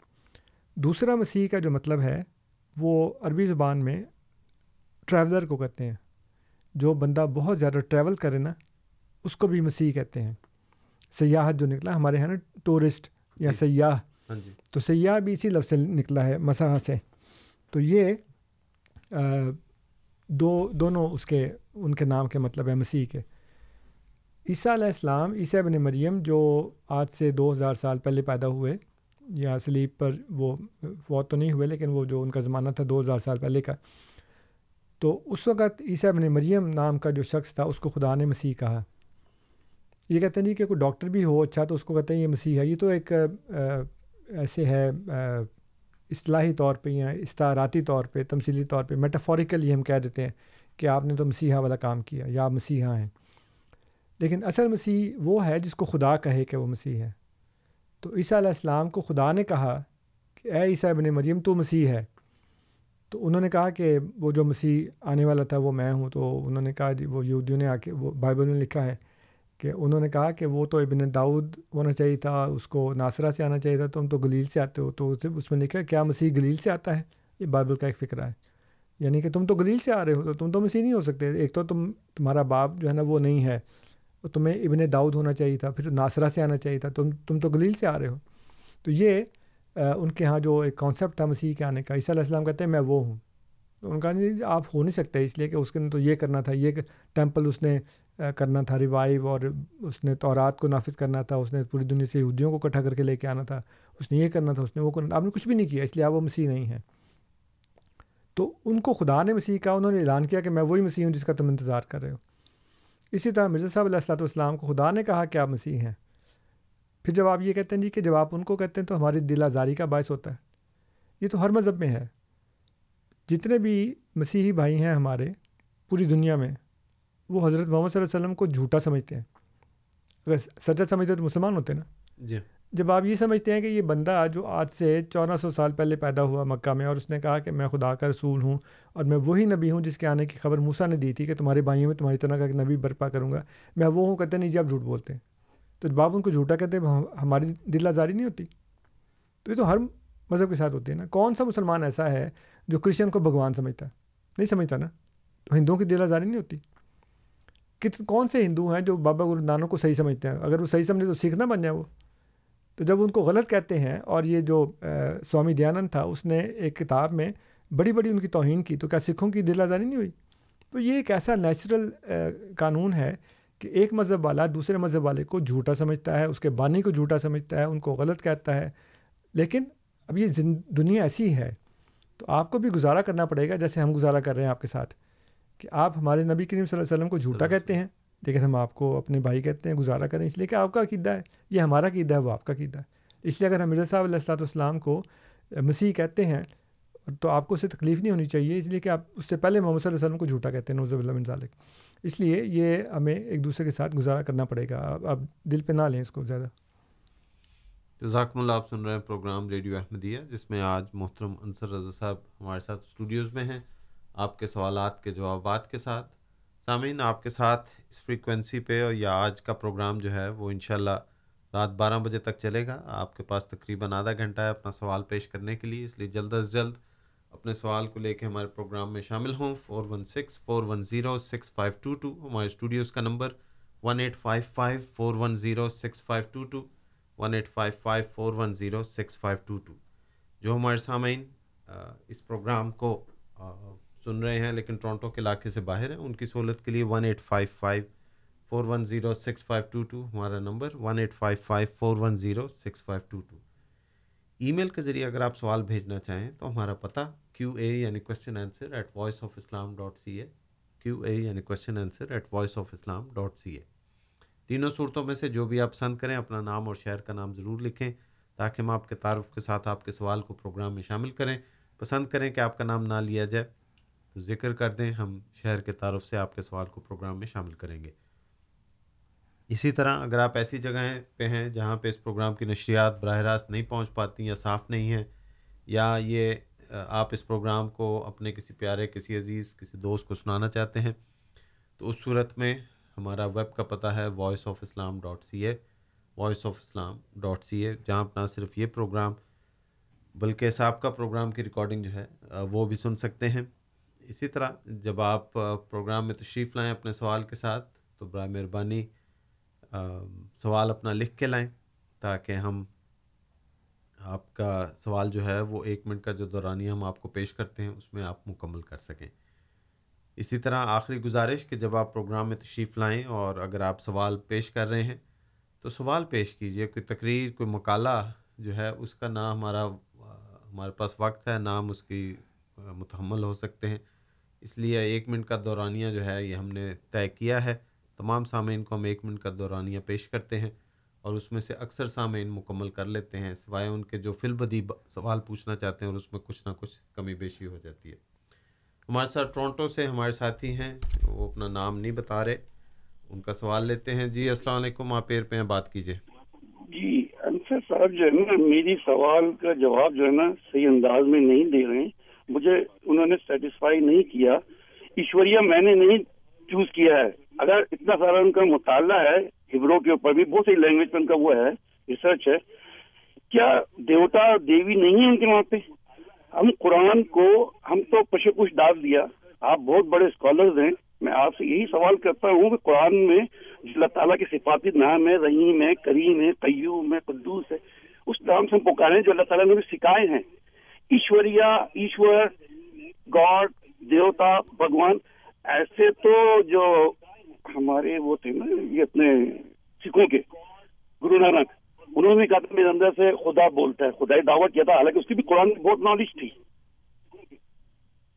دوسرا مسیح کا جو مطلب ہے وہ عربی زبان میں ٹریولر کو کہتے ہیں۔ جو بندہ بہت زیادہ ٹریول کرے نا اس کو بھی مسیح کہتے ہیں۔ سیاحت جو نکلا ہمارے یہاں نا ٹورسٹ یا جی۔ سیاح۔ ہاں جی۔ تو سیاح بھی اسی لفظ سے نکلا ہے مساح سے۔ تو یہ دو، دونوں اس کے، ان کے نام کے مطلب ہے مسیح کے۔ عیسیٰ علیہ السلام، عیسیٰ بن مریم جو آج سے دو ہزار سال پہلے پیدا ہوئے یا سلیب پر وہ فوت تو نہیں ہوئے، لیکن وہ جو ان کا زمانہ تھا دو ہزار سال پہلے کا۔ تو اس وقت عیسیٰ بن مریم نام کا جو شخص تھا، اس کو خدا نے مسیح کہا۔ یہ کہتے ہیں جی کہ کوئی ڈاکٹر بھی ہو اچھا تو اس کو کہتے ہیں یہ مسیح ہے۔ یہ تو ایک ایسے ہے اصطلاحی طور پہ یا استعاراتی طور پہ، تمثیلی طور پہ میٹافوریکلی ہم کہہ دیتے ہیں کہ آپ نے تو مسیحا والا کام کیا، یا آپ مسیحا ہیں۔ لیکن اصل مسیح وہ ہے جس کو خدا کہے کہ وہ مسیح ہے۔ تو عیسیٰ علیہ السلام کو خدا نے کہا کہ اے عیسیٰ ابن مریم، تو مسیح ہے۔ تو انہوں نے کہا کہ وہ جو مسیح آنے والا تھا، وہ میں ہوں۔ تو انہوں نے کہا جی وہ یہودیوں نے آ کے، وہ بائبل میں لکھا ہے کہ انہوں نے کہا کہ وہ تو ابن داؤد ہونا چاہیے تھا، اس کو ناصرہ سے آنا چاہیے تھا تم تو گلیل سے آتے ہو، تو اس میں لکھا کیا مسیح گلیل سے آتا ہے؟ یہ بائبل کا ایک فکرہ ہے۔ یعنی کہ تم تو گلیل سے آ رہے ہو، تو تم تو مسیح نہیں ہو سکتے۔ ایک تو تم، تمہارا باپ جو ہے نا وہ نہیں ہے تمہیں ابن داؤد ہونا چاہیے تھا، پھر ناصرہ سے آنا چاہیے تھا، تم تم تو گلیل سے آ رہے ہو۔ تو یہ ان کے ہاں جو ایک کانسیپٹ تھا مسیح کے آنے کا، عیسیٰ علیہ السلام کہتے ہیں، میں وہ ہوں۔ تو ان کا نہیں، آپ ہو نہیں سکتے، اس لیے کہ اس کے تو یہ کرنا تھا، یہ ٹیمپل اس نے کرنا تھا ریوائیو اور اس نے تورات کو نافذ کرنا تھا، اس نے پوری دنیا سے یہودیوں کو اکٹھا کر کے لے کے آنا تھا۔ اس نے یہ کرنا تھا، اس نے وہ کرنا تھا۔ آپ نے کچھ بھی نہیں کیا، اس لیے آپ وہ مسیح نہیں ہیں۔ تو ان کو خدا نے مسیح کہا، انہوں نے اعلان کیا کہ میں وہی مسیح ہوں جس کا تم انتظار کر رہے ہو۔ اسی طرح مرزا صاحب علیہ السلّۃ والسلام کو خدا نے کہا کہ آپ مسیح ہیں۔ پھر جب آپ یہ کہتے ہیں جی کہ جب آپ ان کو کہتے ہیں تو ہماری دل آزاری کا باعث ہوتا ہے۔ یہ تو ہر مذہب میں ہے۔ جتنے بھی مسیحی بھائی ہیں ہمارے پوری دنیا میں وہ حضرت محمد صلی اللہ علیہ وسلم کو جھوٹا سمجھتے ہیں۔ اگر سچا سمجھتے تو مسلمان ہوتے ہیں نا۔ جی۔ جب آپ یہ سمجھتے ہیں کہ یہ بندہ جو آج سے چودہ سو سال پہلے پیدا ہوا مکہ میں اور اس نے کہا کہ میں خدا کا رسول ہوں اور میں وہی نبی ہوں جس کے آنے کی خبر موسا نے دی تھی کہ تمہارے بھائیوں میں تمہاری طرح کا نبی برپا کروں گا۔ میں وہ ہوں کہتے نہیں جی آپ جھوٹ بولتے ہیں۔ تو جب آپ ان کو جھوٹا کہتے ہیں ہماری دل آزاری نہیں ہوتی۔ تو یہ تو ہر مذہب کے ساتھ ہوتی ہے نا۔ کون سا مسلمان ایسا ہے جو کرسچن کو بھگوان سمجھتا ہے؟ نہیں سمجھتا نا۔ تو ہندوؤں کی دل آزاری نہیں ہوتی۔ کت، کون سے ہندو ہیں جو بابا گرو نانک کو صحیح سمجھتے ہیں؟ اگر وہ صحیح سمجھے تو سیکھنا بن جائے وہ۔ تو جب ان کو غلط کہتے ہیں اور یہ جو سوامی دیانند تھا، اس نے ایک کتاب میں بڑی بڑی ان کی توہین کی، تو کیا سکھوں کی دل آزاری نہیں ہوئی؟ تو یہ ایک ایسا نیچرل قانون ہے کہ ایک مذہب والا دوسرے مذہب والے کو جھوٹا سمجھتا ہے، اس کے بانی کو جھوٹا سمجھتا ہے، ان کو غلط کہتا ہے۔ لیکن اب یہ دنیا ایسی ہے، تو آپ کو بھی گزارا کرنا پڑے گا جیسے ہم گزارا کر رہے ہیں آپ کے ساتھ۔ کہ آپ ہمارے نبی کریم صلی اللہ علیہ وسلم کو جھوٹا کہتے ہیں لیکن ہم آپ کو اپنے بھائی کہتے ہیں گزارا کریں اس لیے کہ آپ کا عقیدہ ہے یہ ہمارا عقیدہ ہے وہ آپ کا عقیدہ ہے۔ اس لیے اگر ہم مرزا صاحب علیہ السلاۃ والسلام کو مسیح کہتے ہیں تو آپ کو اسے تکلیف نہیں ہونی چاہیے اس لیے کہ آپ اس سے پہلے محمد صلی اللہ علیہ وسلم کو جھوٹا کہتے ہیں نوز اللہ ذالک۔ اس لیے یہ ہمیں ایک دوسرے کے ساتھ گزارا کرنا پڑے گا۔ آپ دل پہ نہ لیں اس کو زیادہ۔ جزاکم اللہ آپ سن رہے ہیں پروگرام ریڈیو احمدیہ جس میں آج محترم انصر رضا صاحب ہمارے ساتھ اسٹوڈیوز میں ہیں۔ آپ کے سوالات کے جوابات کے ساتھ۔ سامعین، آپ کے ساتھ اس فریکوینسی پہ اور یا آج کا پروگرام جو ہے وہ انشاءاللہ رات بارہ بجے تک چلے گا۔ آپ کے پاس تقریباً آدھا گھنٹہ ہے اپنا سوال پیش کرنے کے لیے، اس لیے جلد از جلد اپنے سوال کو لے کے ہمارے پروگرام میں شامل ہوں۔ Four one six four one zero six five two two ہمارے اسٹوڈیوز کا number one eight five five four one zero six five two two one eight five five four one zero six five two two جو ہمارے سامعین اس programme کو سن رہے ہیں، لیکن Toronto کے علاقے سے باہر ہیں۔ ان کی سہولت کے لیے one eight five five four one zero six five two two ہمارا number one eight five five four one zero six five two two email کے ذریعے اگر آپ سوال بھیجنا چاہیں تو ہمارا پتہ کیو اے یعنی question answer at voice of Islam dot C A Q A یعنی question answer at voice of Islam dot C A تینوں صورتوں میں سے جو بھی آپ پسند کریں، اپنا نام اور شہر کا نام ضرور لکھیں تاکہ ہم آپ کے تعارف کے ساتھ آپ کے سوال کو پروگرام میں شامل کریں۔ پسند کریں کہ آپ کا نام نہ لیا جائے تو ذکر کر دیں، ہم شہر کے تعارف سے آپ کے سوال کو پروگرام میں شامل کریں گے۔ اسی طرح اگر آپ ایسی جگہیں پہ ہیں جہاں پہ اس پروگرام کی نشریات براہ راست نہیں پہنچ پاتی یا صاف نہیں ہیں، یا یہ آپ اس پروگرام کو اپنے کسی پیارے، کسی عزیز، کسی دوست کو سنانا چاہتے ہیں، تو اس صورت میں ہمارا ویب کا پتہ ہے voice of Islam dot C A voice of Islam dot C A جہاں نہ صرف یہ پروگرام بلکہ صاحب کا پروگرام کی ریکارڈنگ جو ہے وہ بھی سن سکتے ہیں۔ اسی طرح جب آپ پروگرام میں تشریف لائیں اپنے سوال کے ساتھ، تو برائے مہربانی سوال اپنا لکھ کے لائیں تاکہ ہم آپ کا سوال جو ہے وہ ایک منٹ کا جو دورانیہ ہم آپ کو پیش کرتے ہیں، اس میں آپ مکمل کر سکیں۔ اسی طرح آخری گزارش کہ جب آپ پروگرام میں تشریف لائیں اور اگر آپ سوال پیش کر رہے ہیں، تو سوال پیش کیجیے۔ کوئی تقریر، کوئی مقالہ جو ہے، اس کا نہ ہمارا ہمارے پاس وقت ہے، نام اس کی متحمل ہو سکتے ہیں۔ اس لیے ایک منٹ کا دورانیہ جو ہے یہ ہم نے طے کیا ہے۔ تمام سامعین کو ہم ایک منٹ کا دورانیہ پیش کرتے ہیں اور اس میں سے اکثر سامعین مکمل کر لیتے ہیں، سوائے ان کے جو فل بدی سوال پوچھنا چاہتے ہیں اور اس میں کچھ نہ کچھ کمی بیشی ہو جاتی ہے۔ ہمارے ساتھ ٹورنٹو سے ہمارے ساتھی ہیں، وہ اپنا نام نہیں بتا رہے۔ ان کا سوال لیتے ہیں۔ جی السلام علیکم، آپ پیر پہ ہیں، بات کیجیے جی انصر صاحب جو ہے نا، میری سوال کا جواب جو ہے نا صحیح انداز میں نہیں دے رہے ہیں۔ مجھے انہوں نے سیٹسفائی نہیں کیا۔ ایشوریہ میں نے نہیں چوز کیا ہے۔ اگر اتنا سارا ان کا مطالعہ ہے، ہبرو کے اوپر بھی بہت سی لینگویج پہ ان کا وہ ہے ریسرچ ہے، کیا دیوتا دیوی نہیں ہے ان کے وہاں پہ؟ ہم قرآن کو، ہم تو پش پش ڈال دیا۔ آپ بہت بڑے اسکالرز ہیں۔ میں آپ سے یہی سوال کرتا ہوں کہ قرآن میں اللہ تعالیٰ کے صفاتی نام ہے، رحیم ہے، کریم ہے، قیوم ہے، قدوس ہے، اس نام سے ہم پکارے جو اللہ تعالیٰ نے بھی سکھائے ہیں۔ ایشوریا ایشور، گاڈ، دیوتا، بھگوان، ایسے تو جو ہمارے وہ تھے نا، یہ اپنے سکھوں کے، گرو نانک، انہوں نے کہا تھا میرے اندر سے خدا بولتا ہے، خدا دعوت کیا تھا، حالانکہ اس کی بھی قرآن میں بہت نالج تھی۔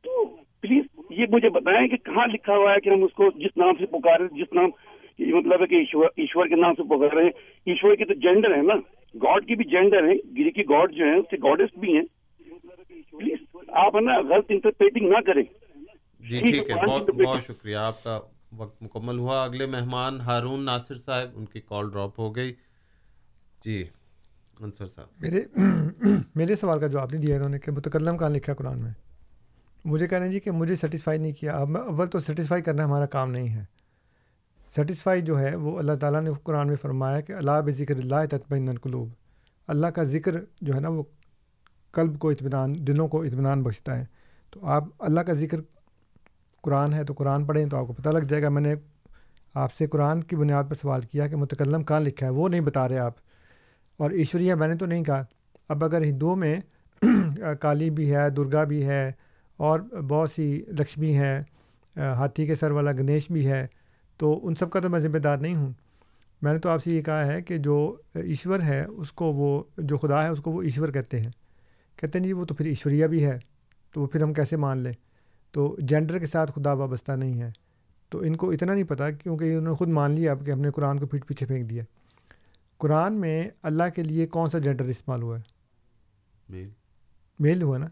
تو پلیز یہ مجھے بتائیں کہ کہاں لکھا ہوا ہے کہ ہم اس کو جس نام سے پکارے، جس نام یہ مطلب ہے کہ ایشور کے نام سے پکار رہے ہیں ایشور کی تو جینڈر ہے نا، گاڈ کی بھی جینڈر ہے گری کی گاڈ جو ہے اس کے گاڈس بھی ہیں۔ پلیز آپ نا غلط انٹرپریٹنگ نہ کریں۔ جی ٹھیک ہے بہت بہت شکریہ آپ کا وقت مکمل ہوا۔ اگلے مہمان ہارون ناصر صاحب ان کی کال ڈراپ ہو گئی۔ جی انصر صاحب۔ میرے میرے سوال کا جواب نہیں دیا انہوں نے کہ متکلم کہاں لکھا قرآن میں؟ مجھے کہہ رہے ہیں جی کہ مجھے سیٹسفائی نہیں کیا۔ اب اول تو سیٹسفائی کرنا ہمارا کام نہیں ہے۔ سیٹسفائی جو ہے وہ اللہ تعالیٰ نے قرآن میں فرمایا کہ اللہ بے ذکر اللہ تطمئن القلوب۔ اللہ کا ذکر جو ہے نا وہ قلب کو اطمینان، دلوں کو اطمینان بخشتا ہے۔ تو آپ اللہ کا ذکر قرآن ہے تو قرآن پڑھیں تو آپ کو پتہ لگ جائے گا۔ میں نے آپ سے قرآن کی بنیاد پر سوال کیا کہ متکلم کہاں لکھا ہے؟ وہ نہیں بتا رہے آپ۔ اور ایشوریہ، میں نے تو نہیں کہا۔ اب اگر ہندوؤں میں کالی بھی ہے، درگا بھی ہے اور بہت سی لکشمی ہے ہاتھی کے سر والا گنیش بھی ہے، تو ان سب کا تو میں ذمہ دار نہیں ہوں۔ میں نے تو آپ سے یہ کہا ہے کہ جو ایشور ہے، اس کو وہ، جو خدا ہے، اس کو وہ ایشور کہتے ہیں۔ کہتے ہیں جی وہ تو پھر ایشوریہ بھی ہے تو وہ پھر ہم کیسے مان لیں؟ تو جینڈر کے ساتھ خدا وابستہ نہیں ہے۔ تو ان کو اتنا نہیں پتہ کیونکہ انہوں نے خود مان لیا اب کہ ہم نے قرآن کو پیٹ پیچھے پھینک دیا۔ قرآن میں اللہ کے لیے کون سا جینڈر استعمال ہوا ہے؟ میل۔ میل ہوا نا؟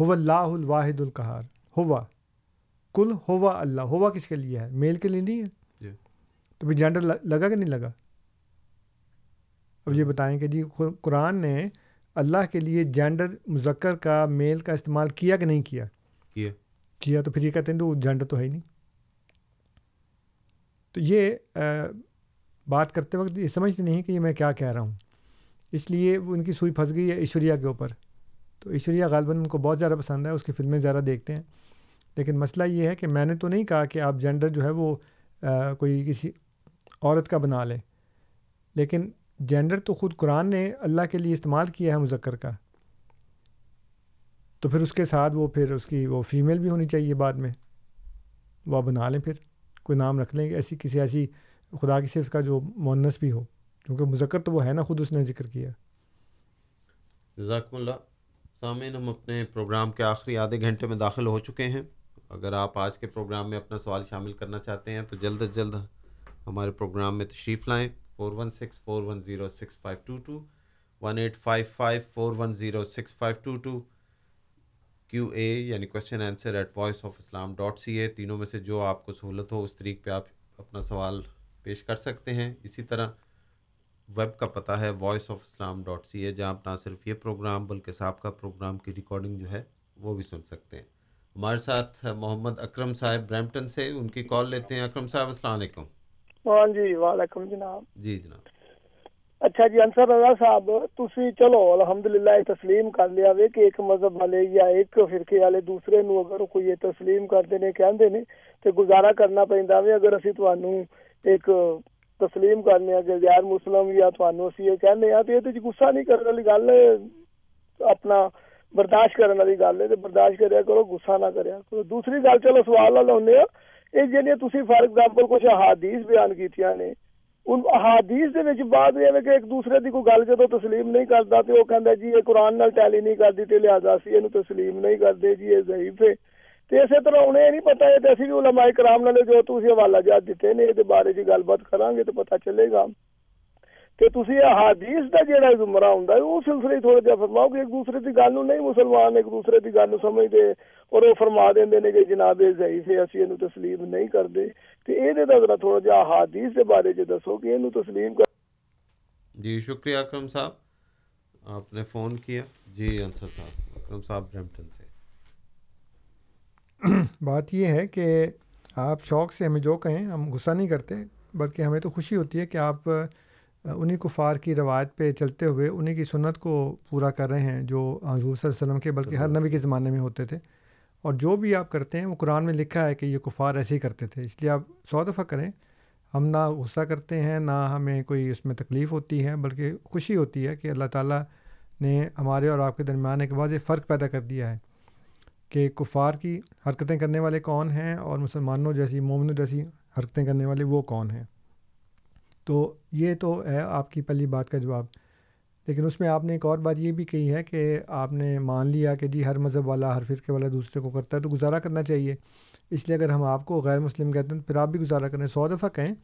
ہوا اللہ الواحد القہار۔ ہوا۔ کل ہوا اللہ۔ ہوا کس کے لیے ہے؟ میل کے لیے نہیں ہے؟ تو پھر جینڈر لگا کہ نہیں لگا؟ اب یہ بتائیں کہ جی قرآن نے اللہ کے لیے جینڈر مذکر کا میل کا استعمال کیا کہ نہیں کیا؟ کیا۔ تو پھر یہ کہتے ہیں تو جنڈر تو ہے ہی نہیں۔ تو یہ بات کرتے وقت یہ سمجھتے نہیں کہ یہ میں کیا کہہ رہا ہوں۔ اس لیے وہ ان کی سوئی پھنس گئی ہے ایشوریا کے اوپر۔ تو ایشوریا غالباً ان کو بہت زیادہ پسند ہے اس کی فلمیں زیادہ دیکھتے ہیں۔ لیکن مسئلہ یہ ہے کہ میں نے تو نہیں کہا کہ آپ جینڈر جو ہے وہ کوئی کسی عورت کا بنا لیں۔ لیکن جینڈر تو خود قرآن نے اللہ کے لیے استعمال کیا ہے مذکر کا۔ تو پھر اس کے ساتھ وہ پھر اس کی وہ فیمیل بھی ہونی چاہیے بعد میں۔ وہ آپ بنا لیں پھر، کوئی نام رکھ لیں کہ ایسی کسی ایسی خدا کی صرف کا جو مونس بھی ہو۔ کیونکہ مذکر تو وہ ہے نا، خود اس نے ذکر کیا۔ جزاکم اللہ۔ سامعین، ہم اپنے پروگرام کے آخری آدھے گھنٹے میں داخل ہو چکے ہیں۔ اگر آپ آج کے پروگرام میں اپنا سوال شامل کرنا چاہتے ہیں تو جلد از جلد ہمارے پروگرام میں تشریف لائیں۔ Four one six four one zero six five two two one eight five five four one zero six five two two Q A یعنی question answer at voice of Islam dot C A تینوں میں سے جو آپ کو سہولت ہو، اس طریق پہ آپ اپنا سوال پیش کر سکتے ہیں۔ اسی طرح ویب کا پتہ ہے voice of Islam dot C A جہاں آپ نہ صرف یہ پروگرام بلکہ صاحب کا پروگرام کی ریکارڈنگ جو ہے وہ بھی سن سکتے ہیں۔ ہمارے ساتھ محمد اکرم صاحب برمپٹن سے، ان کی کال لیتے ہیں۔ اکرم صاحب، السلام علیکم۔ ہاں جی وعلیکم جناب جی جناب اچھا جی انصر رضا صاحب تسی چلو الحمدللہ تسلیم کر لیا وے کہ ایک مذہب والے یا ایک فرقے والے دوسرے نو اگر کوئی یہ تسلیم کرتے نے کہندے نے تے گزارا کرنا پیندا وے اگر اسی تانوں ایک تسلیم کرنے کہ غیر مسلم یا تانوں اسی یہ کہنے ہیں تے یہ تے غصہ نہیں کرنے والی گل اپنا برداشت کرنے والی گل ہے تے برداشت کریا کرو غصہ نہ کریا کرو دوسری گل چلو سوال لا لاؤنے ہیں یہ جڑیاں تسی فار ایگزامپل کچھ احادیث بیان کیتیاں نے، ان احادیث دے وچ بعد یہ کہ ایک دوسرے دی کوئی گل جدوں تسلیم نہیں کردا تے او کہندا جی یہ قرآن نال ٹیلی نہیں کردی تے لہذا اسی اینو تسلیم نہیں کردے جی یہ ضعیف ہے۔ تے اسی طرح انہیں نہیں پتہ ہے تے اسی بھی علماء کرام نال جو تسی حوالہ جات دتے نے دے بارے جی گل بات کران گے تے پتہ چلے گا۔ کہ تسی احادیث دا جیڑا زمرہ ہوندا ہے او سلسلے تھوڑا جہا فرماؤ کہ ایک دوسرے دی گل نو نہیں مسلمان ایک دوسرے دی گل نو سمجھدے اور وہ فرما دیندے نے کہ جناب ضعیف ہے اسی اینو تسلیم نہیں کردے تے اے دے ذرا تھوڑا جہا احادیث دے بارے چ دسو کہ اینو تسلیم کر جی شکریہ اکرم صاحب آپ نے فون کیا جی انصر صاحب اکرم صاحب برمپٹن سے بات یہ ہے کہ آپ شوق سے ہمیں جو کہیں ہم غصہ نہیں کرتے بلکہ ہمیں تو خوشی ہوتی ہے کہ آپ انہیں کفار کی روایت پہ چلتے ہوئے انہیں کی سنت کو پورا کر رہے ہیں جو حضور صلی اللہ علیہ وسلم کے، بلکہ ہر نبی کے زمانے میں ہوتے تھے۔ اور جو بھی آپ کرتے ہیں، وہ قرآن میں لکھا ہے کہ یہ کفار ایسے ہی کرتے تھے۔ اس لیے آپ سو دفعہ کریں، ہم نہ غصہ کرتے ہیں، نہ ہمیں کوئی اس میں تکلیف ہوتی ہے، بلکہ خوشی ہوتی ہے کہ اللہ تعالیٰ نے ہمارے اور آپ کے درمیان ایک واضح فرق پیدا کر دیا ہے کہ کفار کی حرکتیں کرنے والے کون ہیں اور مسلمانوں جیسی، مومنوں جیسی حرکتیں کرنے والے وہ کون ہیں۔ تو یہ تو ہے آپ کی پہلی بات کا جواب۔ لیکن اس میں آپ نے ایک اور بات یہ بھی کہی ہے کہ آپ نے مان لیا کہ جی ہر مذہب والا، ہر فرقے والا دوسرے کو کرتا ہے تو گزارا کرنا چاہیے۔ اس لیے اگر ہم آپ کو غیر مسلم کہتے ہیں تو پھر آپ بھی گزارا کریں، سو دفعہ کہیں۔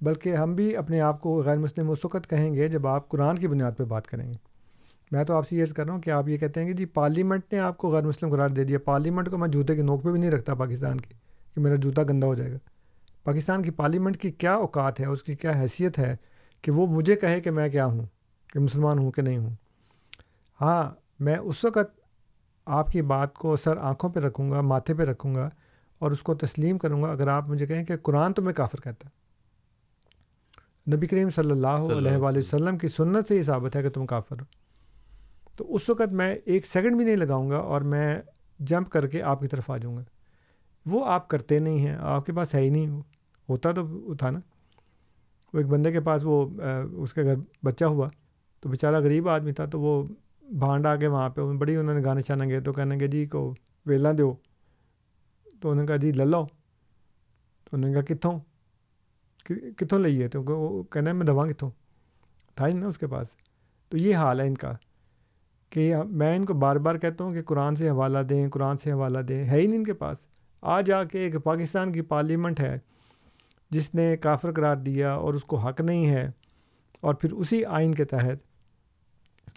بلکہ ہم بھی اپنے آپ کو غیر مسلم اس وقت کہیں گے جب آپ قرآن کی بنیاد پہ بات کریں گے۔ میں تو آپ سے یہ کر رہا ہوں کہ آپ یہ کہتے ہیں کہ جی پارلیمنٹ نے آپ کو غیر مسلم قرار دے دیا۔ پارلیمنٹ کو میں جوتے کے نوک پہ بھی نہیں رکھتا پاکستان کی کہ میرا جوتا گندا ہو جائے گا۔ پاکستان کی پارلیمنٹ کی کیا اوقات ہے اس کی کیا حیثیت ہے کہ وہ مجھے کہے کہ میں کیا ہوں کہ مسلمان ہوں کہ نہیں ہوں۔ ہاں میں اس وقت آپ کی بات کو سر آنکھوں پہ رکھوں گا ماتھے پہ رکھوں گا اور اس کو تسلیم کروں گا اگر آپ مجھے کہیں کہ قرآن تو میں کافر کہتا۔ نبی کریم صلی اللہ علیہ وآلہ وسلم کی سنت سے یہ ثابت ہے کہ تم کافر ہو۔ تو اس وقت میں ایک سیکنڈ بھی نہیں لگاؤں گا اور میں جمپ کر کے آپ کی طرف آ جاؤں گا۔ وہ آپ کرتے نہیں ہیں آپ کے پاس ہے ہی نہیں وہ۔ ہوتا تو تھا نا۔ وہ ایک بندے کے پاس وہ اس کے گھر بچہ ہوا تو بیچارہ غریب آدمی تھا تو وہ بھانڈ آ کے وہاں پہ بڑی، انہوں نے گانے چانے گئے تو کہنے گے جی کو ویلا دو تو انہوں نے کہا جی لے لو تو انہوں نے کہا کتوں کتوں لئیے تو وہ کہنا ہے میں دوا کتوں تھا ہی نا اس کے پاس۔ تو یہ حال ہے ان کا کہ میں ان کو بار بار کہتا ہوں کہ قرآن سے حوالہ دیں، قرآن سے حوالہ دیں، ہے ہی نہیں ان کے پاس۔ آ جا کے ایک پاکستان کی پارلیمنٹ ہے۔ جس نے کافر قرار دیا اور اس کو حق نہیں ہے، اور پھر اسی آئین کے تحت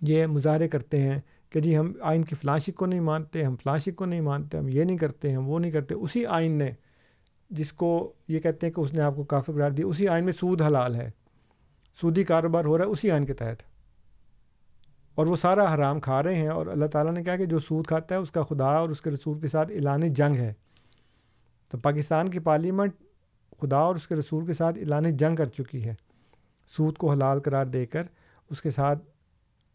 یہ مظاہرے کرتے ہیں کہ جی ہم آئین کی فلاشک کو نہیں مانتے، ہم فلاشک کو نہیں مانتے، ہم یہ نہیں کرتے، ہم وہ نہیں کرتے۔ اسی آئین نے جس کو یہ کہتے ہیں کہ اس نے آپ کو کافر قرار دیا، اسی آئین میں سود حلال ہے۔ سودی کاروبار ہو رہا ہے اسی آئین کے تحت۔ اور وہ سارا حرام کھا رہے ہیں، اور اللہ تعالیٰ نے کہا کہ جو سود کھاتا ہے اس کا خدا اور اس کے رسول کے ساتھ اعلان جنگ ہے۔ تو پاکستان کی پارلیمنٹ خدا اور اس کے رسول کے ساتھ اعلان جنگ کر چکی ہے۔ سود کو حلال قرار دے کر اس کے ساتھ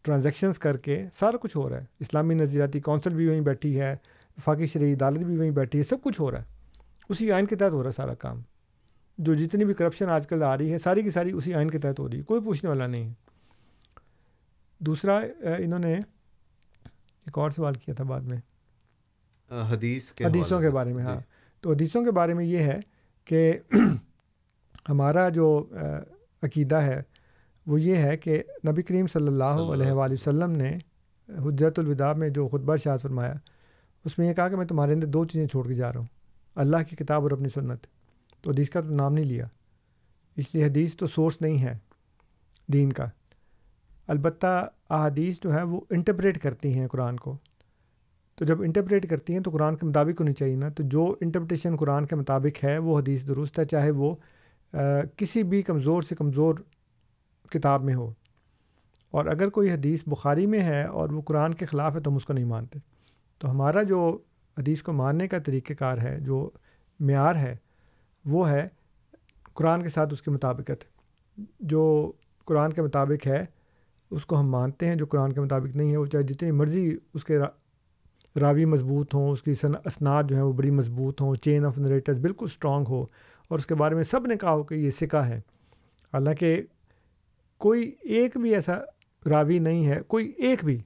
ٹرانزیکشنز کر کے سارا کچھ ہو رہا ہے۔ اسلامی نظریاتی کونسل بھی وہیں بیٹھی ہے وفاقی شرعی عدالت بھی وہیں بیٹھی ہے سب کچھ ہو رہا ہے۔ اسی آئین کے تحت ہو رہا ہے سارا کام۔ جو جتنی بھی کرپشن آج کل آ رہی ہے ساری کی ساری اسی آئین کے تحت ہو رہی ہے۔ کوئی پوچھنے والا نہیں۔ ہے دوسرا انہوں نے ایک اور سوال کیا تھا بعد میں۔ حدیث کے حدیثوں کے بارے میں ہاں۔ تو حدیثوں کے بارے میں یہ ہے کہ ہمارا جو عقیدہ ہے وہ یہ ہے کہ نبی کریم صلی اللہ علیہ وآلہ وسلم۔ نے حجت الوداع میں جو خطبہ شاد فرمایا اس میں یہ کہا کہ میں تمہارے اندر دو چیزیں چھوڑ کے جا رہا ہوں اللہ کی کتاب اور اپنی سنت۔ تو حدیث کا تو نام نہیں لیا اس لیے حدیث تو سورس نہیں ہے دین کا۔ البتہ احادیث جو ہے وہ انٹرپریٹ کرتی ہیں قرآن کو۔ تو جب انٹرپریٹ کرتی ہیں تو قرآن کے مطابق ہونی چاہیے نا۔ تو جو انٹرپریٹیشن قرآن کے مطابق ہے، وہ حدیث درست ہے، چاہے وہ کسی بھی کمزور سے کمزور کتاب میں ہو۔ اور اگر کوئی حدیث بخاری میں ہے اور وہ قرآن کے خلاف ہے تو ہم اس کو نہیں مانتے۔ تو ہمارا جو حدیث کو ماننے کا طریقہ کار ہے، جو معیار ہے، وہ ہے قرآن کے ساتھ اس کی مطابقت۔ جو قرآن کے مطابق ہے، اس کو ہم مانتے ہیں، جو قرآن کے مطابق نہیں ہے، وہ چاہے جتنی مرضی اس کے راوی مضبوط ہوں، اس کی اسناد جو ہیں وہ بڑی مضبوط ہوں چین آف نریٹرز بالکل اسٹرانگ ہو، اور اس کے بارے میں سب نے کہا ہو کہ یہ سکہ ہے۔ حالانکہ کوئی ایک بھی ایسا راوی نہیں ہے، کوئی ایک بھی۔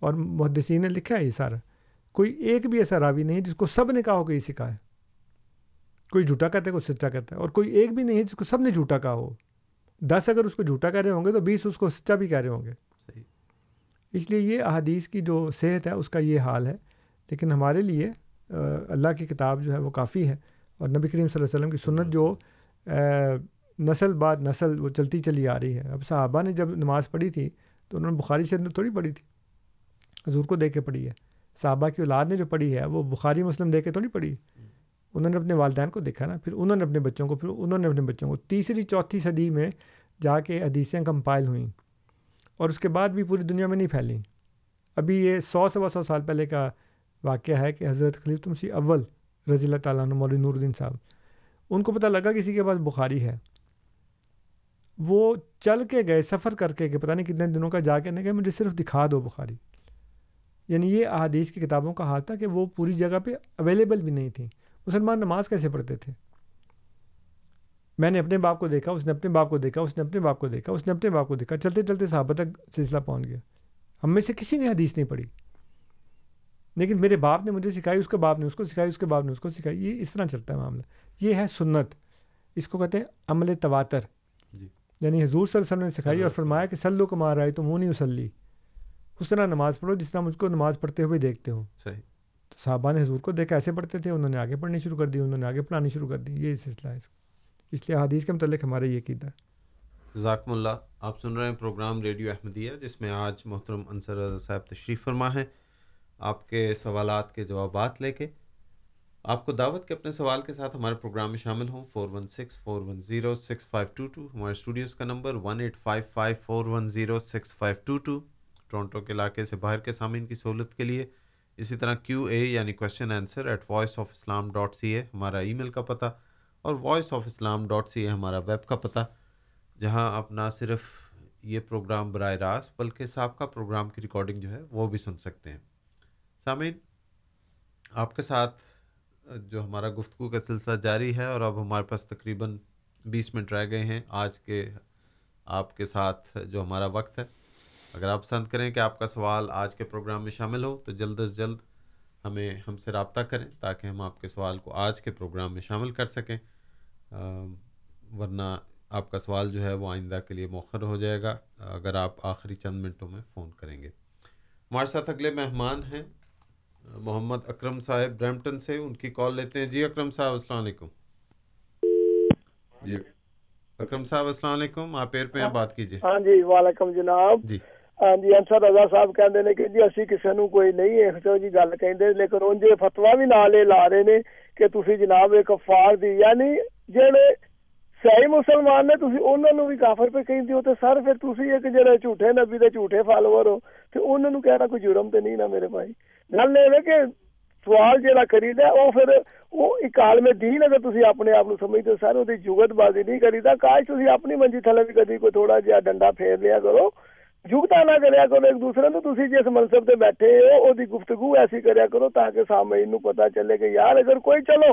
اور محدثین نے لکھا ہے یہ سارا۔ کوئی ایک بھی ایسا راوی نہیں ہے جس کو سب نے کہا ہو کہ یہ سکھا ہے۔ کوئی جھوٹا کہتا ہے، کوئی سچا کہتا ہے۔ اور کوئی ایک بھی نہیں ہے جس کو سب نے جھوٹا کہا ہو۔ دس اگر اس کو جھوٹا کہہ رہے ہوں گے تو بیس اس کو سچا بھی کہہ رہے ہوں گے۔ اس لیے یہ احادیث کی جو صحت ہے، اس کا یہ حال ہے۔ لیکن ہمارے لیے اللہ کی کتاب جو ہے وہ کافی ہے۔ اور نبی کریم صلی اللہ علیہ وسلم کی سنت جو نسل بعد نسل وہ چلتی چلی آ رہی ہے۔ اب صحابہ نے جب نماز پڑھی تھی، تو انہوں نے بخاری سے تھوڑی پڑھی تھی۔ حضور کو دیکھ کے پڑھی ہے۔ صحابہ کی اولاد نے جو پڑھی ہے، وہ بخاری مسلم دیکھ کے تھوڑی پڑھی۔ انہوں نے اپنے والدین کو دیکھا نا۔ پھر انہوں نے اپنے بچوں کو، پھر انہوں نے اپنے بچوں کو تیسری، چوتھی صدی میں جا کے حدیثیں کمپائل ہوئیں۔ اور اس کے بعد بھی پوری دنیا میں نہیں پھیلیں ابھی یہ سو سوا سو سال پہلے کا واقعہ ہے کہ حضرت خلیف تمسی اول رضی اللہ تعالیٰ عنہ مولوی نور الدین صاحب۔ ان کو پتہ لگا کسی کے پاس بخاری ہے۔ وہ چل کے گئے، سفر کر کے کہ پتہ نہیں کتنے دنوں کا جا کے نہیں گئے مجھے صرف دکھا دو بخاری۔ یعنی یہ احادیث کی کتابوں کا حال تھا کہ وہ پوری جگہ پہ اویلیبل بھی نہیں تھیں۔ مسلمان نماز کیسے پڑھتے تھے؟ میں نے اپنے باپ کو دیکھا اس نے اپنے باپ کو دیکھا اس نے اپنے باپ کو دیکھا اس نے اپنے باپ کو دیکھا۔ چلتے چلتے صحابہ تک سلسلہ پہنچ گیا۔ ہم میں سے کسی نے حدیث نہیں پڑھی۔ لیکن میرے باپ نے مجھے سکھائی اس کے باپ نے اس کو سکھائی اس کے باپ نے اس کو سکھائی۔ یہ اس طرح چلتا ہے معاملہ۔ یہ ہے سنت۔ اس کو کہتے ہیں عمل تواتر۔ جی۔ یعنی حضور صلی اللہ علیہ وسلم نے سکھائی اور فرمایا کہ سلو کو مار آئے تو منہ نہیں اسلی اس طرح نماز پڑھو جس طرح مجھ کو نماز پڑھتے ہوئے دیکھتے ہو۔ صحیح۔ تو صحابہ نے حضور کو دیکھا ایسے پڑھتے تھے انہوں نے آگے پڑھنی شروع کر دی انہوں نے آگے پڑھانی شروع کر دی۔ یہ سلسلہ ہے اس کا۔ اس لیے حدیث کے متعلق ہمارا یہ قیدا ہے۔ ذاکم اللہ۔ آپ سن رہے ہیں پروگرام ریڈیو احمدیہ، جس میں آج محترم انصر رضا صاحب تشریف فرما ہے آپ کے سوالات کے جوابات لے کے آپ کو دعوت کے اپنے سوال کے ساتھ ہمارے پروگرام میں شامل ہوں۔ Four one six, four one zero, six five two two. ہمارے اسٹوڈیوز کا number one eight five five, four one zero, six five two two. Toronto کے علاقے سے باہر کے سامعین کی سہولت کے لیے اسی طرح کیو اے یعنی question answer at voice of Islam dot C A ہمارا ای میل کا پتہ۔ اور voice of Islam dot C A ہمارا ویب کا پتہ، جہاں آپ نہ صرف یہ پروگرام براہ راست بلکہ سابقہ پروگرام کی ریکارڈنگ جو ہے وہ بھی سن سکتے ہیں۔ سامعین، آپ کے ساتھ جو ہمارا گفتگو کا سلسلہ جاری ہے اور اب ہمارے پاس تقریباً بیس منٹ رہ گئے ہیں، آج کے آپ کے ساتھ جو ہمارا وقت ہے، اگر آپ پسند کریں کہ آپ کا سوال آج کے پروگرام میں شامل ہو تو جلد از جلد ہمیں ہم سے رابطہ کریں تاکہ ہم آپ کے سوال کو آج کے پروگرام میں شامل کر سکیں۔ ورنہ آپ کا سوال جو ہے وہ آئندہ کے لیے مؤخر ہو جائے گا اگر آپ آخری چند منٹوں میں فون کریں گے۔ ہمارے ساتھ اگلے مہمان ہیں محمد اکرم صاحب برمپٹن سے ان کی کال لیتے ہیں۔ جی اکرم صاحب السلام علیکم۔ جی۔ اکرم صاحب السلام علیکم۔ آپ پیر پہ بات کیجیے ہاں جی وعلیکم جناب۔ جی۔ ہاں جی انصر رضا صاحب کہتے ہیں کہ جی اسی کسی نو کوئی نہیں ہے جی گل کہندے لیکن انجے فتوا بھی نالے لا رہے نے کہ تسی جناب ایک کفار دی یعنی جڑے صحیح مسلمان نے تسی انہاں نو بھی کافر پہ کہندے ہو تے سر پھر تسی ایک جڑے جھوٹے نبی دے جھوٹے فالوور ہو تے انہاں نو کہنا کوئی جرم تے نہیں نا میرے بھائی گل اے کہ سوال جڑا کریدا او پھر او اکال میں دین اگر تسی اپنے آپ نو سمجھدے سارے دی جگت بازی نہیں کریدا کاش تسی اپنی منجی تھلے بھی کدی کوئی تھوڑا جہا ڈنڈا پھیر لیا کرو جگتا نہ کریا کرو ایک دوسرے نو تسی جس منصب تے بیٹھے ہو او دی گفتگو ایسی کریا کرو تاکہ سامعین نو پتہ چلے کہ یار اگر کوئی چلو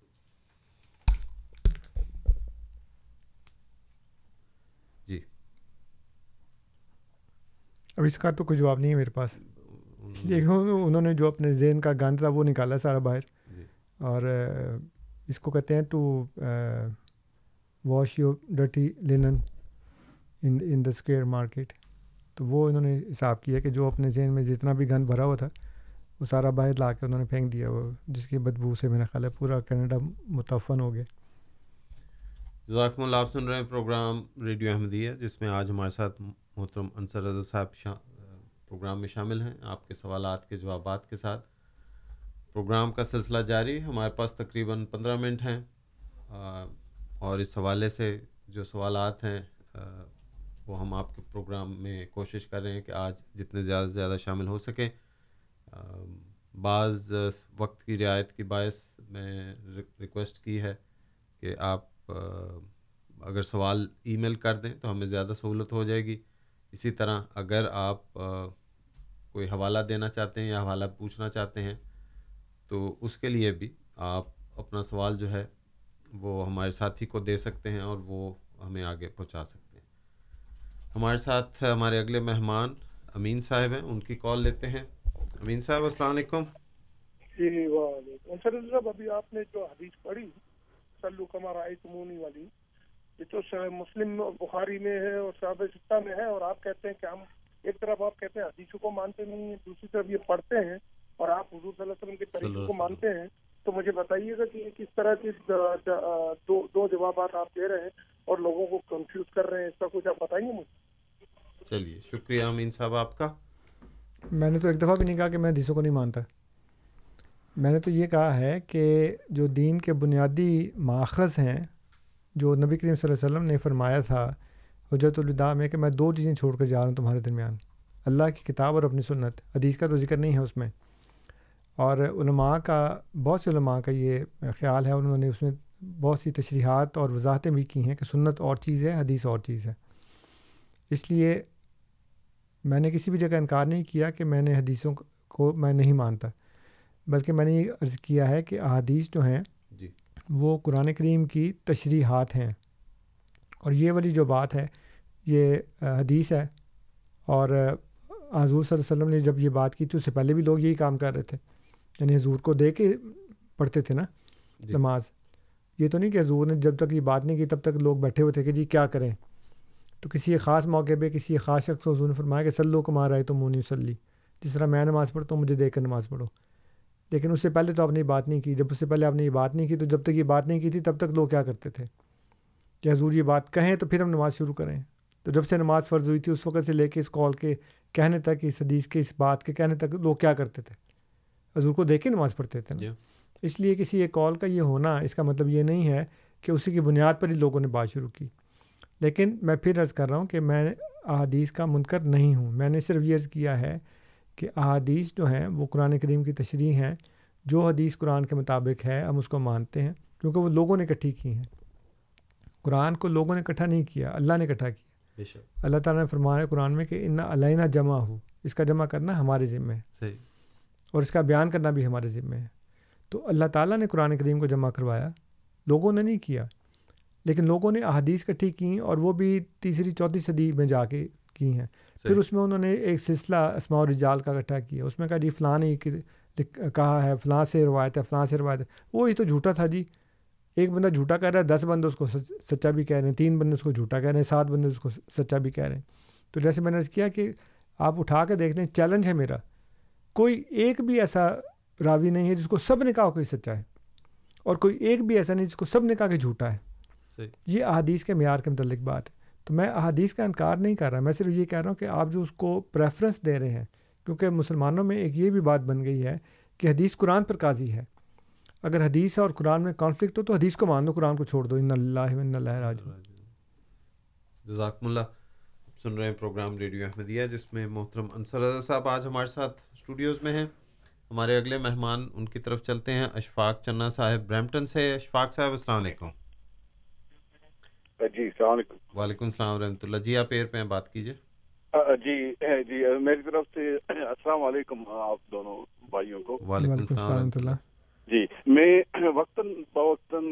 اب اس کا تو کوئی جواب نہیں ہے میرے پاس۔ اس لیے انہوں نے جو اپنے ذہن کا گند تھا وہ نکالا سارا باہر۔ جی۔ اور اس کو کہتے ہیں to wash your ڈٹی linen in in the square market تو وہ انہوں نے حساب کیا کہ جو اپنے ذہن میں جتنا بھی گند بھرا ہوا تھا وہ سارا باہر لا کے انہوں نے پھینک دیا۔ وہ جس کی بدبو سے میرا خیال ہے پورا کینیڈا متفن ہو گیا۔ جزاکم اللہ آپ سن رہے ہیں پروگرام ریڈیو احمدیہ جس میں آج ہمارے ساتھ محترم انصر رضا صاحب شا... پروگرام میں شامل ہیں آپ کے سوالات کے جوابات کے ساتھ۔ پروگرام کا سلسلہ جاری، ہمارے پاس تقریباً پندرہ منٹ ہیں اور اس حوالے سے جو سوالات ہیں وہ ہم آپ کے پروگرام میں کوشش کر رہے ہیں کہ آج جتنے زیادہ سے زیادہ شامل ہو سکیں۔ بعض وقت کی رعایت کی باعث میں ریکویسٹ کی ہے کہ آپ اگر سوال ای میل کر دیں تو ہمیں زیادہ سہولت ہو جائے گی۔ اسی طرح اگر آپ کوئی حوالہ دینا چاہتے ہیں یا حوالہ پوچھنا چاہتے ہیں، تو اس کے لیے بھی آپ اپنا سوال جو ہے وہ ہمارے ساتھی کو دے سکتے ہیں اور وہ ہمیں آگے پہنچا سکتے ہیں۔ ہمارے ساتھ ہمارے اگلے مہمان امین صاحب ہیں، ان کی کال لیتے ہیں۔ امین صاحب، السلام علیکم۔ جی وعلیکم صاحب ابھی آپ نے جو حدیث پڑھی سلو کمار آئی والی یہ تو مسلم بخاری میں ہے اور صاحب سطح میں ہے اور آپ کہتے ہیں کہ ہم ایک طرف آپ کہتے ہیں حدیثوں کو مانتے نہیں ہیں دوسری طرف یہ پڑھتے ہیں اور آپ حضور صلی اللہ علیہ وسلم کے طریقے کو مانتے ہیں تو مجھے بتائیے گا کہ یہ کس طرح کے دو دو جوابات آپ دے رہے ہیں اور لوگوں کو کنفیوز کر رہے ہیں اس کا کچھ آپ بتائیے مجھے؟ چلیے شکریہ امین صاحب آپ کا۔ میں نے تو ایک دفعہ بھی نہیں کہا کہ میں حدیثوں کو نہیں مانتا۔ میں نے تو یہ کہا ہے کہ جو دین کے بنیادی ماخذ ہیں جو نبی کریم صلی اللہ علیہ وسلم نے فرمایا تھا حجرت الوداع میں کہ میں دو چیزیں چھوڑ کر جا رہا ہوں تمہارے درمیان۔ اللہ کی کتاب اور اپنی سنت، حدیث کا تو ذکر نہیں ہے اس میں۔ اور علماء کا، بہت سے علماء کا یہ خیال ہے، انہوں نے اس میں بہت سی تشریحات اور وضاحتیں بھی کی ہیں کہ سنت اور چیز ہے، حدیث اور چیز ہے۔ اس لیے میں نے کسی بھی جگہ انکار نہیں کیا کہ میں نے حدیثوں کو میں نہیں مانتا، بلکہ میں نے یہ عرض کیا ہے کہ احادیث جو ہیں وہ قرآن کریم کی تشریحات ہیں۔ اور یہ والی جو بات ہے یہ حدیث ہے۔ اور حضور صلی اللہ علیہ وسلم نے جب یہ بات کی تو اس سے پہلے بھی لوگ یہی کام کر رہے تھے۔ یعنی حضور کو دے کے پڑھتے تھے نا جی۔ نماز۔ یہ تو نہیں کہ حضور نے جب تک یہ بات نہیں کی تب تک لوگ بیٹھے ہوئے تھے کہ جی کیا کریں۔ تو کسی خاص موقع پہ کسی خاص شخص کو حضور نے فرمایا کہ سلو کمار آئے تو مونی وسلی جس طرح میں نماز پڑھتا ہوں مجھے دیکھ کر نماز پڑھو۔ لیکن اس سے پہلے تو آپ نے یہ بات نہیں کی۔ جب اس سے پہلے آپ نے یہ بات نہیں کی تو جب تک یہ بات نہیں کی تھی تب تک لوگ کیا کرتے تھے؟ کہ حضور یہ بات کہیں تو پھر ہم نماز شروع کریں۔ تو جب سے نماز فرض ہوئی تھی اس وقت سے لے کے اس کال کے کہنے تک اس حدیث کے اس بات کے کہنے تک لوگ کیا کرتے تھے؟ حضور کو دیکھ کے نماز پڑھتے تھے نا؟ yeah. اس لیے کسی ایک کال کا یہ ہونا اس کا مطلب یہ نہیں ہے کہ اسی کی بنیاد پر ہی لوگوں نے بات شروع کی۔ لیکن میں پھر عرض کر رہا ہوں کہ میں احادیث کا منکر نہیں ہوں۔ میں نے صرف یہ عرض کیا ہے کہ احادیث جو ہیں وہ قرآن کریم کی تشریح ہیں جو حدیث قرآن کے مطابق ہے ہم اس کو مانتے ہیں کیونکہ وہ لوگوں نے اکٹھی کی ہیں۔ قرآن کو لوگوں نے اکٹھا نہیں کیا اللہ نے اکٹھا کیا۔ اللہ تعالیٰ نے فرمایا قرآن میں کہ ان علینہ جمع ہو اس کا جمع کرنا ہمارے ذمہ ہے۔ صحیح۔ اور اس کا بیان کرنا بھی ہمارے ذمہ ہے۔ تو اللہ تعالیٰ نے قرآن کریم کو جمع کروایا لوگوں نے نہیں کیا۔ لیکن لوگوں نے احادیث کٹھی کی اور وہ بھی تیسری چوتھی صدی میں جا کے کی ہیں۔ پھر اس میں انہوں نے ایک سلسلہ اسماع و رجال کا اکٹھا کیا اس میں کہا جی فلاں نے کہا ہے فلاں سے روایت ہے فلاں سے روایت ہے۔ وہی تو جھوٹا تھا جی۔ ایک بندہ جھوٹا کہہ رہا ہے دس بندے اس کو سچا بھی کہہ رہے ہیں تین بندے اس کو جھوٹا کہہ رہے ہیں سات بندے اس کو سچا بھی کہہ رہے ہیں۔ تو جیسے میں نے کیا کہ آپ اٹھا کے دیکھ لیں چیلنج ہے میرا۔ کوئی ایک بھی ایسا راوی نہیں ہے جس کو سب نے کہا کہ سچا ہے اور کوئی ایک بھی ایسا نہیں جس کو سب نے کہا کہ جھوٹا ہے۔ صحیح. یہ احادیث کے معیار کے متعلق بات ہے۔ تو میں احادیث کا انکار نہیں کر رہا، میں صرف یہ کہہ رہا ہوں کہ آپ جو اس کو پریفرنس دے رہے ہیں، کیونکہ مسلمانوں میں ایک یہ بھی بات بن گئی ہے کہ حدیث قرآن پر قاضی ہے۔ اگر حدیث اور قرآن میں کانفلکٹ ہو تو حدیث کو مان دو قرآن کو چھوڑ دو، ان اللہ ان اللہ راج جزاکم اللہ۔ سن رہے ہیں پروگرام ریڈیو احمدیہ، جس میں محترم انصر رضا صاحب آج ہمارے ساتھ اسٹوڈیوز میں ہیں۔ ہمارے اگلے مہمان ان کی طرف چلتے ہیں، اشفاق چنا صاحب برمپٹن سے۔ اشفاق صاحب، السلام علیکم۔ جی السلام علیکم۔ وعلیکم السلام ورحمۃ اللہ۔ جی آپ ایئر پہ ہیں بات کیجیے۔ جی جی میری طرف سے السلام علیکم آپ دونوں بھائیوں کو۔ وعلیکم السلام ورحمۃ اللہ۔ جی میں وقتاً بوقتاً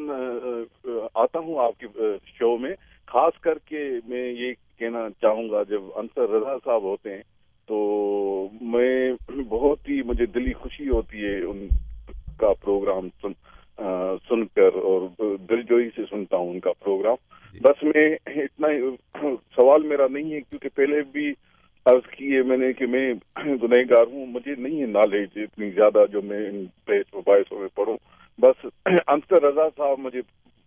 آتا ہوں آپ کی شو میں۔ خاص کر کے میں یہ کہنا چاہوں گا جب انصر رضا صاحب ہوتے ہیں تو میں بہت ہی مجھے دلی خوشی ہوتی ہے ان کا پروگرام سن سن کر اور دل جوئی سے سنتا ہوں ان کا پروگرام۔ بس میں اتنا سوال میرا نہیں ہے کیونکہ پہلے بھی عرض کی ہے میں نے کہ میں گنہ گار ہوں مجھے نہیں ہے نالج اتنی زیادہ جو میں ان باعثوں میں پڑھوں۔ بس انصر رضا صاحب مجھے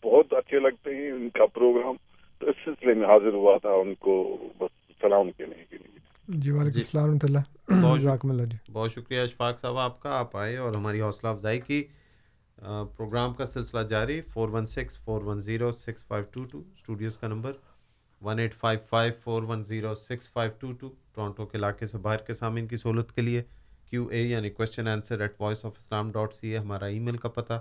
بہت اچھے لگتے ہیں ان کا پروگرام تو اس سلسلے میں حاضر ہوا تھا ان کو بس سلام کہنے کے لیے۔ جی وعلیکم السلام ورحمۃ اللہ جی۔ بہت شکریہ اشفاق صاحب آپ کا آپ آئے اور ہماری حوصلہ افزائی کی۔ پروگرام کا سلسلہ جاری four one six four one zero six five two two studios کا number one eight five five four one zero six five two two Toronto کے علاقے سے باہر کے سامعین کی سہولت کے لیے کیو اے یعنی question answer at voice of Islam dot C A ہمارا ای میل کا پتہ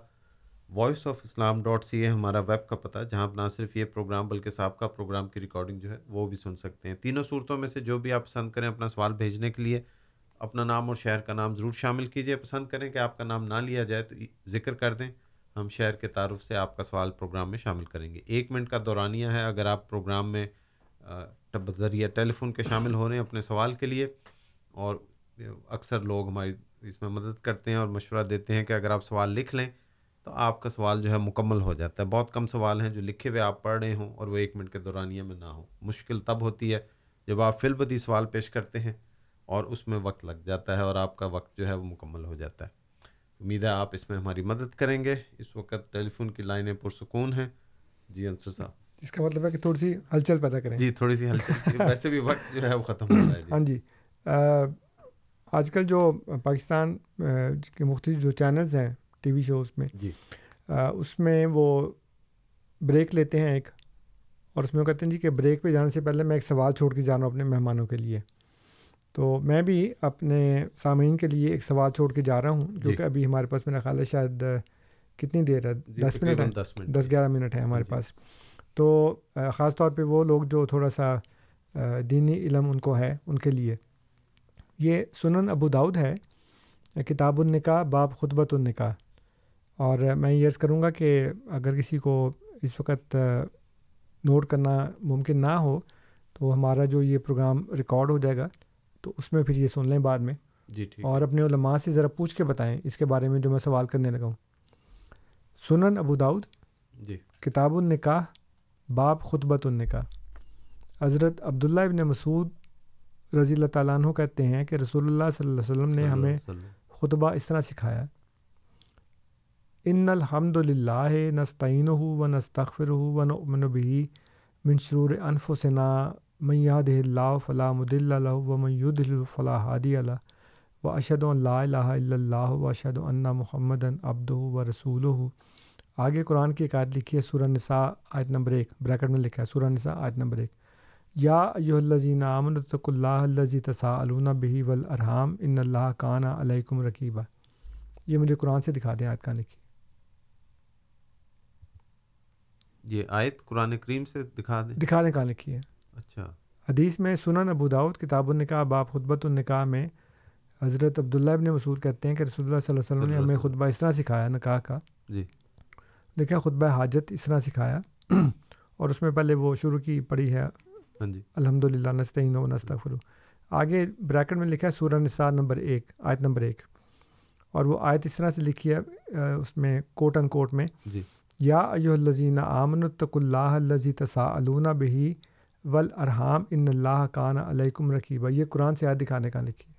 voice of Islam dot C A ہمارا ویب کا پتہ، جہاں نہ صرف یہ پروگرام بلکہ صاحب کا پروگرام کی ریکارڈنگ جو ہے وہ بھی سن سکتے ہیں۔ تینوں صورتوں میں سے جو بھی آپ پسند کریں اپنا سوال بھیجنے کے لیے اپنا نام اور شہر کا نام ضرور شامل کیجیے پسند کریں کہ آپ کا نام نہ لیا جائے تو ذکر کر دیں۔ ہم شہر کے تعارف سے آپ کا سوال پروگرام میں شامل کریں گے۔ ایک منٹ کا دورانیہ ہے۔ اگر آپ پروگرام میں ذریعہ ٹیلی فون کے شامل ہو رہے ہیں اپنے سوال کے لیے، اور اکثر لوگ ہماری اس میں مدد کرتے ہیں اور مشورہ دیتے ہیں کہ اگر آپ سوال لکھ لیں تو آپ کا سوال جو ہے مکمل ہو جاتا ہے۔ بہت کم سوال ہیں جو لکھے ہوئے آپ پڑھ رہے ہوں اور وہ ایک منٹ کے دورانیہ میں نہ ہوں۔ مشکل تب ہوتی ہے جب آپ فل بدی سوال پیش کرتے ہیں۔ اور اس میں وقت لگ جاتا ہے اور آپ کا وقت جو ہے وہ مکمل ہو جاتا ہے۔ امید ہے آپ اس میں ہماری مدد کریں گے۔ اس وقت ٹیلی فون کی لائنیں پرسکون ہیں۔ جی انصر صاحب۔ اس کا مطلب ہے کہ تھوڑی سی ہلچل پیدا کریں۔ جی تھوڑی سی ہلچل۔ ویسے بھی وقت جو ہے وہ ختم ہو رہا ہے ہاں جی۔ آج کل جو پاکستان کے مختلف جو چینلز ہیں ٹی وی شوز میں جی۔ اس میں وہ بریک لیتے ہیں ایک۔ اور اس میں وہ کہتے ہیں جی کہ بریک پہ جانے سے پہلے میں ایک سوال چھوڑ کے جانا ہوں اپنے مہمانوں کے لیے۔ تو میں بھی اپنے سامعین کے لیے ایک سوال چھوڑ کے جا رہا ہوں جو کہ ابھی ہمارے پاس میرا خیال ہے شاید کتنی دیر ہے؟ دس منٹ دس گیارہ منٹ ہے ہمارے پاس۔ تو خاص طور پہ وہ لوگ جو تھوڑا سا دینی علم ان کو ہے ان کے لیے۔ یہ سنن ابو داؤد ہے کتاب النکاح باب خطبۃ النکاح۔ اور میں یہ عرض کروں گا کہ اگر کسی کو اس وقت نوٹ کرنا ممکن نہ ہو تو ہمارا جو یہ پروگرام ریکارڈ ہو جائے گا۔ تو اس میں پھر یہ سن لیں بعد میں جی ٹھیک اور اپنے علماء سے ذرا پوچھ کے بتائیں اس کے بارے میں جو میں سوال کرنے لگا ہوں۔ سنن ابو داؤد جی۔ کتاب النکاح باب خطبۃ النکاح۔ حضرت عبداللہ ابن مسعود رضی اللہ تعالیٰ عنہ کہتے ہیں کہ رسول اللہ صلی اللہ علیہ وسلم نے ہمیں خطبہ اس طرح سکھایا۔ ان الحمد للہ نستعین ہو و نستخر ہو و نمن بھی منشرور انف و ثنا میاد اللہ فلاح مد اللہ و میود الفلاح حادی اللہ و اشد اللہ الہ اللہ و اشد اللہ محمد ابد و رسول آگے قرآن کی ایک عائد لکھی ہے سورہ نساء آیت نمبر ایک بریکٹ میں لکھا ہے سورہ نساء آیت نمبر ایک۔ یا یو الزین امن تک اللہ علون بہی ولرحام ان اللہ کانا علیکم رقیبہ یہ مجھے قرآن سے دکھا دیں آیت کہاں لکھی یہ آیت قرآن کریم سے دکھا دیں؟ دکھا دیں کہاں لکھی ہے۔ اچھا۔ حدیث میں سنن ابو داود کتاب النکاح باب خطبۃ النکاح میں حضرت عبداللہ ابن مسعود کہتے ہیں کہ رسول اللہ صلی اللہ علیہ وسلم نے ہمیں خطبہ اس طرح سکھایا نکاح کا۔ جی۔ لکھا خطبہ حاجت اس طرح سکھایا۔ اور اس میں پہلے وہ شروع کی پڑھی ہے۔ ہاں جی۔ الحمد للہ نستعین و نستغفر آگے بریکٹ میں لکھا ہے سورہ نساء نمبر ایک آیت نمبر ایک۔ اور وہ آیت اس طرح سے لکھی ہے اس میں کوٹ ان کوٹ میں۔ جی۔ یا ایو الزین آمن التق اللہ الزی تساءلون بہی ول ارحام ان اللہ کان علیکم رقیبہ یہ قرآن سے یاد دکھانے کا لکھی ہے۔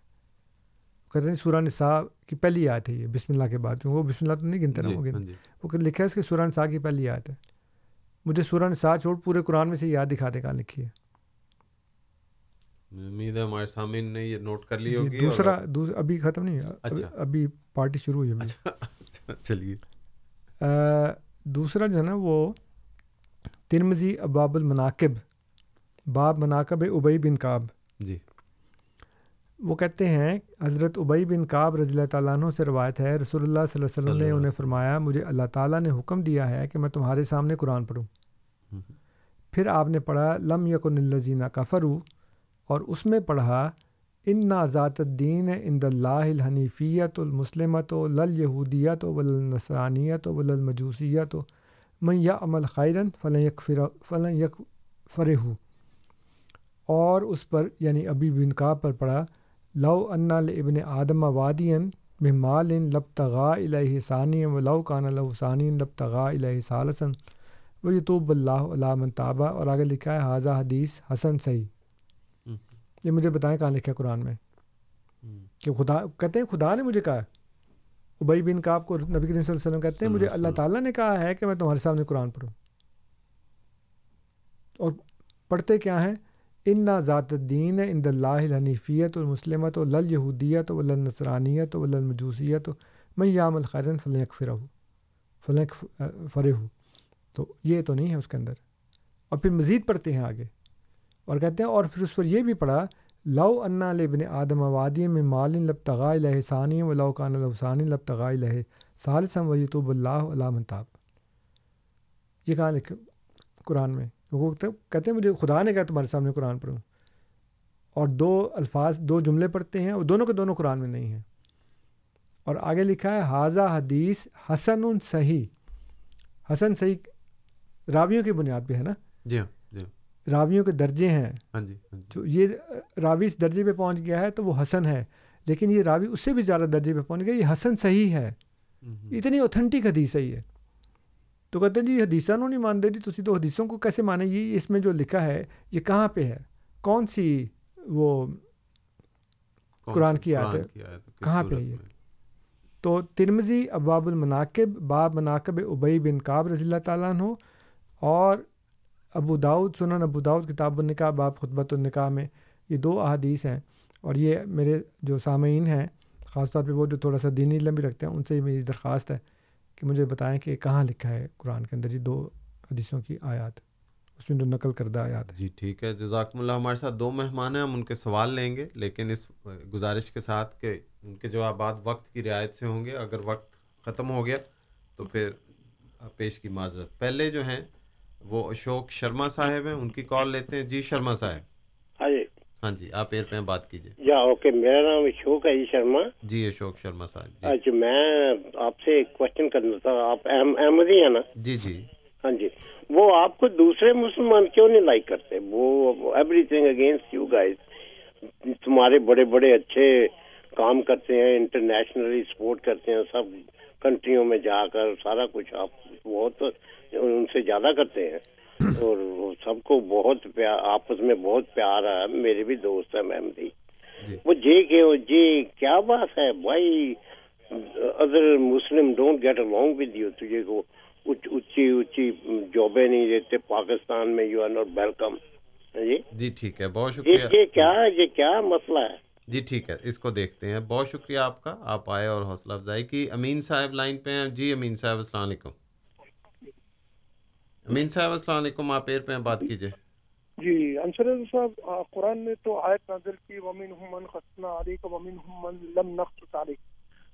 کہتے ہیں سورہ نساء کی پہلی آیت ہے یہ بسم اللہ کے بعد کیونکہ وہ بسم اللہ تو نہیں گنتے نا جی وہ ہاں جی۔ وہ کہ لکھا ہے اس کی سورہ نساء کی پہلی آیت ہے۔ مجھے سورہ نساء چھوڑ پورے قرآن میں سے یاد دکھانے کا لکھی ہے۔ امید ہے ہمارے سامعین نے یہ نوٹ کر لی جی ہوگی دوسرا ابھی ختم نہیں ابھی- اچھا۔ ابھی پارٹی شروع ہوئی ہے۔ میری۔ اچھا چلیے۔ دوسرا جو ہے نا وہ ترمزی اباب المناقب۔ باب مناقب ابئی بن کعب۔ جی۔ وہ کہتے ہیں حضرت ابئی بن کعب رضی اللہ تعالیٰ عنہ سے روایت ہے رسول اللہ صلی اللہ علیہ وسلم نے انہیں فرمایا مجھے اللہ تعالیٰ نے حکم دیا ہے کہ میں تمہارے سامنے قرآن پڑھوں۔ پھر آپ نے پڑھا لم یکن الزینہ کفرو اور اس میں پڑھا ان نا ذات الدین اند اللہ الحنیفیت المسلمت و لل یہودیت و ولنسرانیت و ولمجوسیت و من یا عمل خیرن فلن یک فر فلن یک فرح اور اس پر یعنی ابی بن کعب پر پڑھا لو انا ابن آدم وادین ممال لب تغا الہ ثانی و لو کان لہ ثانی لب تغا الہ ثالثن و یتوب اللہ علیہ من تابہ اور آگے لکھا ہے حاضہ حدیث حسن صحیح۔ یہ مجھے بتائیں کہاں لکھا قرآن میں؟ کہ خدا کہتے ہیں خدا نے مجھے کہا ہے۔ ابئی بن کعب کو نبی کریم صلی اللہ علیہ وسلم کہتے ہیں مجھے اللہ تعالیٰ نے کہا ہے کہ میں تمہارے سامنے قرآن پڑھوں۔ اور پڑھتے کیا ہیں؟ ان نا ذات الدین اند اللہ الحنیفیت المسلمت و لل یہودیت و نصرانیت و مجوسیت و میں یام الخرن فلک فرہ فلک فرح تو یہ تو نہیں ہے اس کے اندر۔ اور پھر مزید پڑھتے ہیں آگے۔ اور کہتے ہیں، اور پھر اس پر یہ بھی پڑھا، لو انا لبن آدم وادی میں مالن لب تغا لہ ثانی و لو کان لسانی لب تغا لہ ثالثم و یتوب اللہ علیہ منتاب یہ کہاں لکھ قرآن میں؟ وہ کہتے ہیں مجھے خدا نے کہا تمہارے سامنے قرآن پڑھوں۔ اور دو الفاظ دو جملے پڑھتے ہیں اور دونوں کے دونوں قرآن میں نہیں ہیں۔ اور آگے لکھا ہے حاضہ حدیث حسن صحیح. حسن صحیح راویوں کی بنیاد پہ ہے نا؟ جی ہاں جی راویوں کے درجے ہیں۔ ہاں جی ہاں جی۔ جو یہ راوی اس درجے پہ پہنچ گیا ہے تو وہ حسن ہے۔ لیکن یہ راوی اس سے بھی زیادہ درجے پہ پہنچ گیا یہ حسن صحیح ہے۔ اتنی اوتھنٹک حدیث ہے یہ۔ تو کہتے ہیں جی حدیثہ نہیں مانتے جی تسی تو حدیثوں کو کیسے مانے یہ اس میں جو لکھا ہے یہ کہاں پہ ہے؟ کون سی وہ قرآن کی آیت ہے؟ کہاں پہ ہے یہ؟ تو ترمزی ابواب المناقب باب مناقب ابئی بن کعب رضی اللہ تعالیٰ عنہ اور ابو داود سنن ابو داود کتاب النکاح باب خطبۃ النکاح میں یہ دو احادیث ہیں اور یہ میرے جو سامعین ہیں خاص طور پہ وہ جو تھوڑا سا دینی علم بھی رکھتے ہیں ان سے میری درخواست ہے۔ کہ مجھے بتائیں کہ کہاں لکھا ہے قرآن کے اندر جی دو حدیثوں کی آیات، اس میں جو نقل کردہ آیات جی ٹھیک ہے، جزاکم اللہ۔ ہمارے ساتھ دو مہمان ہیں، ہم ان کے سوال لیں گے، لیکن اس گزارش کے ساتھ کہ ان کے جوابات وقت کی رعایت سے ہوں گے۔ اگر وقت ختم ہو گیا تو پھر پیش کی معذرت۔ پہلے جو ہیں وہ اشوک شرما صاحب ہیں، ان کی کال لیتے ہیں۔ جی شرما صاحب۔ ہاں جی آپ ایئر پہ بات کیجیے یا اوکے میرا نام اشوک ہے جی شرما۔ جی اشوک شرما صاحب جی۔ اچھا میں آپ سے ایک کوشچن کرنا تھا۔ آپ احمدی ہیں نا؟ جی جی۔ ہاں جی۔ وہ آپ کو دوسرے مسلمان کیوں نہیں لائک کرتے؟ وہ everything against you guys تمہارے بڑے بڑے اچھے کام کرتے ہیں انٹرنیشنلی سپورٹ کرتے ہیں سب کنٹریوں میں جا کر سارا کچھ آپ بہت ان سے زیادہ کرتے ہیں۔ اور سب کو بہت پیار آپس میں بہت پیار ہے۔ میرے بھی دوست ہیں محمدی وہ جے کہ جی کیا بات ہے؟ بھائی other Muslim don't get along with you تجھے کو اونچی اونچی جابیں نہیں دیتے پاکستان میں یو آر ناٹ ویلکم جی؟ جی ٹھیک ہے۔ بہت یہ شکریہ۔ یہ کیا ہے؟ یہ کیا مسئلہ ہے؟ جی ٹھیک ہے۔ اس کو دیکھتے ہیں۔ بہت شکریہ آپ کا۔ آپ آئے اور حوصلہ افزائی کی۔ امین صاحب لائن پہ ہیں۔ جی امین صاحب السلام علیکم۔ امین صاحب، السلام علیکم، آپ ایئر پہ بات کیجیے جی انصر صاحب قرآن نے تو آیت نازل کی ومن من خسنا علیک ومن من لم نقص علیک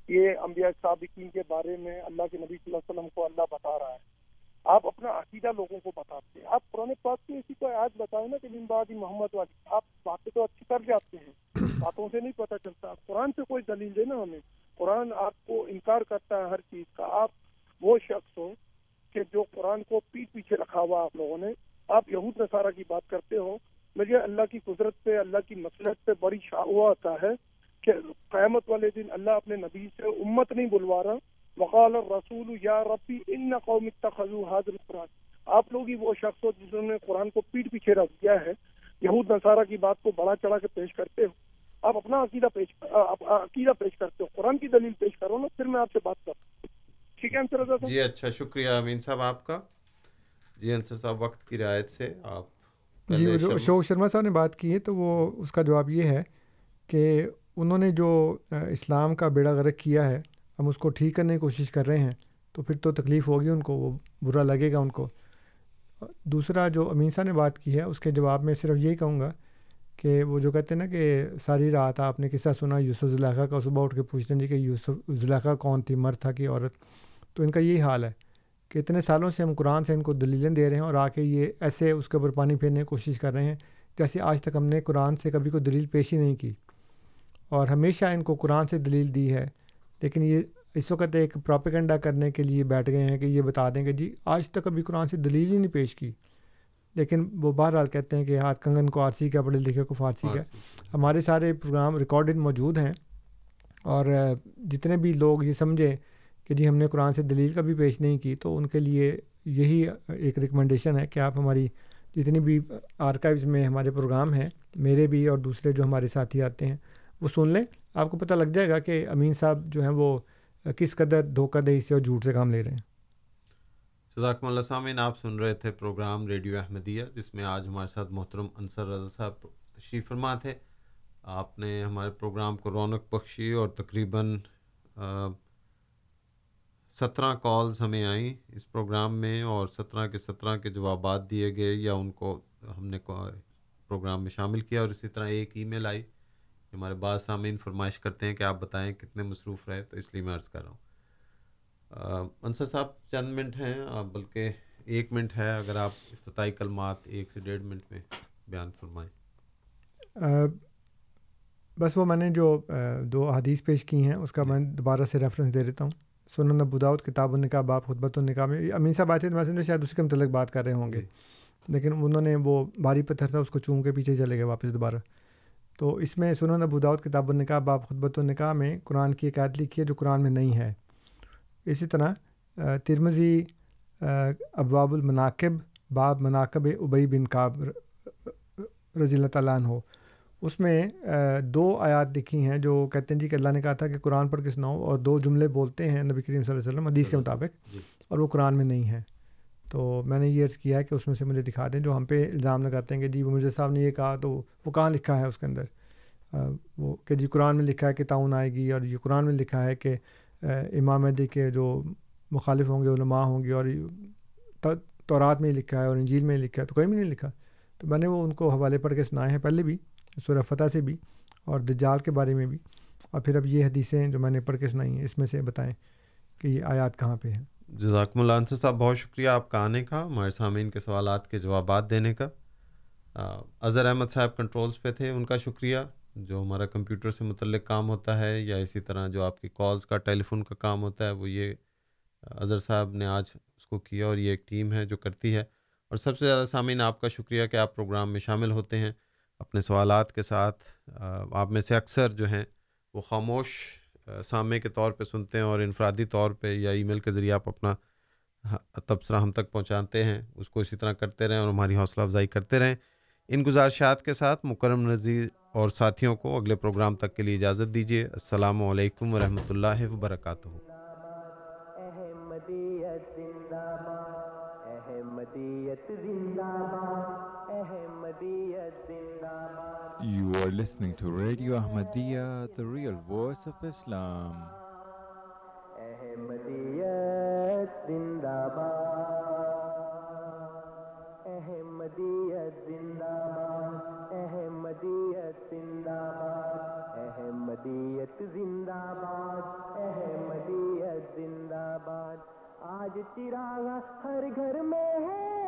یہ انبیاء سابقین کے بارے میں اللہ کے نبی صلی اللہ علیہ وسلم کو اللہ بتا رہا ہے۔ آپ اپنا عقیدہ لوگوں کو بتاتے ہیں۔ آپ قرآن پاک کی اسی کو آیت بتائیں نا کہ من بعد محمد والی۔ آپ باتیں تو اچھی کر جاتے ہیں، باتوں سے نہیں پتہ چلتا۔ قرآن سے کوئی دلیل دے نا ہمیں۔ قرآن آپ کو انکار کرتا ہے ہر چیز کا۔ آپ وہ شخص ہو کہ جو قرآن کو پیٹ پیچھے رکھا ہوا آپ لوگوں نے، آپ یہود نصارہ کی بات کرتے ہو، مجھے اللہ کی قدرت پہ، اللہ کی مسلحت پہ بڑی شاہ ہوا آتا ہے کہ قیامت والے دن اللہ اپنے نبی سے امت نہیں بلوا رہا۔ وقال الرسول، یا ربی، ان قوم اتخذوا هذا القرآن۔ آپ لوگ ہی وہ شخص ہو جس نے قرآن کو پیٹ پیچھے رکھ دیا ہے۔ یہود نصارہ کی بات کو بڑا چڑھا کے پیش کرتے ہو۔ آپ اپنا عقیدہ پیش عقیدہ پیش کرتے ہو، قرآن کی دلیل پیش کرو نا، پھر میں آپ سے بات کرتا ہوں۔ ٹھیک ہے انصر رضا صاحب جی اچھا شکریہ امین صاحب آپ کا۔ جی انصر صاحب وقت کی رعایت سے آپ جی جو شرما- شوق شرما صاحب نے بات کی ہے تو وہ اس کا جواب یہ ہے کہ انہوں نے جو اسلام کا بیڑا غرق کیا ہے ہم اس کو ٹھیک کرنے کی کوشش کر رہے ہیں تو پھر تو تکلیف ہوگی ان کو وہ برا لگے گا ان کو۔ دوسرا جو امین صاحب نے بات کی ہے اس کے جواب میں صرف یہی کہوں گا کہ وہ جو کہتے ہیں نا کہ ساری رات آپ نے قصہ سنا یوسف زلیخا کا صبح اٹھ کے پوچھتے ہیں جی کہ یوسف زلیخا کون تھی مرد تھا کہ عورت؟ تو ان کا یہی حال ہے کہ اتنے سالوں سے ہم قرآن سے ان کو دلیلیں دے رہے ہیں اور آ کے یہ ایسے اس کے اوپر پانی پھیرنے کی کوشش کر رہے ہیں جیسے آج تک ہم نے قرآن سے کبھی کوئی دلیل پیش ہی نہیں کی اور ہمیشہ ان کو قرآن سے دلیل دی ہے لیکن یہ اس وقت ایک پراپیگنڈا کرنے کے لیے بیٹھ گئے ہیں کہ یہ بتا دیں کہ جی آج تک کبھی قرآن سے دلیل ہی نہیں پیش کی لیکن وہ بہرحال کہتے ہیں کہ ہاتھ کنگن کو آرسی کا پڑھے لکھے کو فارسی کا ہمارے سارے پروگرام ریکارڈڈ موجود ہیں اور جتنے بھی لوگ یہ سمجھیں کہ جی ہم نے قرآن سے دلیل کبھی پیش نہیں کی، تو ان کے لیے یہی ایک ریکمنڈیشن ہے کہ آپ ہماری جتنی بھی آرکائیوز میں ہمارے پروگرام ہیں، میرے بھی اور دوسرے جو ہمارے ساتھی آتے ہیں، وہ سن لیں۔ آپ کو پتہ لگ جائے گا کہ امین صاحب جو ہیں وہ کس قدر دھوکہ دہی سے اور جھوٹ سے کام لے رہے ہیں۔ جزاکم اللہ سامعین، آپ سن رہے تھے پروگرام ریڈیو احمدیہ، جس میں آج ہمارے ساتھ محترم انصر رضا صاحب تشریف فرما تھے۔ آپ نے ہمارے پروگرام کو رونق بخشی اور تقریباً سترہ کالز ہمیں آئیں اس پروگرام میں اور سترہ کے سترہ کے جوابات دیے گئے یا ان کو ہم نے پروگرام میں شامل کیا اور اسی طرح ایک ای میل آئی ہمارے بعض سامعین فرمائش کرتے ہیں کہ آپ بتائیں کتنے مصروف رہے تو اس لیے میں عرض کر رہا ہوں۔ انصر صاحب چند منٹ ہیں بلکہ ایک منٹ ہے اگر آپ افتتاحی کلمات ایک سے ڈیڑھ منٹ میں بیان فرمائیں۔ آ، بس وہ میں نے جو آ، دو حدیث پیش کی ہیں اس کا میں دوبارہ سے ریفرنس دے دیتا ہوں۔ سنن ابو داؤد کتاب النکاح باب خطبۃ النکاح۔ میں امین صاحب آئے تھے تو میں سمجھا شاید اس کے متعلق بات کر رہے ہوں گے۔ لیکن انہوں نے وہ بھاری پتھر تھا اس کو چوم کے پیچھے چلے گئے واپس دوبارہ۔ تو اس میں سنن ابو داؤد کتاب النکاح باب خطبۃ النکاح میں قرآن کی ایک آیت لکھی ہے جو قرآن میں نہیں ہے۔ اسی طرح ترمزی ابواب المناقب باب مناقب ابئی بن کعب ر- رضی اللہ تعالیٰ عنہ۔ ہو اس میں دو آیات لکھی ہیں جو کہتے ہیں جی کہ اللہ نے کہا تھا کہ قرآن پڑھ کے سناؤ اور دو جملے بولتے ہیں نبی کریم صلی اللہ علیہ وسلم حدیث کے مطابق اور وہ قرآن میں نہیں ہے۔ تو میں نے یہ عرض کیا ہے کہ اس میں سے مجھے دکھا دیں جو ہم پہ الزام لگاتے ہیں کہ جی وہ مرزا صاحب نے یہ کہا تو وہ کہاں لکھا ہے اس کے اندر؟ وہ کہ جی قرآن میں لکھا ہے کہ تعاون آئے گی اور یہ قرآن میں لکھا ہے کہ امام مہدی کے جو مخالف ہوں گے علماء ہوں گے اور تورات میں لکھا ہے اور انجیل میں لکھا ہے تو کہیں بھی نہیں لکھا۔ تو میں نے وہ ان کو حوالے پڑھ کے سنائے ہیں پہلے بھی۔ سورہ فتح سے بھی اور دجال کے بارے میں بھی۔ اور پھر اب یہ حدیثیں جو میں نے پڑھ کے سنائی ہیں، اس میں سے بتائیں کہ یہ آیات کہاں پہ ہیں۔ جزاکم اللہ انصر صاحب، بہت شکریہ آپ کا آنے کا، ہمارے سامعین کے سوالات کے جوابات دینے کا۔ اظہر احمد صاحب کنٹرولز پہ تھے، ان کا شکریہ۔ جو ہمارا کمپیوٹر سے متعلق کام ہوتا ہے یا اسی طرح جو آپ کی کالز کا، ٹیلی فون کا کام ہوتا ہے، وہ یہ اظہر صاحب نے آج اس کو کیا اور یہ ایک ٹیم ہے جو کرتی ہے۔ اور سب سے زیادہ سامعین، آپ کا شکریہ کہ آپ پروگرام میں شامل ہوتے ہیں۔ اپنے سوالات کے ساتھ آپ میں سے اکثر جو ہیں، وہ خاموش سامع کے طور پہ سنتے ہیں اور انفرادی طور پہ یا ای میل کے ذریعے آپ اپنا تبصرہ ہم تک پہنچاتے ہیں، اس کو اسی طرح کرتے رہیں اور ہماری حوصلہ افزائی کرتے رہیں۔ ان گزارشات کے ساتھ مکرم نذیر اور ساتھیوں کو اگلے پروگرام تک کے لیے اجازت دیجیے۔ السلام علیکم ورحمۃ اللہ وبرکاتہ۔ احمدیت You are listening to Radio Ahmadiyya, the real voice of Islam. احمدیت زندہ باد احمدیت زندہ باد احمدیت زندہ باد احمدیت زندہ باد احمدیت زندہ باد آج چراغ ہر گھر میں ہے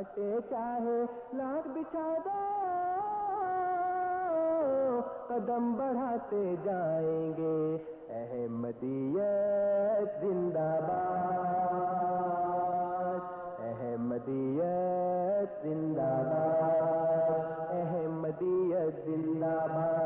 کاٹے چاہے، لاکھ بچھا دو، قدم بڑھاتے جائیں گے۔ احمدیت زندہ باد، احمدیت زندہ باد، احمدیت زندہ باد۔